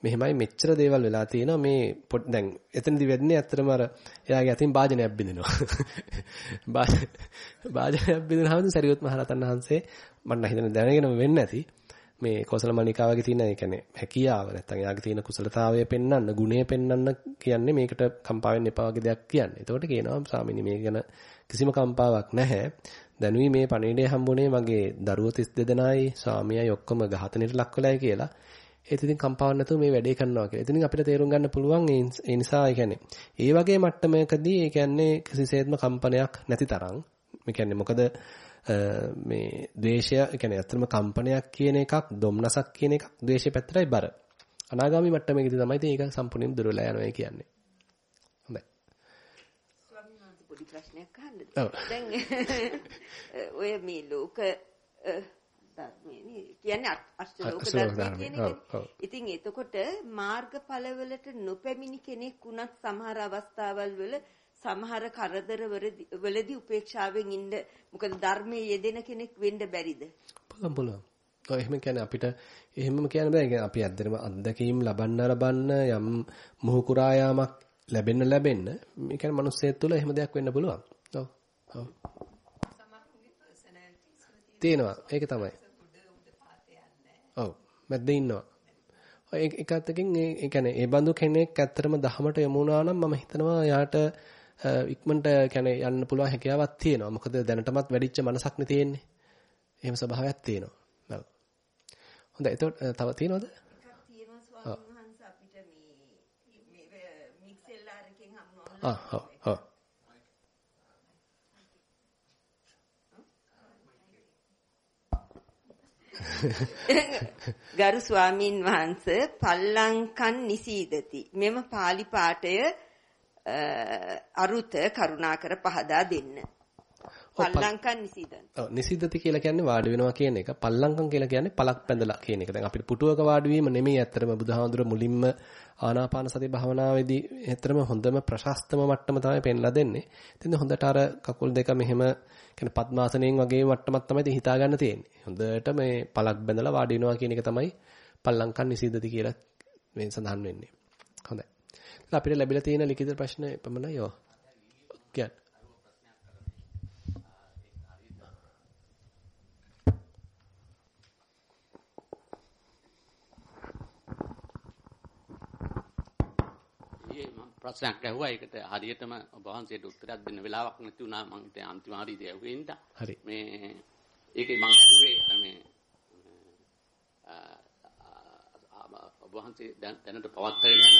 මෙහෙමයි මෙච්චර දේවල් වෙලා තියෙනවා මේ දැන් එතනදි වෙන්නේ ඇත්තටම අර එයාගේ අතින් වාජනයක් බින්දිනවා. වාජනයක් බින්දනහම සරියොත් මහරහතන් වහන්සේ මම හිතන්නේ දැනගෙනම වෙන්නේ නැති මේ කෝසල මණිකාවගේ තියෙන ඒ කියන්නේ හැකියාව නැත්තම් එයාගේ තියෙන කුසලතාවය පෙන්වන්න, ගුණය පෙන්වන්න කියන්නේ මේකට කම්පා වෙන්න එපා වගේ දෙයක් කියන්නේ. එතකොට කියනවා ස්වාමීනි මේ ගැන කිසිම කම්පාවක් නැහැ. දැනුයි මේ පණිවිඩය හම්බුනේ මගේ දරුවෝ 32 දෙනායි ස්වාමියායි ඔක්කොම ඝාතනයට ලක් වෙලායි කියලා. ඒත් ඉතින් කම්පාවක් නැතුව මේ වැඩේ කරනවා කියලා. ඉතින් අපිට තේරුම් ගන්න පුළුවන් ඒ නිසා ඒ කියන්නේ ඒ වගේ මට්ටමකදී ඒ කියන්නේ කිසිසේත්ම කම්පනයක් නැති තරම්. මේ කියන්නේ මොකද මේ ද්වේෂය කියන්නේ අත්‍තරම කම්පනයක් කියන එකක්, දුම්නසක් කියන එකක් ද්වේෂය පැත්තටයි බර. අනාගාමි මට්ටමේදී තමයි ඉතින් ඒක සම්පූර්ණයෙන් දුර වෙලා යනවා කියන්නේ. හොඳයි. ස්වාමීන් වහන්සේ පොඩි ප්‍රශ්නයක් අහන්නද? දැන් ඔය මේ ලෝක ධර්මයේ කියන්නේ අෂ්ටලෝක ධර්මයේ කියන එක. ඉතින් එතකොට මාර්ගඵලවලට නොපැමිණි කෙනෙක් වුණත් සමහර අවස්ථාවල් වල සමහර කරදර වලදී උපේක්ෂාවෙන් ඉන්න මොකද ධර්මයේ යෙදෙන කෙනෙක් වෙන්න බැරිද? පුළුවන් පුළුවන්. ඔය එහෙම කියන්නේ අපිට එහෙමම කියන්න බෑ. අපි ඇත්තටම අත්දැකීම් ලබන්න ලබන්න යම් මොහුකුරා යාමක් ලැබෙන්න ලැබෙන්න මේ කියන්නේ මිනිස්සෙක් තුළ එහෙම දෙයක් වෙන්න පුළුවන්. ඔව්. ඔව්. තියෙනවා. ඒක තමයි. ඔව්. මැද්දේ ඉන්නවා. එක අතකින් ඒ කියන්නේ ඒ බඳු කෙනෙක් ඇත්තටම දහමට යමු වුණා නම් මම හිතනවා යාට ඉක්මනට කියන්නේ යන්න පුළුවන් හැකියාවක් තියෙනවා. මොකද දැනටමත් වැඩිච්ච මනසක් නේ තියෙන්නේ. එහෙම ස්වභාවයක් තියෙනවා. ඔව්. හොඳයි. එතකොට තව තියෙනවද? එකක් තියෙනවා ස්වාමීන් වහන්සේ අපිට මේ මේ මික්සෙල්ලාර් එකෙන් හම්බුනා. ආ ඔව් ඔව්. ගරු ස්වාමින් වහන්සේ පල්ලංකන් නිසීදති. මෙම pāli පාඨය අරුත කරුණාකර පහදා දෙන්න. පල්ලංකන් නිසීදන්. ඔව් නිසිද්දති කියලා කියන්නේ වාඩි වෙනවා කියන එක. පල්ලංකම් කියලා කියන්නේ පලක් බැඳලා කියන එක. දැන් අපිට පුටුවක වාඩි වීම නෙමෙයි ඇත්තටම බුදුහාමුදුර මුලින්ම ආනාපාන සති භාවනාවේදී ඇත්තටම හොඳම ප්‍රශස්තම මට්ටම තමයි පෙන්ලා දෙන්නේ. ඉතින් හොඳට අර කකුල් දෙක මෙහෙම කියන්නේ පద్මාසනයෙන් වගේ මට්ටමක් තමයි ඉතින් හිතා ගන්න තියෙන්නේ. හොඳට මේ පලක් බැඳලා වාඩි වෙනවා කියන එක තමයි පල්ලංකම් නිසිද්දති කියලා මේ සඳහන් වෙන්නේ. හොඳයි. අපිට ලැබිලා තියෙන ලිඛිත ප්‍රශ්න එපමණයි. ඔව්. කියන්න. ප්‍රශ්නයක් ඇහුවා. ඒකට හරියටම ඔබ වහන්සේට උත්තරයක් දෙන්න වෙලාවක් නැති වුණා. මම හිතේ අන්තිම හරියදී ඇහුවේ ඉඳා හරි. මේ ඒකේ මම ඇහුවේ. මේ ඔබ වහන්සේ දැනට පවත්වාගෙන යන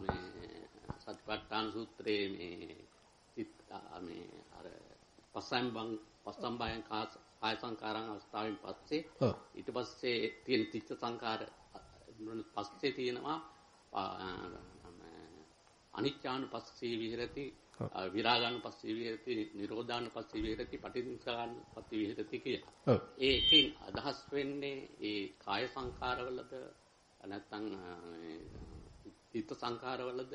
මේ සතිපට්ඨාන සූත්‍රයේ මේ මේ අර පස්සම්බං පස්සම්බයං කාය සංකාරං අවස්ථාවෙන් පස්සේ ඊට පස්සේ තියෙන තිච්ඡ සංකාර පස්සේ තියෙනවා අනිච්චානුපස්සී විහෙරති විරාගානුපස්සී විහෙරති නිරෝධානුපස්සී විහෙරති පටිච්චසමුප්පාදානුපස්සී විහෙරති කියලා. ඒකෙන් අදහස් වෙන්නේ ඒ කාය සංකාරවලද නැත්නම් චිත්ත සංකාරවලද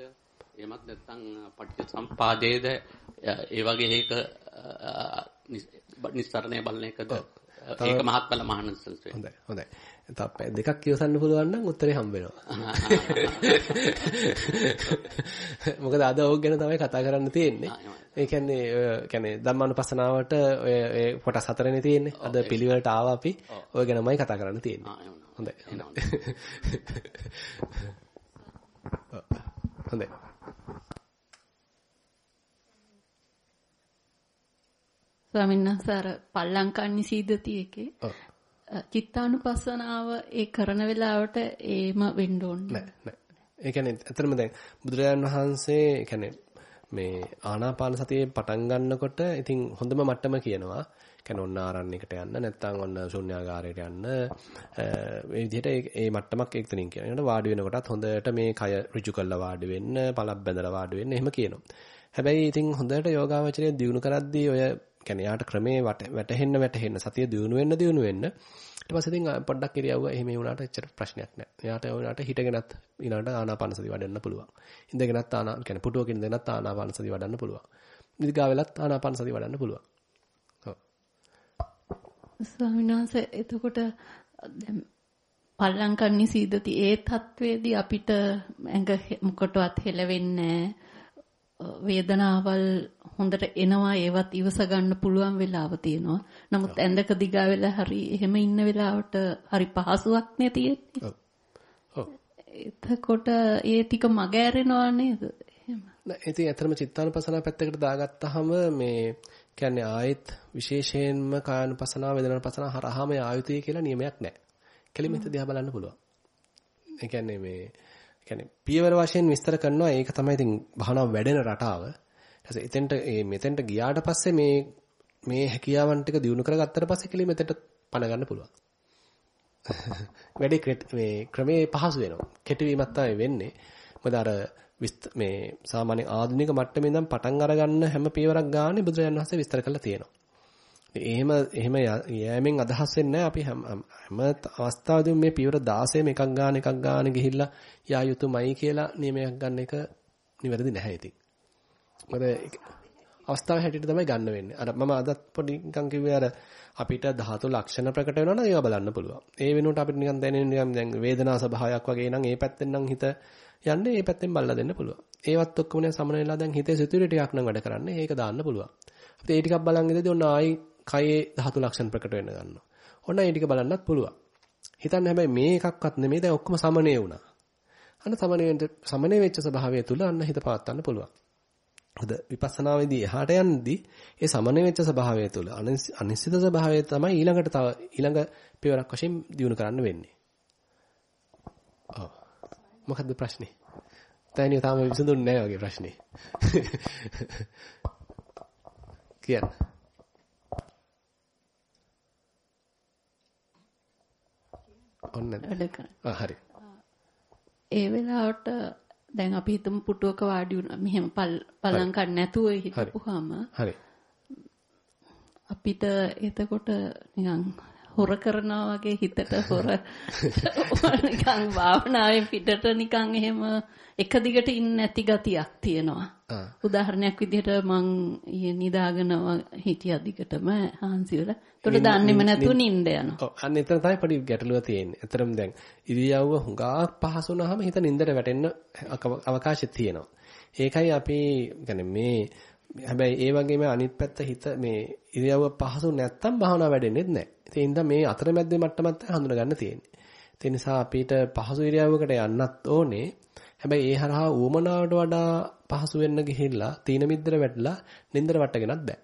එහෙමත් නැත්නම් පටිච්චසමුපාදයේද ඒ වගේ ඒක නිස්සරණය බලන එකද ඒක මහත්ඵල මහානසංස හොඳයි හොඳයි. තව දෙකක් ඉවසන්න පුළුවන් නම් උත්තරේ හම්බ වෙනවා. මොකද අද ඕක ගැන තමයි කතා කරන්න තියෙන්නේ. ඒ කියන්නේ කියන්නේ ධම්මානුපස්සනාවට ඔය ඔය කොටස් හතරනේ තියෙන්නේ. අද පිළිවෙලට ආවා අපි. ඔය ගැනමයි කතා කරන්න තියෙන්නේ. හොඳයි. හොඳයි. ස්වාමීන් වහන්සේ අර පල්ලංකන්නි සීදති එකේ චිත්තානුපස්සනාව ඒ කරන වෙලාවට ඒම වෙන්න ඕනේ නෑ නෑ. ඒ කියන්නේ ඇත්තටම දැන් බුදුරජාණන් වහන්සේ කියන්නේ මේ ආනාපාන සතියේ පටන් ගන්නකොට ඉතින් හොඳම මට්ටම කියනවා. කියන්නේ ඔන්න ආරණ්‍යයකට යන්න නැත්නම් ඔන්න ශුන්‍යාගාරයට යන්න මේ විදිහට ඒ මට්ටමක් එක්තනින් කියනවා. ඊට වාඩි වෙනකොටත් හොඳට මේ කය ඍජු කරලා වාඩි වෙන්න, පළක් බැඳලා වාඩි වෙන්න එහෙම කියනවා. හැබැයි ඉතින් හොඳට යෝගාවචරය දියුණු කරද්දී ඔය කියන්නේ යාට ක්‍රමේ වැටෙන්න වැටෙන්න සතිය දියුණු වෙන්න දියුණු වෙන්න ඊට පස්සේ ඉතින් පොඩ්ඩක් ඉරියව්ව එහෙම වුණාට එච්චර ප්‍රශ්නයක් නැහැ. එයාට වුණාට හිටගෙනත් ඊළඟට ආනාපාන සති වඩන්න පුළුවන්. ඉඳගෙනත් ආනා කියන්නේ පුටුවකින් ඉඳගෙනත් ආනාපාන සති වඩන්න පුළුවන්. නිදිගා වෙලත් ආනාපාන සති වඩන්න පුළුවන්. ඔව්. ස්වාමීන් වහන්සේ එතකොට දැන් පල්ලංකන්නි සීදති ඒ තත්වේදී අපිට ඇඟ මොකටවත් හෙලවෙන්නේ වේදනාවල් හොඳට එනවා ඒවත් ඉවස ගන්න පුළුවන් වෙලාව තියෙනවා. නමුත් ඇඳක දිගා වෙලා හරි එහෙම ඉන්න වෙලාවට හරි පහසුවක් නේ තියෙන්නේ. එතකොට ඒ ටික මග ඇරෙනවා නේද? එහෙම. ඉතින් ඇත්තටම චිත්තානුපසනාව පැත්තකට දාගත්තාම මේ කියන්නේ ආයෙත් විශේෂයෙන්ම කායानुපසනාව වේදනානුපසනාව හරහාම ආයුතිය කියලා නියමයක් නැහැ. කෙලිම හිත දිහා බලන්න පුළුවන්. ඒ කියන්නේ මේ කියන්නේ පියවර වශයෙන් විස්තර කරනවා ඒක තමයි ඉතින් භාවනාව වැඩෙන රටාව. ඊට එතෙන්ට මේ මෙතෙන්ට ගියාට පස්සේ මේ මේ හැකියාවන් ටික දිනු කරගත්තට පස්සේ කෙලිම මෙතෙන්ට පණ ගන්න පුළුවන්. වැඩි මේ ක්‍රමේ පහසු වෙනවා. කෙටිවීමක් තමයි වෙන්නේ. මොකද අර මේ සාමාන්‍ය ආධුනික මට්ටමේ ඉඳන් පටන් අරගන්න හැම පියවරක් ගානේ බුදුරජාණන් වහන්සේ විස්තර කරලා තියෙනවා. එහෙම එහෙම යෑමෙන් අදහස් වෙන්නේ අපි හැම හැම අවස්ථාවෙදිම මේ පියවර 16ම එකක් ගන්න එකක් ගන්න ගිහිල්ලා යා යුතුයමයි කියලා නියමයක් ගන්න එක නිවැරදි නැහැ ඉතින්. මොකද අවස්ථාව හැටියට තමයි ගන්න වෙන්නේ. අර මම අදත් පොඩි නිකන් කිව්වේ අර අපිට ධාතු ලක්ෂණ ප්‍රකට වෙනවා නම් ඒවා බලන්න පුළුවන්. ඒ වෙනුවට අපිට නිකන් දැනෙන නිකන් දැන් වේදනා ස්වභාවයක් වගේ නම් ඒ පැත්තෙන් නම් හිත යන්නේ ඒ පැත්තෙන් බලලා දෙන්න පුළුවන්. ඒවත් ඔක්කොම නේ සමන වෙලා දැන් හිතේ සිතුවිලි ටිකක් නම් වැඩ කරන්නේ. ඒක දාන්න පුළුවන්. අපිට ඒ ටිකක් බලන් ඉඳදී ඔන්න ආයි කයේ ධාතු ලක්ෂණ ප්‍රකට වෙන්න ගන්නවා. ඔන්න ඒ ටික බලන්නත් පුළුවන්. හිතන්න හැබැයි මේ එකක්වත් නෙමෙයි දැන් ඔක්කොම සමනේ වුණා. අන්න සමනේ සමනේ වෙච්ච ස්වභාවය තුල අන්න හිත පවත්වන්න පුළුවන්. හොඳ විපස්සනාවේදී එහාට යන්නදී ඒ සමනේ වෙච්ච ස්වභාවය තුල අනිශ්චිත ස්වභාවය තමයි ඊළඟට තව ඊළඟ පියවරක් වශයෙන් දිනු කරන්න වෙන්නේ. ඔව්. මොකද්ද ප්‍රශ්නේ? තෑනිය තාම විසඳුන්නේ නැහැ වගේ ප්‍රශ්නේ. කියන්න. ඔන්න ආ හරි. ඒ වෙලාවට දැන් අපි හිතමු පුටුවක වාඩි වුණා. මෙහෙම පල්ලංකන් නැතුව හිටපුවාම හරි. අපිට එතකොට නිකන් හොර කරනවා වගේ හිතට හොර නිකන් භාවනාවේ පිටට නිකන් එහෙම එක දිගට ඉන්නේ නැති ගතියක් තියෙනවා. උදාහරණයක් විදිහට මං ඊයේ නිදාගෙන හිටියා දිගටම හාන්සි වල. ඒකට දන්නේම නැතුව නිින්ද යනවා. ඔව් අන්න එතන තමයි පොඩි ගැටලුව තියෙන්නේ. එතරම් දැන් ඉරියව්ව හුඟක් පහසු වුණාම හිත නිින්දට වැටෙන්න අවකාශය තියෙනවා. ඒකයි අපි يعني මේ හැබැයි ඒ වගේම අනිත් පැත්ත හිත මේ ඉරියව්ව පහසු නැත්තම් භාවනා වැඩෙන්නේ නැහැ. ඒ හින්දා මේ අතරමැද්දේ මට්ටමත් හඳුනා ගන්න තියෙන්නේ. ඒ නිසා අපිට පහසු ඉරියව්වකට යන්නත් ඕනේ. හැබැයි ඒ හරහා ඌමනාවට වඩා පහසු වෙන්න ගිහිල්ලා තීන මිද්දර වැටලා නින්දර වටගෙනත් බෑ.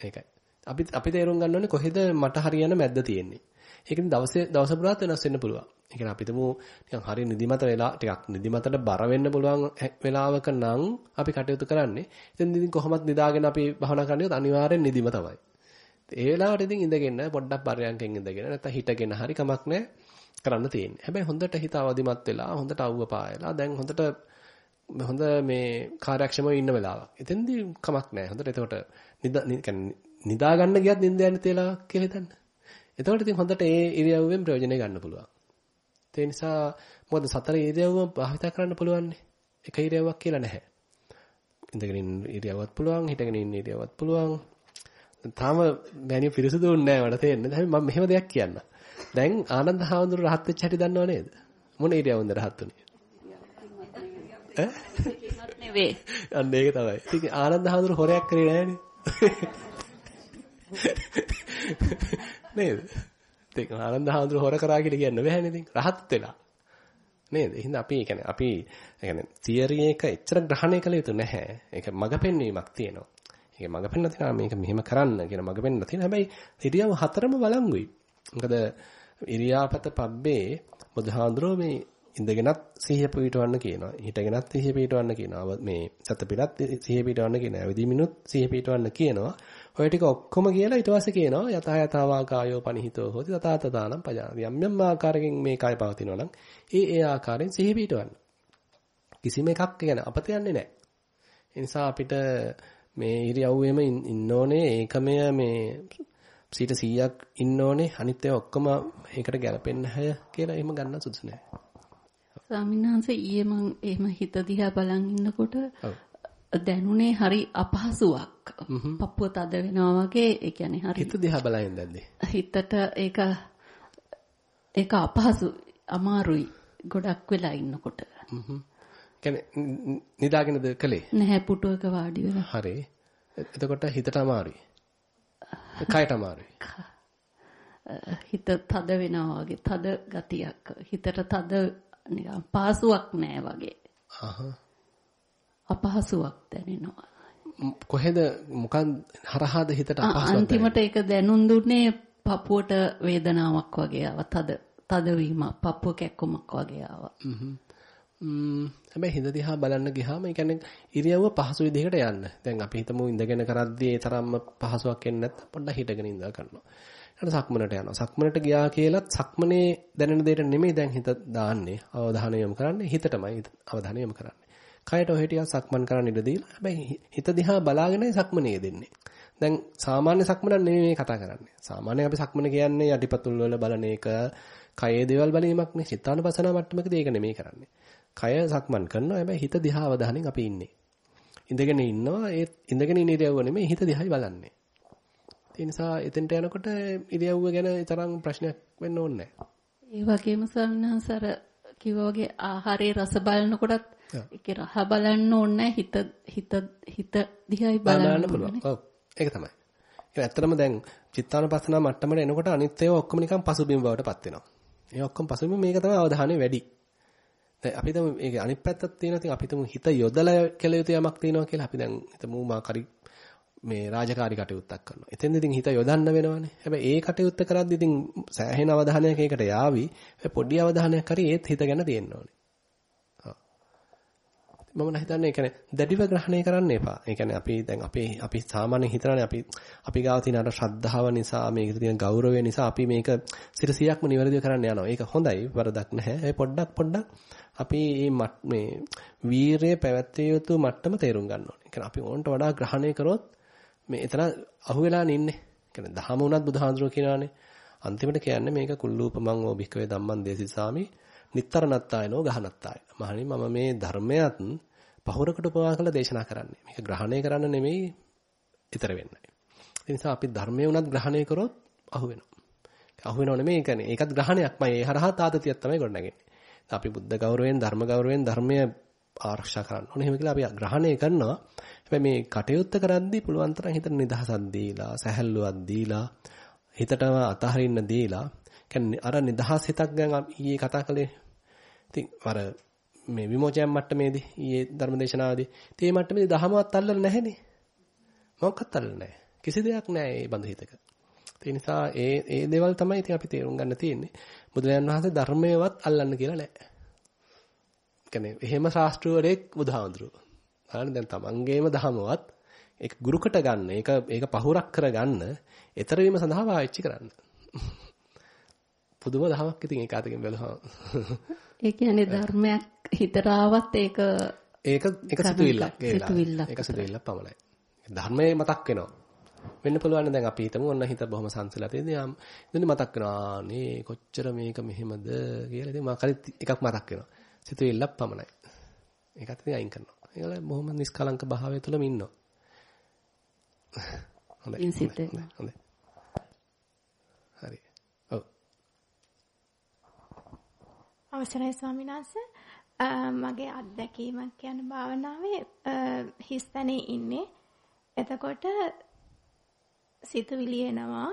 ඒකයි. අපි අපි තේරුම් ගන්න ඕනේ කොහෙද මට හරියන මැද්ද තියෙන්නේ. ඒකෙන් දවසේ දවස පුරාත් වෙනස් වෙන්න පුළුවන්. ඒ කියන්නේ අපිටම නිකන් හරිය නිදිමත වෙලා ටිකක් නිදිමතට බර වෙන්න පුළුවන් වෙලාවක නම් අපි කටයුතු කරන්නේ. ඉතින් ඉතින් කොහොමත් නිදාගෙන අපි භවනා කරන්නේ අනිවාර්යෙන් නිදිම තමයි. ඒ වෙලාවට ඉතින් ඉඳගෙන පොඩ්ඩක් පරයන්කෙන් ඉඳගෙන නැත්නම් හිටගෙන හරි කමක් නැහැ කරන්න තියෙන්නේ. හැබැයි හොඳට හිත අවදිමත් වෙලා හොඳට අවුව පායලා දැන් හොඳට හොඳ මේ කාර්යක්ෂමව ඉන්න වෙලාවක්. එතෙන්දී කමක් නැහැ. හොඳට එතකොට නිදා ගන්න ගියත් නිින්ද යන්න තියලා කියලා හිතන්න. එතකොට ඉතින් හොඳට ඒ ඉරියව්වෙන් ප්‍රයෝජනෙ ගන්න පුළුවන්. ඒ නිසා මොකද සතර ඉරියව්ව භාවිත කරන්න පුළුවන්නේ. එක ඉරියව්වක් කියලා නැහැ. ඉඳගෙන ඉන්න ඉරියව්වත් පුළුවන්, හිටගෙන ඉන්න ඉරියව්වත් පුළුවන්. තාම මෑනිය පිරිසුදුුන්නේ නැහැ මට තේරෙන්නේ. හැබැයි මම මෙහෙම දෙයක් කියන්න. දැන් ආනන්ද හාමුදුරු රහත් වෙච්ච හැටි දන්නව නේද? මොන ඉරියව්වෙන්ද රහත් උනේ? ඈ? අන්න ඒක තමයි. ඉතින් ආනන්ද හාමුදුරු හොරයක් කරේ නැහනේ. නේද? ඒක ආනන්ද හාමුදුරු හොර කරා කියලා කියන්න බෑනේ ඉතින්. රහත් වෙලා. නේද? එහෙනම් අපි කියන්නේ අපි කියන්නේ තියරි එක එච්චර ග්‍රහණය කළ යුතු නැහැ. ඒක මඟ පෙන්වීමක් තියෙනවා. ඒක මඟ පෙන්වන්න තියෙනවා මේක මෙහෙම කරන්න කියන මඟ පෙන්වන්න තියෙනවා. හැබැයි ඉරියව් හතරම බලංගුයි. මොකද ඉරියාපත පබ්බේ බුදුහාඳුරෝ මේ ඉඳගෙනත් සිහිය පිටවන්න කියනවා. හිටගෙනත් සිහිය පිටවන්න කියනවා. මේ සතපිලත් සිහිය පිටවන්න කියනවා. ඇවිදිමිනුත් සිහිය පිටවන්න කියනවා. ඔය ටික ඔක්කොම කියලා ඊට පස්සේ කියනවා යතහ යතාවා කායෝ පනිහිතෝ හොති තථාතතානම් පජානති. යම් යම් ආකාරයෙන් මේ කය පවතිනවා නම් ඒ ඒ ආකාරයෙන් සිහිය පිටවන්න. කිසිම එකක් කියන අපත යන්නේ නැහැ. ඒ නිසා අපිට මේ ඉරියව්වෙම ඉන්න ඕනේ ඒකමය මේ 100ක් ඉන්න ඕනේ අනිත් ඒවා ඔක්කොම ඒකට ගැලපෙන්න හැය කියලා එහෙම ගන්න සුදුසු නැහැ. ස්වාමීන් වහන්සේ ඊයේ මම එහෙම හිත දිහා බලන් ඉන්නකොට දැනුනේ හරි අපහසුවක්. පපුව තද වෙනවා වගේ ඒ කියන්නේ හරි හිත දිහා බලන් ඉඳද්දි. හිතට ඒක ඒක අපහසු අමාරුයි ගොඩක් වෙලා ඉන්නකොට. හ්ම්. කියන්නේ නිදාගෙනද කලේ? නැහැ පුටුවක වාඩි වෙලා. හරි. එතකොට හිතට අමාරුයි. කයට අමාරුයි. හිත තද වෙනවා වගේ තද ගතියක්. හිතට තද නිකන් පහසුවක් නැහැ වගේ. අහහ. අපහසුවක් දැනෙනවා. කොහෙද මොකන් හරහාද හිතට අපහසුවක් අන්තිමට ඒක දැනුම් දුන්නේ පපුවට වේදනාවක් වගේ ආවා. තද තදවීම පපුව කැක්කමක් වගේ ආවා. ම්ම් හැබැයි හිඳ දිහා බලන්න ගියාම ඒ කියන්නේ ඉරියව්ව පහසු විදිහකට යන්න. දැන් අපි හිතමු ඉඳගෙන කරද්දී ඒ තරම්ම පහසුවක් එන්නේ නැත්නම් පොඩ්ඩක් හිටගෙන ඉඳලා කරනවා. ඊට සක්මනට යනවා. සක්මනට ගියා කියලත් සක්මනේ දැනෙන දෙයට නෙමෙයි දැන් හිත දාන්නේ. අවධානය යොමු කරන්නේ හිතටමයි අවධානය යොමු කරන්නේ. කයට ඔහෙ ටිකක් සක්මන් කරන්න ඉඩ දීලා හැබැයි හිත දිහා බලාගෙනයි සක්මනේ දෙන්නේ. දැන් සාමාන්‍ය සක්මනක් නෙමෙයි මේ කතා කරන්නේ. සාමාන්‍යයෙන් අපි සක්මන කියන්නේ යටිපතුල් වල බලන එක, කයේ දේවල් බලීමක් නේ. චිත්තානුපසනාව මට්ටමකදී ඒක නෙමෙයි කරන්නේ. කය සක්මන් කරනවා හැබැයි හිත දිහා අවධානයෙන් අපි ඉන්නේ. ඉඳගෙන ඉන්නවා ඒ ඉඳගෙන ඉන්න ඉරියව්ව නෙමෙයි හිත දිහායි බලන්නේ. ඒ නිසා එතෙන්ට යනකොට ඉරියව්ව ගැන තරම් ප්‍රශ්නයක් වෙන්න ඕනේ ඒ වගේම සල්නහසර කිව්වා වගේ ආහාරයේ රස බලනකොටත් ඒකේ රහ බලන්න ඕනේ හිත හිත හිත දිහායි බලන්න පුළුවන්. ඔව් ඒක තමයි. ඒ ඇත්තටම දැන් චිත්තානුපස්සනා මට්ටමට එනකොට අනිත් ඒවා ඔක්කොම නිකන් පසුබිම් බවට පත් වෙනවා. ඒ ඔක්කොම පසුබිම් මේක තමයි අවධානය වැඩි. දැන් අපි හිතමු මේක අනිත් පැත්තක් තියෙනවා. ඉතින් අපි හිතමු හිත යොදලා කළ යුතු යමක් තියෙනවා කියලා. අපි දැන් හිතමු මා කරි මේ රාජකාරී කටයුත්තක් කරනවා. එතෙන්ද ඉතින් හිත යොදන්න වෙනවනේ. හැබැයි ඒ කටයුත්ත කරද්දී ඉතින් සෑහෙන අවධානයක් ඒකට යාවි. පොඩි අවධානයක් හරි ඒත් හිත ගැන තියෙන්න ඕනේ. මම නම් හිතන්නේ ඒ කියන්නේ දැඩිව ග්‍රහණය කරන්න එපා. ඒ කියන්නේ අපි දැන් අපේ අපි සාමාන්‍යයෙන් හිතනනේ අපි අපි ගාව තියෙන අර ශ්‍රද්ධාව නිසා මේකට තියෙන ගෞරවය නිසා අපි මේක 100%ක්ම නිවැරදිව කරන්න යනවා. ඒක හොඳයි වරදක් නැහැ. ඒ පොඩ්ඩක් පොඩ්ඩක් අපි මේ මේ වීරය පැවැත්විය යුතු මට්ටම තේරුම් ගන්න ඕනේ. ඒ කියන්නේ අපි ඕන්ට වඩා ග්‍රහණය කරොත් මේ එතන අහුවෙලා නින්නේ. කියන්නේ දහම උනත් බුදුහාඳුරෝ කියනවානේ. අන්තිමට කියන්නේ මේක කුල්ලූපමං ඕ භික්කවේ ධම්මං දේසිසාමි නිත්තරණත්තායනෝ ගහනත්තාය. මහණනි මම මේ ධර්මයත් පහුරකට පවා කළ දේශනා කරන්නේ. මේක ග්‍රහණය කරන්න නෙමෙයි ඊතර වෙන්නේ. ඒ නිසා අපි ධර්මයේ උනත් ග්‍රහණය කරොත් අහු වෙනවා. අහු වෙනව නෙමෙයි කියන්නේ. ඒකත් ග්‍රහණයක්මයි. ඒ හරහා තාතතියක් තමයි ගොඩනගන්නේ. අපි බුද්ධ ගෞරවයෙන් ධර්ම ගෞරවයෙන් ධර්මය ආරක්ෂා කරන්න ඕනේ. එහෙම කියලා අපි ග්‍රහණය කරනවා. හැබැයි මේ කටයුත්ත කරද්දී පුළුවන් තරම් හිතට නිදහසක් දීලා, සැහැල්ලුවක් දීලා, හිතටම අතහරින්න දීලා, කියන්නේ අර නිදහස් හිතක් දැන් ඊයේ කතා කළේ. ඉතින් අර මේ විමෝචයන් මට්ටමේදී ඊයේ ධර්මදේශනාවේදී තේ මට්ටමේදී දහමවත් අල්ලලා නැහැනේ. මොකක්වත් අල්ලලා නැහැ. කිසි දෙයක් නැහැ මේ බඳ හිතක. ඒ නිසා ඒ ඒ දේවල් තමයි ඉතින් අපි තේරුම් ගන්න තියෙන්නේ. බුදුරජාන් වහන්සේ ධර්මයවත් අල්ලන්න කියලා නැහැ. කියන්නේ එහෙම ශාස්ත්‍රවරයෙක් බුදුහාඳුරු. බලන්න දැන් තමන්ගේම දහමවත් ඒක ගුරුකට ගන්න, ඒක ඒක පහුරක් කරගන්න, ඊතර වීම සඳහා පාවිච්චි කරන්න. පුදුම දහමක් ඉතින් ඒක අතකින් බැලුවම. ඒ කියන්නේ ධර්මයක් හිතරාවත් ඒක ඒක එක සිතුවිල්ලක් ඒක සිතුවිල්ලක් පමණයි. ධර්මයේ මතක් වෙනවා. වෙන්න පුළුවන් දැන් අපි හිතමු ඔන්න හිත බොහොම සංසලා තියෙනවා. ඉතින් මතක් වෙනවා නේ කොච්චර මේක මෙහෙමද කියලා. ඉතින් මා කලින් එකක් මතක් වෙනවා. සිතුවිල්ලක් පමණයි. ඒකත් ඉතින් අයින් කරනවා. ඒගොල්ලෝ බොහොම නිස්කලංක භාවය තුළම ඉන්නවා. හොඳයි. හොඳයි. හරි. ඔව්. අවසරයි ස්වාමීන් වහන්සේ. මගේ අත්දැකීමක් කියන භාවනාවේ හිස්තැනේ ඉන්නේ. එතකොට සිතුවිලි එනවා.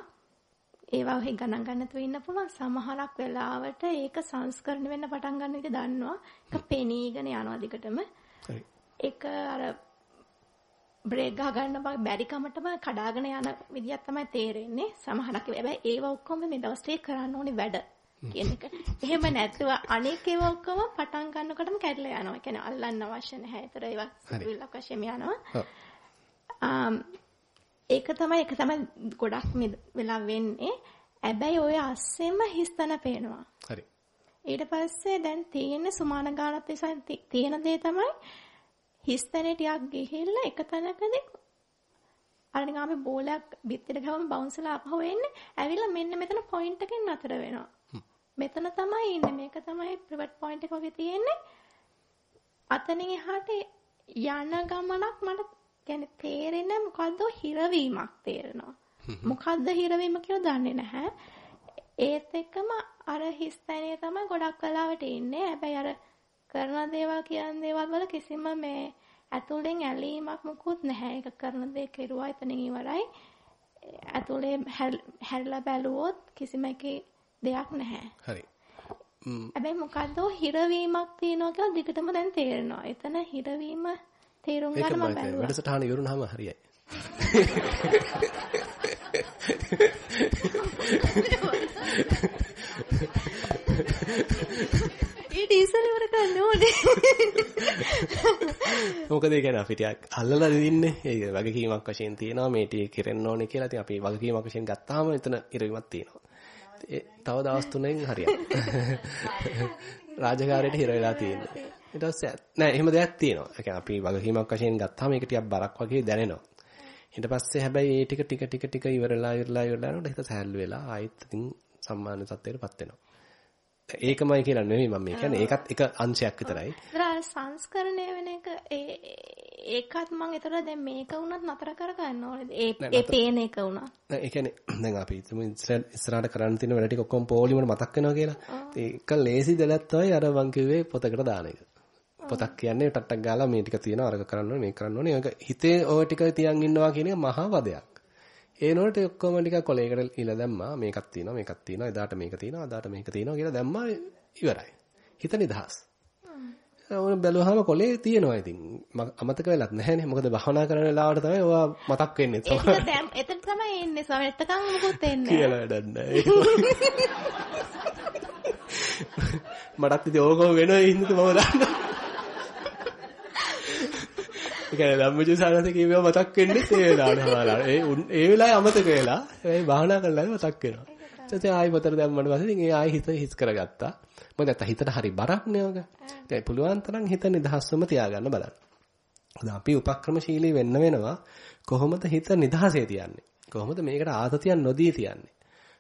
ඒවා ඔහි ගණන් ගන්න තු ඉන්න පුළුවන් සමහරක් වෙලාවට ඒක සංස්කරණය වෙන්න පටන් ගන්න එක දන්නවා. ඒක පෙනීගෙන යනවා දිගටම. ඒක අර බ්‍රේක් ගහ ගන්න බැරි කමටම කඩාගෙන යන විදියක් තමයි තේරෙන්නේ. සමහරක් හැබැයි ඒව ඔක්කොම මේ දවස්ේ කරන්න ඕනේ වැඩ කියන එක. එහෙම නැතුව අනේක ඒවා ඔක්කොම පටන් ගන්නකොටම කැඩලා යනවා. ඒ කියන්නේ අල්ලන්න අවශ්‍ය නැහැ. ඒතර ඒවා සිවිල්ලක් වශයෙන් යනවා. ඒක තමයි ඒක තමයි ගොඩක් වෙලා වෙන්නේ. හැබැයි ওই අස්සෙම හිස්තන පේනවා. හරි. ඊට පස්සේ දැන් තියෙන සුමාන ගානත් තියෙන දේ තමයි හිස්තැනේ ටිකක් ගිහිල්ලා එක තැනකදී අර නිකන් අපි බෝලයක් බිත්තර ගහම බවුන්ස්ලා ආපහු එන්නේ ඇවිල්ලා මෙන්න මෙතන පොයින්ට් එකෙන් නතර වෙනවා. මෙතන තමයි ඉන්නේ මේක තමයි ප්‍රිවට් පොයින්ට් එක වගේ තියෙන්නේ. අතනින් එහාට යන ගමනක් මට කියන්නේ තේරෙන්නේ මොකද්ද හිරවීමක් තේරෙනවා. මොකද්ද හිරවීම කියලා දන්නේ නැහැ. ඒත් එක්කම අර හිස්තැනේ තමයි ගොඩක් වෙලාවට ඉන්නේ. හැබැයි අර කරන දේවල් කියන දේවල් වල කිසිම මේ ඇතුලෙන් ඇලීමක් මුකුත් නැහැ. ඒක කරන දේ කෙරුවා එතනින් ඉවරයි. ඇතුලේ හැරිලා බැලුවොත් කිසිම එකේ දෙයක් නැහැ. හරි. හැබැයි මොකද්ද හිරවීමක් තියෙනවා කියලා දිගටම දැන් තේරෙනවා. එතන හිරවීම තේරුම් ගන්න මම බැලුවා. වැඩසටහන ඉවරුනහම හරියයි. ඊට ඉස්සෙල්ලා ඉවර කරන්න ඕනේ. මොකද ඒ කියන්නේ අපි ටිකක් අල්ලලා ඉන්නේ. ඒක වගකීමක් වශයෙන් තියෙනවා මේ ටික කෙරෙන්න ඕනේ කියලා. ඉතින් අපි වගකීමක් වශයෙන් ගත්තාම එතන ඉරවීමක් තියෙනවා. තව දවස් තුනෙන් හරියයි. රාජකාරියට හිර වෙලා තියෙන්නේ. ඊට පස්සේ නෑ එහෙම දෙයක් තියෙනවා. ඒ කියන්නේ අපි වගකීමක් වශයෙන් ගත්තාම ඒක ටිකක් බරක් වගේ දැනෙනවා. ඊට පස්සේ හැබැයි ඒ ටික ටික ටික ටික ඉවරලා ඉවරලා ඉවරලා යනකොට හිත සැහැල්ලු වෙලා ආයෙත් ඉතින් සම්මාන තත්ත්වයටපත් වෙනවා. ඒකමයි කියලා නෙවෙයි මම කියන්නේ ඒකත් එක අංශයක් විතරයි. ඒතර සංස්කරණය වෙන එක ඒකත් මම ඒතර දැන් මේක වුණත් නතර කර ගන්න ඕනේද? ඒ ඒ පේන එක වුණා. ඒ කියන්නේ දැන් අපි හිතමු ඉස්සරහට කරන්න තියෙන වැඩ ටික ඔක්කොම පොලිමර මතක් වෙනවා කියලා. ඒක ලේසි දෙයක් තමයි අර මං කිව්වේ පොතකට දාන එක. පොතක් කියන්නේ ටට්ටක් ගාලා මේ ටික තියෙනවා අරක කරන්න ඕනේ මේක කරන්න ඕනේ. ඒක හිතේ ওই ටික තියන් ඉන්නවා කියන එක මහා වදයක්. ඒ නෝට ඔක්කොම ටික කොලයකට ඉල දැම්මා මේකක් තියෙනවා මේකක් තියෙනවා එදාට මේක තියෙනවා අදාට මේක තියෙනවා කියලා දැම්මා ඉවරයි. හිත නිදහස්. ඕන බැලුවාම කොලේ තියෙනවා. ඉතින් අමතක වෙලත් නැහැනේ. මොකද භවනා කරන වෙලාවට තමයි ඔයා මතක් වෙන්නේ. ඒක දැන් එතන තමයි එන්නේ. ස්වාමී එතකන් මොකුත් එන්නේ කියලා වැඩක් නැහැ. මටත් ඉතින් ඕකම වෙනවා ඒ හින්දා මම දන්නවා. ඒ කියන්නේ ධම්මජු සාරත කියවව මතක් වෙන්නේ ඒ වෙලාවට ඒ ඒ වෙලාවේ අමතක වෙලා ඒ භාවනා කරලා මතක් වෙනවා. ඊට ආයි පතර දැම්මම පස්සේ ඉතින් ඒ ආයි හිත හිස් කරගත්තා. මොකද නැත්නම් හිතට හරි බරක් නේ ඔක. ඒ පුළුවන් තරම් හිත නිදහස්වම තියාගන්න බලන්න. දැන් අපි උපක්‍රමශීලී වෙන්න වෙනවා කොහොමද හිත නිදහසේ තියන්නේ? කොහොමද මේකට ආතතියක් නොදී තියන්නේ?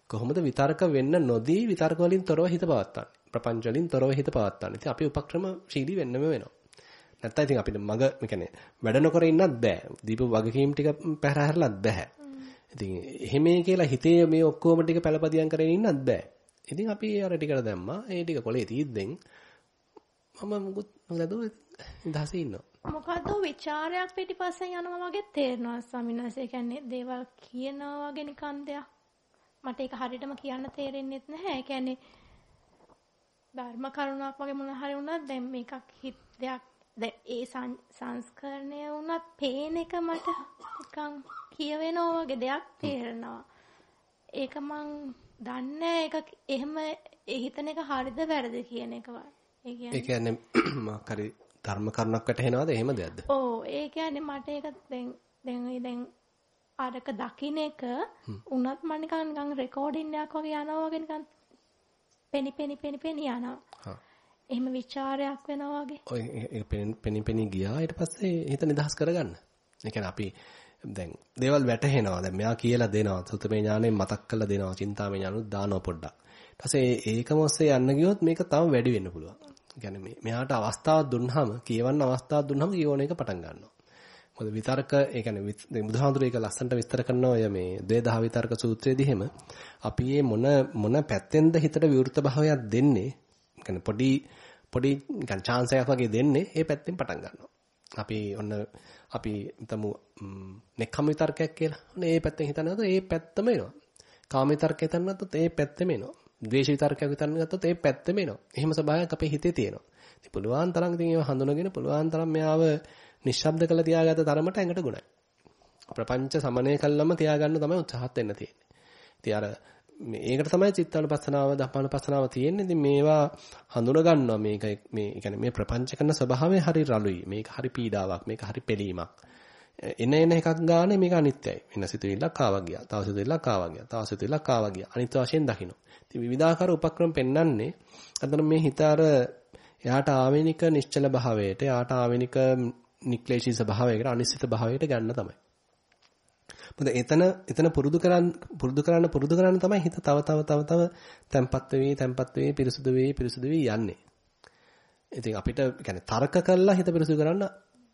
කොහොමද විතර්ක වෙන්න නොදී විතර්ක වලින් තොරව හිත පවත්වන්නේ? ප්‍රපංච වලින් තොරව හිත පවත්වන්නේ. ඉතින් අපි උපක්‍රමශීලී වෙන්නම වෙනවා. නැත්තම් ඉතින් අපිට මග කියන්නේ වැඩ නොකර ඉන්නත් බෑ. දීප වගකීම් ටික පැහැරහැරලත් බෑ. ඉතින් එහෙමයි කියලා හිතේ මේ ඔක්කොම ටික පළපදියම් කරගෙන ඉන්නත් බෑ. ඉතින් අපි අර ටිකට දැම්මා. ඒ ටික කොලේ තීද්දෙන් මම මුකුත් නොදැදුව ඉඳහසේ ඉන්නවා. මොකද්ද ਵਿਚාරයක් පිටිපස්සෙන් යනවා වගේ තේරෙනවා ස්වාමීන් වහන්සේ. කියන්නේ දේවල් කියනවා වගේ නිකන් දෙයක්. මට ඒක හරියටම කියන්න තේරෙන්නේ නැහැ. ඒ කියන්නේ ධර්ම කරුණාවක් වගේ මොන හරි වුණත් දැන් මේකක් හිත දෙයක් දැන් ඒ සංස්කරණය වුණත් පේන එක මට නිකන් කියවෙනවා වගේ දෙයක් තේරෙනවා. ඒක මං දන්නේ ඒක එහෙම හිතන එක හරිද වැරද කියන එක ඒ කියන්නේ ඒ කියන්නේ මාකරි ධර්ම කරුණක් වැටහෙනවද එහෙම දෙයක්ද? ඔව් ඒ කියන්නේ මට ඒක දැන් දැන් දැන් අරක දකින්න එක උනත් මම නිකන් නිකන් රෙකෝඩින් එකක් වගේ යනවා වගේ නිකන් පෙනි පෙනි පෙනි පෙනි යනවා. එහෙම ਵਿਚාරයක් වෙනවා වගේ. ඔය ඒක පෙනි පෙනි ගියා ඊට පස්සේ හිත නිදහස් කරගන්න. ඒ කියන්නේ අපි දැන් දේවල් වැටහෙනවා. දැන් මෙයා කියලා දෙනවා. සුතමේ ඥාණයෙන් මතක් කරලා දෙනවා. චින්තාමේ ඥානුත් දානවා පොඩ්ඩක්. ඊට පස්සේ ඒකම ඔස්සේ යන්න ගියොත් මේක තව වැඩි වෙන්න පුළුවන්. කියන්නේ මේ මෙයාට අවස්ථාවක් දුන්නාම කියවන්න අවස්ථාවක් දුන්නාම කියවන එක පටන් ගන්නවා. මොකද විතර්ක ඒ කියන්නේ බුදුහාඳුර ඒක ලස්සනට විස්තර කරනවා ඔය මේ ද්වේදහ විතර්ක සූත්‍රයේදී එහෙම අපි මේ මොන මොන පැත්තෙන්ද හිතට විවෘත භාවයක් දෙන්නේ කියන්නේ පොඩි පොඩි නිකන් chance එකක් වගේ දෙන්නේ ඒ පැත්තෙන් පටන් ගන්නවා. අපි ඔන්න අපි හිතමු නෙක්ඛම් විතර්කයක් කියලා. ඔන්න ඒ පැත්තෙන් හිතනකොට ඒ පැත්තම එනවා. කාම විතර්කය හිතනකොට ඒ පැත්තම එනවා. ද්වේෂ විතර්කයක් හිතන්න ගත්තොත් ඒ පැත්තම එනවා. එහෙම ස්වභාවයක් අපේ හිතේ තියෙනවා. ඉතින් පුළුවන් තරම් ඉතින් ඒව හඳුනගෙන පුළුවන් තරම් මෙයාව නිශ්ශබ්ද කළ තියාගත්ත තරමට ඇඟට ගුණයි. ප්‍රපංච සමනය කළාම තියාගන්න තමයි උත්සාහත් වෙන්න තියෙන්නේ. ඉතින් අර මේකට තමයි චිත්තානුපස්සනාව ධම්මානුපස්සනාව තියෙන්නේ. ඉතින් මේවා හඳුන ගන්නවා මේක මේ කියන්නේ මේ ප්‍රපංච කරන ස්වභාවය හරි රළුයි. මේක හරි පීඩාවක්. මේක හරි පිළීමක්. එන එන එකක් ගානේ මේක අනිත්‍යයි. වෙන සිතුවිල්ලක් ආවා ගියා. තව සිතුවිල්ලක් ආවා ගියා. තව සිතුවිල්ලක් ආවා ගියා. අනිත්‍ය වශයෙන් දකින්න. ඉතින් විවිධාකාර උපක්‍රම පෙන්වන්නේ අතන මේ හිත අර එයාට ආවෙනික නිශ්චල භාවයට, එයාට ආවෙනික නික්ලේශී ස්වභාවයකට, අනිශ්චිත භාවයකට ගන්න තමයි. මොකද එතන එතන පුරුදු කරන් පුරුදු කරන්න පුරුදු කරන්න තමයි හිත තව තව තව තව තැම්පත් වෙවි තැම්පත් වෙවි පිරිසුදු වෙවි පිරිසුදු වෙවි යන්නේ. ඉතින් අපිට يعني තර්ක කළා හිත පිරිසුදු කරන්න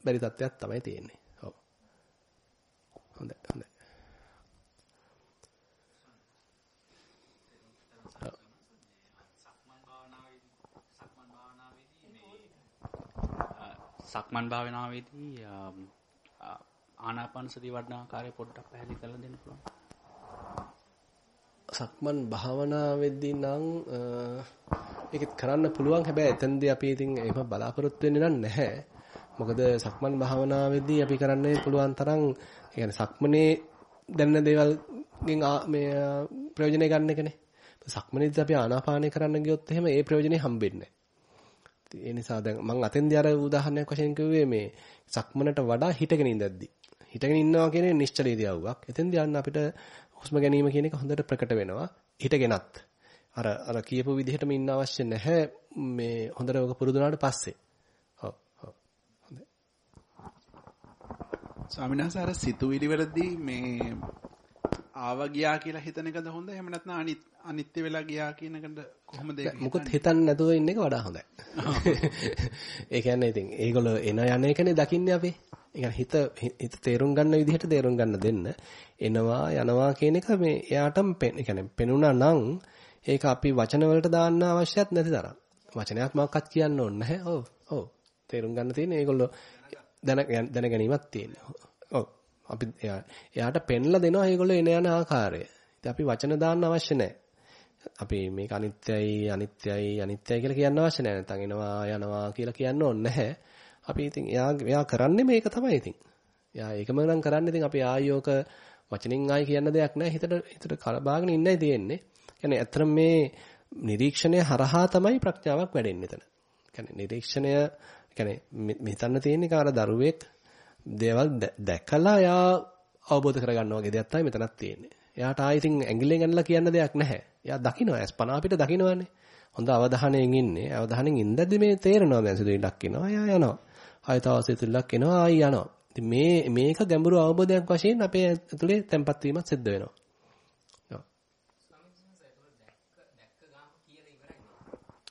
බැරි තත්ත්වයක් තමයි තියෙන්නේ. ඔව්. හොඳයි හොඳයි. සක්මන් භාවනාවේදී ආනාපාන සති වඩන ආකාරය පොඩ්ඩක් පැහැදිලි කරලා දෙන්න පුළුවන්. සක්මන් භාවනාවේදී නම් ඒකත් කරන්න පුළුවන් හැබැයි එතෙන්දී අපි ඉතින් එහෙම බලාපොරොත්තු වෙන්නේ නැහැ. මොකද සක්මන් භාවනාවේදී අපි කරන්නේ පුළුවන් තරම් يعني සක්මනේ දැනෙන දේවල් මේ ප්‍රයෝජනය ගන්න එකනේ. සක්මනේදී අපි ආනාපානය කරන්න ගියොත් එහෙම ඒ ප්‍රයෝජනේ හම්බෙන්නේ නැහැ. ඒ නිසා දැන් මම අතෙන්දී අර උදාහරණයක් වශයෙන් කිව්වේ මේ සක්මනට වඩා හිටගෙන ඉඳද්දී හිටගෙන ඉන්නවා කියන්නේ නිශ්චල ඉරියව්වක්. එතෙන්දී යන්න අපිට හුස්ම ගැනීම කියන එක හොඳට ප්‍රකට වෙනවා. හිටගෙනත්. අර අර කියපු විදිහටම ඉන්න අවශ්‍ය නැහැ මේ හොඳට ඔක පුරුදු පස්සේ. ඔව් ඔව්. හොඳයි. ස්වාමීන් වහන්සේ අර සිතුවිලි වලදී මේ ආව ගියා කියලා හිතන එකද හොඳ එහෙම නැත්නම් අනිත් අනිත්‍ය වෙලා ගියා කියන එකට කොහොමද ඒක මුකුත් හිතන්නේ නැතුව ඉන්න එක වඩා හොඳයි. ඒ කියන්නේ ඉතින් ඒගොල්ලෝ එන යන එකනේ දකින්නේ අපි. ඒ හිත හිත තේරුම් ගන්න විදිහට තේරුම් ගන්න දෙන්න එනවා යනවා කියන එක මේ එයාටම يعني පෙනුණා නම් ඒක අපි වචන වලට දාන්න අවශ්‍යත් නැති තරම්. වචනයක් මොකක්වත් කියන්න ඕනේ නැහැ. ඔව් ඔව් තේරුම් ගන්න තියෙන්නේ ඒගොල්ලෝ දැන දැන ගැනීමක් තියෙනවා. ඔව් අපි එයාට පෙන්ලා දෙනවා ඒගොල්ලෝ එන යන ආකාරය. ඉතින් අපි වචන දාන්න අවශ්‍ය නැහැ. අපි මේක අනිත්‍යයි අනිත්‍යයි අනිත්‍යයි කියලා කියන්න අවශ්‍ය නැහැ. නැත්නම් එනවා යනවා කියලා කියන්න ඕනේ නැහැ. අපි ඉතින් එයා එයා කරන්නේ මේක තමයි ඉතින්. එයා ඒකම නම් කරන්නේ ඉතින් අපි ආයෝක වචනින් ආයි කියන්න දෙයක් නැහැ. හිතට හිතට කලබාගෙන ඉන්නයි තියෙන්නේ. කියන්නේ ඇත්තටම මේ නිරීක්ෂණය හරහා තමයි ප්‍රඥාවක් වැඩෙන්නේ එතන. කියන්නේ නිරීක්ෂණය කියන්නේ මෙතන තියෙන්නේ කාර දරුවෙක් දේවල් දැකලා එයා අවබෝධ කරගන්න වගේ දෙයක් තමයි මෙතනක් තියෙන්නේ. එයාට ආයි ඉතින් ඇඟිල්ලෙන් ගන්නලා කියන්න දෙයක් නැහැ. එයා දකිනවා ඇස්පනා අපිට දකිනවනේ. හොඳ අවධානයෙන් ඉන්නේ. අවධානයෙන් ඉඳද්දි මේ තේරෙනවා දැන් සිදුවිලක් එනවා. එයා යනවා. ආයෙ තව සිතුවිල්ලක් එනවා ආයෙ යනවා. ඉතින් මේ මේක ගැඹුරු අවබෝධයක් වශයෙන් අපේ ඇතුලේ තැම්පත් වීමක් සිද්ධ වෙනවා.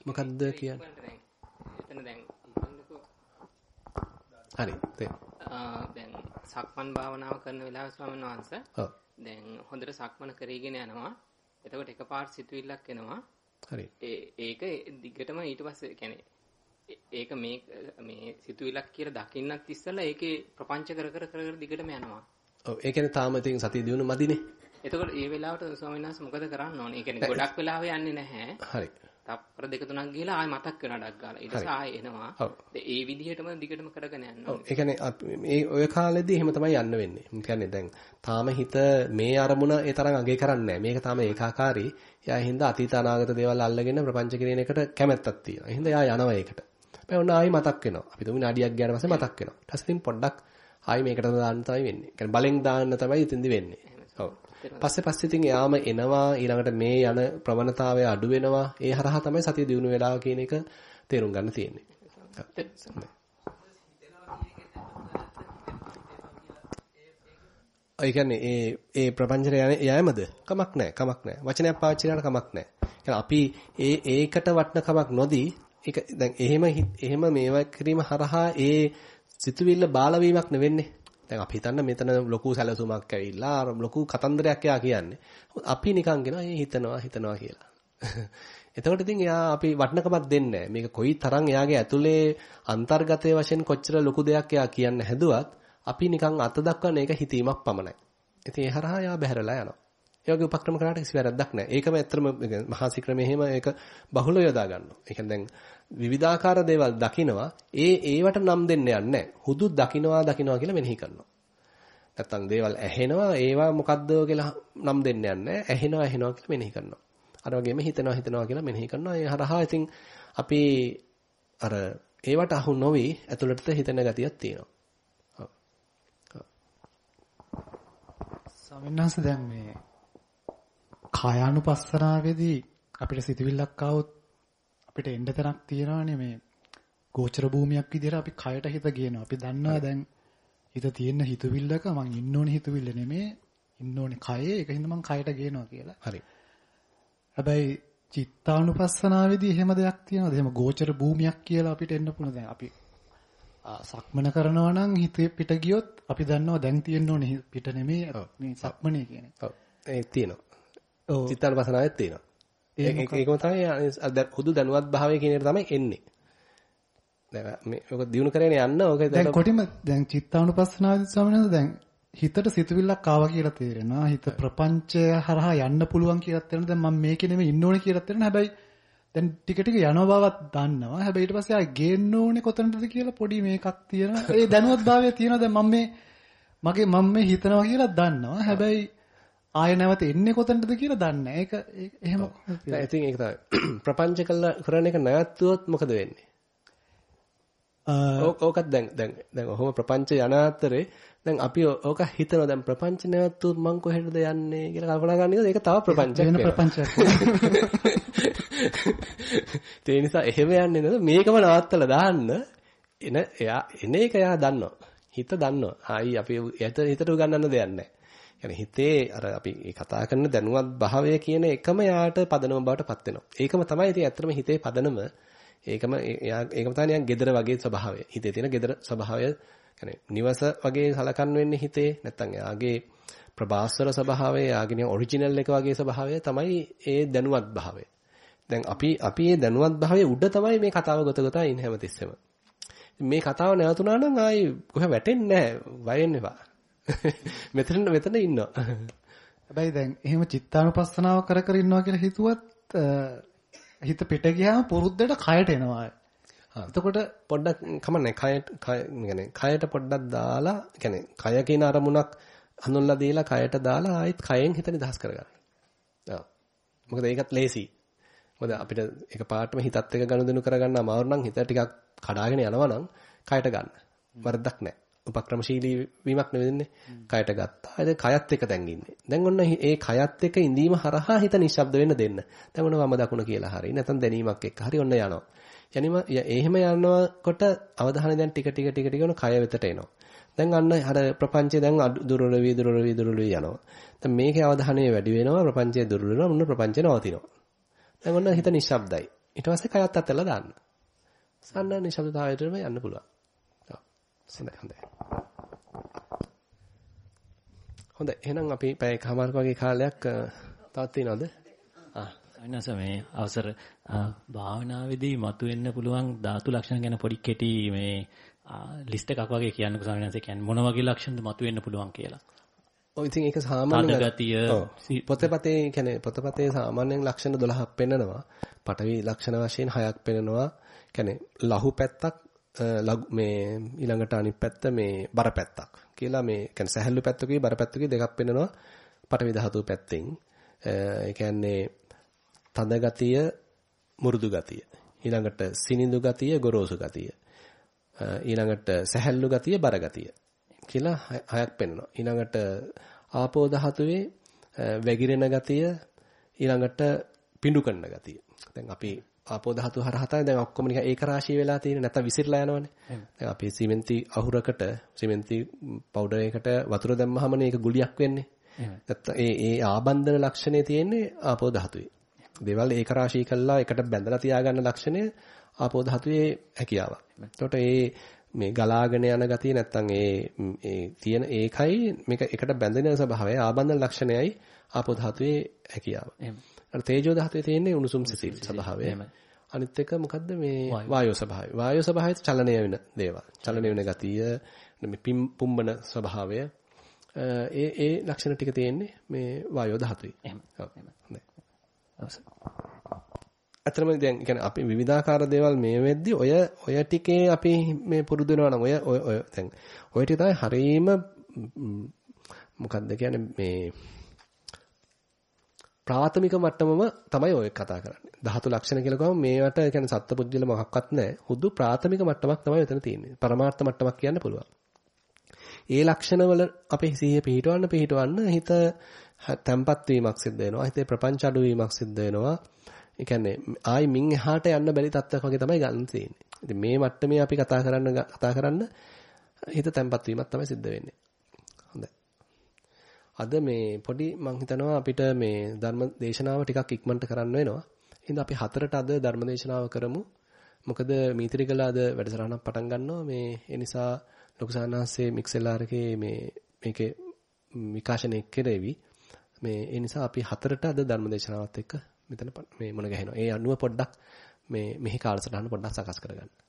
මොකද්ද කියන්නේ? එතන දැන් හරි. දැන් සක්මන් භාවනාව කරන වෙලාවේ ස්වාමීන් වහන්සේ ඔව්. දැන් හොඳට සක්මන කරගෙන යනවා. එතකොට එකපාරට සිතුවිල්ලක් එනවා. හරි. ඒ ඒක දිගටම ඊට පස්සේ කියන්නේ ඒක මේ මේ සිතුවිල්ලක් කියලා දකින්නත් ඉස්සෙල්ලා ඒකේ ප්‍රපංච කර කර කර කර දිගටම යනවා. ඔව් ඒ කියන්නේ තාම ඉතින් සතිය දිනු මදිනේ. එතකොට ඒ වෙලාවට ස්වාමීන් වහන්සේ මොකද කරන්න ඕනේ? ඒ කියන්නේ ගොඩක් වෙලාව යන්නේ නැහැ. හරි. තප්පර දෙක තුනක් ගිහලා ආයෙ මතක් වෙනවා ඩක් ගාලා. ඊට පස්සේ ආයෙ එනවා. ඒ විදිහටම දිගටම කරගෙන යන්න ඕනේ. ඒ කියන්නේ මේ ඔය කාලෙදී එහෙම තමයි යන්න වෙන්නේ. ඒ කියන්නේ දැන් තාම හිත මේ අරමුණ ඒ තරම් අගේ කරන්නේ නැහැ. මේක තාම ඒකාකාරී. එයා හින්දා අතීත අනාගත දේවල් අල්ලගෙන ප්‍රපංච කිරීම එකට කැමැත්තක් තියෙනවා. එහෙනම් එයා යනවා ඒකට. හැබැයි ඔන්න ආයෙ මතක් වෙනවා. අපි තුමු විනාඩියක් ගියාට පස්සේ මතක් වෙනවා. ඊට පස්සේ පොඩ්ඩක් ආයෙ මේකට දාන්න තමයි වෙන්නේ. කියන්නේ බලෙන් දාන්න තමයි ඉතින්දි වෙන්නේ. ඔව්. පස්සේ පස්සේ ඉතින් යාම එනවා ඊළඟට මේ යන ප්‍රවණතාවය අඩු වෙනවා ඒ හරහා තමයි සතිය දිනු වෙලා කියන එක තේරුම් ගන්න තියෙන්නේ. ඒ කියන්නේ ඒ ඒ ප්‍රපංචර යෑමද කමක් නැහැ කමක් නැහැ වචනයක් පාවිච්චි කරලා කමක් නැහැ. අපි ඒ ඒකට වටන කමක් නොදී ඒක දැන් එහෙම එහෙම මේවා කිරීම හරහා ඒ සිතුවිල්ල බාලවීමක් නෙවෙන්නේ. දැන් අපි හිතන්න මෙතන ලොකු සැලසුමක් ඇවිල්ලා ලොකු කතන්දරයක් යා කියන්නේ. අපි නිකන් ගෙනවා ඒ හිතනවා හිතනවා කියලා. එතකොට ඉතින් එයා අපි වටනකමක් දෙන්නේ මේක කොයි තරම් එයාගේ ඇතුලේ අන්තර්ගතයේ වශයෙන් කොච්චර ලොකු දෙයක් එයා කියන්න හැදුවත් අපි නිකන් අත දක්වන එක හිතීමක් පමණයි. ඉතින් ඒ හරහා එයා බැහැරලා යනවා. ඒ වගේ උපක්‍රම කරාට කිසි වැරද්දක් නැහැ. ඒකම ඇත්තම මහා ශික්‍රමයේ එහෙම ඒක බහුල යොදා ගන්නවා. ඒ කියන්නේ දැන් විවිධාකාර දේවල් දකිනවා. ඒ ඒවට නම් දෙන්න යන්නේ හුදු දකින්නවා දකින්නවා කියලා මෙනෙහි කරනවා. නැත්තම් දේවල් ඇහෙනවා ඒවා මොකද්ද කියලා නම් දෙන්න යන්නේ ඇහෙනවා ඇහෙනවා කියලා මෙනෙහි කරනවා. අර වගේම හිතනවා හිතනවා කියලා මෙනෙහි කරනවා. ඒ හරහා ඉතින් අපි අර ඒවට අහු නොවි ඇතුළට හිතෙන ගතියක් තියෙනවා. ස්වාමීන් දැන් මේ කායානුපස්සනාවේදී අපිට සිතුවිල්ලක් ආවොත් අපිට එන්න තැනක් තියෙනවානේ මේ ගෝචර භූමියක් විදිහට අපි කයට හිත ගේනවා. අපි දන්නවා දැන් හිත තියෙන හිතුවිල්ලක මං ඉන්න ඕනේ හිතුවිල්ල නෙමේ ඉන්න ඕනේ කයේ ඒක හින්දා මං කයට ගේනවා කියලා. හරි. හැබැයි චිත්තානුපස්සනාවේදී එහෙම දෙයක් තියෙනවද? එහෙම ගෝචර භූමියක් කියලා අපිට එන්න පුළුවන්. දැන් අපි සක්මන කරනවා නම් හිතේ පිට ගියොත් අපි දන්නවා දැන් තියෙන්න ඕනේ පිට නෙමේ මේ සක්මනේ කියන්නේ. ඔව්. ඒක තියෙනවා. ඔව්. චිත්තානුපස්සනාවෙත් තියෙනවා. ඒකම තමයි හුදු දැනුවත් භාවය කියන එක තමයි එන්නේ. දැන් මේ ඔක දිනු කරගෙන යන්න ඕක දැන් කොටිම දැන් චිත්තානුපස්සනාවේදී ස්වාමීනි දැන් හිතට සිතුවිල්ලක් ආවා කියලා තේරෙනවා. හිත ප්‍රපංචය හරහා යන්න පුළුවන් කියලා තේරෙනවා. දැන් මම මේකේ නෙමෙයි ඉන්න ඕනේ කියලා තේරෙනවා. හැබැයි දැන් ටික ටික යන බවක් දන්නවා. හැබැයි ඊට පස්සේ ආයෙ ගේන්න ඕනේ කොතනටද කියලා පොඩි මේකක් තියෙනවා. ඒ දැනුවත් භාවය තියෙනවා. දැන් මම මේ මගේ මම මේ හිතනවා කියලා දන්නවා. හැබැයි ආය නැවත එන්නේ කොතනද කියලා දන්නේ ඒක එහෙම නෑ ඉතින් ඒක තමයි. ප්‍රපංච කළා කරන එක නැවතුවොත් මොකද වෙන්නේ? ඕකත් දැන් දැන් දැන් ඔහොම ප්‍රපංච යන අතරේ දැන් අපි ඕක හිතනවා දැන් ප්‍රපංච නැවතුවොත් මං කොහෙටද යන්නේ කියලා කල්පනා කරන එක ඒක තව ප්‍රපංචයක් වෙන ප්‍රපංචයක් ඒ නිසා එහෙම යන්නේ නේද? මේකම නවත්තලා දාන්න. එන එයා එන එක එයා දන්නවා. හිත දන්නවා. ආයි අපි හිතට උගන්නන්න දෙයක් නැහැ يعني හිතේ අර අපි කතා කරන දැනුවත් භාවය කියන එකම යාට පදනම බවට පත් වෙනවා. ඒකම තමයි ඉතින් ඇත්තටම හිතේ පදනම. ඒකම ඒකම තමයි නිකන් gedara වගේ ස්වභාවය. හිතේ තියෙන gedara ස්වභාවය يعني නිවස වගේ සලකන් වෙන්නේ හිතේ. නැත්තම් එයාගේ ප්‍රබාස්වර ස්වභාවය, එයාගේ නිකන් ඔරිජිනල් එක වගේ ස්වභාවය තමයි ඒ දැනුවත් භාවය. දැන් අපි අපි මේ දැනුවත් භාවයේ උඩ තමයි මේ කතාව ගොත ගොතා ඉන්නේ හැමතිස්සෙම. මේ කතාව නැවතුණා නම් ආයි කොහෙ වැටෙන්නේ නැහැ. වය වෙන්න එපා. මෙතන මෙතන ඉන්නවා. හැබැයි දැන් එහෙම චිත්තානුපස්සනාව කර කර ඉන්නවා කියලා හිතුවත් හිත පිට ගියාම පුරුද්දට කයට එනවා. එතකොට පොඩ්ඩක් කමන්නේ කයට يعني කයට පොඩ්ඩක් දාලා يعني කය කියන අරමුණක් හඳුන්ලා දීලා කයට දාලා ආයෙත් කයෙන් හිත නිදහස් කරගන්න. ඔව්. මොකද ඒකත් ලේසි. මොකද අපිට එක පාටම හිතත් එක ගනුදෙනු කරගන්න අමාරු නම් හිත ටිකක් කඩාගෙන යනවා නම් කයට ගන්න. වරදක් නැහැ. උපක්‍රමශීලී වීමක් නෙවෙන්නේ. කයට ගත්තා. ඒ කයත් එක දැන් ඉන්නේ. දැන් ඔන්න ඒ කයත් එක ඉඳීම හරහා හිත නිශ්ශබ්ද වෙන්න දෙන්න. දැන් ඔන්න වම දකුණ කියලා හරි. නැත්නම් දැනීමක් එක්ක හරි ඔන්න යනවා. යනිම එහෙම යනකොට අවධානය දැන් ටික ටික ටික ටික කය වෙතට එනවා. දැන් අන්න අර ප්‍රපංචය දැන් දුර්වල වී දුර්වල වී දුර්වල වී යනවා. දැන් මේකේ අවධානය වැඩි වෙනවා ප්‍රපංචය දුර්වල වෙනවා මුන්න ප්‍රපංචය නවතිනවා. දැන් ඔන්න හිත නිශ්ශබ්දයි. ඊට පස්සේ කයත් අතලා දාන්න. සන්න නිශ්ශබ්දතාවයටම යන්න පුළුවන්. හොඳයි හොඳයි. හොඳයි එහෙනම් අපි පැය කමාරක වගේ කාලයක් තවත් තියනවද? ආ අයිනස මේ අවසර භාවනාවේදී මතුවෙන්න පුළුවන් ධාතු ලක්ෂණ ගැන පොඩි කෙටි මේ ලිස්ට් එකක් වගේ කියන්නකෝ ස්වාමීන් වහන්සේ කියන්නේ මොන වගේ ලක්ෂණද මතුවෙන්න පුළුවන් කියලා. ඔය ඉතින් ඒක සාමාන්‍ය පොතපතේ කියන්නේ පොතපතේ සාමාන්‍යයෙන් ලක්ෂණ 12ක් පෙන්නනවා. පටවි ලක්ෂණ වශයෙන් 6ක් පෙන්නනවා. කියන්නේ ලහු පැත්තක් මේ ඊළඟට අනිත් පැත්ත මේ බර පැත්තක් කියලා මේ කියන්නේ සැහැල්ලු පැත්තකේ බර පැත්තකේ දෙකක් පෙන්නනවා. පටවි ධාතුව පැත්තෙන්. ඒ කියන්නේ තද ගතිය, මුරුදු ගතිය. ඊළඟට සිනිඳු ගතිය, ගොරෝසු ගතිය. ඊළඟට සැහැල්ලු ගතිය, බර ගතිය. කියලා හයක් පෙන්වනවා. ඊළඟට ආපෝ ධාතුවේ වැగిරෙන ගතිය ඊළඟට පිඬු කරන ගතිය. දැන් අපි ආපෝ ධාතු හරහා තමයි දැන් ඔක්කොම නිකන් ඒක රාශිය වෙලා තියෙන්නේ නැත්නම් විසිරලා යනවනේ. දැන් අපි සිමෙන්ති අහුරකට සිමෙන්ති පවුඩර් එකකට වතුර දැම්මහමනේ ඒක ගුලියක් වෙන්නේ. නැත්නම් ඒ ඒ ආබන්ධන ලක්ෂණේ තියෙන්නේ ආපෝ ධාතුවේ. දේවල් ඒක රාශී කළා එකට බැඳලා තියාගන්න ලක්ෂණය ආපෝ ධාතුවේ හැකියාවක්. එතකොට ඒ මේ ගලාගෙන යන ගතිය නැත්තම් ඒ ඒ තියෙන ඒකයි මේක එකට බැඳෙන ස්වභාවය ආබන්ධන ලක්ෂණයයි ආපෝ ධාතුවේ හැකියාව. අර තේජෝ ධාතුවේ තියෙන්නේ උණුසුම් සිසිල් ස්වභාවය. අනිත් එක මොකද්ද මේ වායෝ ස්වභාවය. වායෝ ස්වභාවය චලනය වෙන දේවල්. චලනය වෙන ගතිය, මේ පුම්බන ස්වභාවය. ඒ ඒ ලක්ෂණ ටික තියෙන්නේ මේ වායෝ ධාතුවේ. එහෙම. ඇත්තටම දැන් කියන්නේ අපි විවිධාකාර දේවල් මේ වෙද්දි ඔය ඔය ටිකේ අපි මේ පුරුදු වෙනවා නම් ඔය ඔය දැන් ඔය ටික තමයි හරීම මොකක්ද කියන්නේ මේ ප්‍රාථමික මට්ටමම තමයි ඔය කතා කරන්නේ. ධාතු ලක්ෂණ කියලා ගමන් මේවට කියන්නේ සත්පුද්ගල මොකක්වත් නැහැ. හුදු ප්‍රාථමික මට්ටමක් තමයි එතන තියෙන්නේ. පරමාර්ථ මට්ටමක් කියන්න පුළුවන්. ඒ ලක්ෂණවල අපේ සිහිය පිහිටවන්න පිහිටවන්න හිත තැම්පත් වීමක් සිද්ධ වෙනවා. හිතේ ප්‍රපංච අඩු වීමක් සිද්ධ වෙනවා. ඒ කියන්නේ ආයි මින් එහාට යන්න බැරි තත්ත්වයක් වගේ තමයි ගන්න තියෙන්නේ. ඉතින් මේ මට්ටමේ අපි කතා කරන්න කතා කරන්න හිත තැම්පත් වීමක් තමයි සිද්ධ වෙන්නේ. හොඳයි. අද මේ පොඩි මම හිතනවා අපිට මේ ධර්ම දේශනාව ටිකක් ඉක්මනට කරන්න වෙනවා. එහෙනම් අපි හතරට අද ධර්ම දේශනාව කරමු. මොකද මීත්‍රිකල අද වැඩසටහනක් පටන් ගන්නවා. මේ ඒ නිසා ලොකු සානාංශයේ මික්සෙලාර් එකේ මේ මේකේ විකාශනය කෙරෙවි. මේ ඒ නිසා අපි හතරට අද ධර්ම දේශනාවත් එක්ක මෙතන මේ මුණ ගැහෙනවා. ඒ අනුව පොඩ්ඩක් මේ මෙහි කාලසටහන පොඩ්ඩක් සකස් කරගන්න. හොඳයි.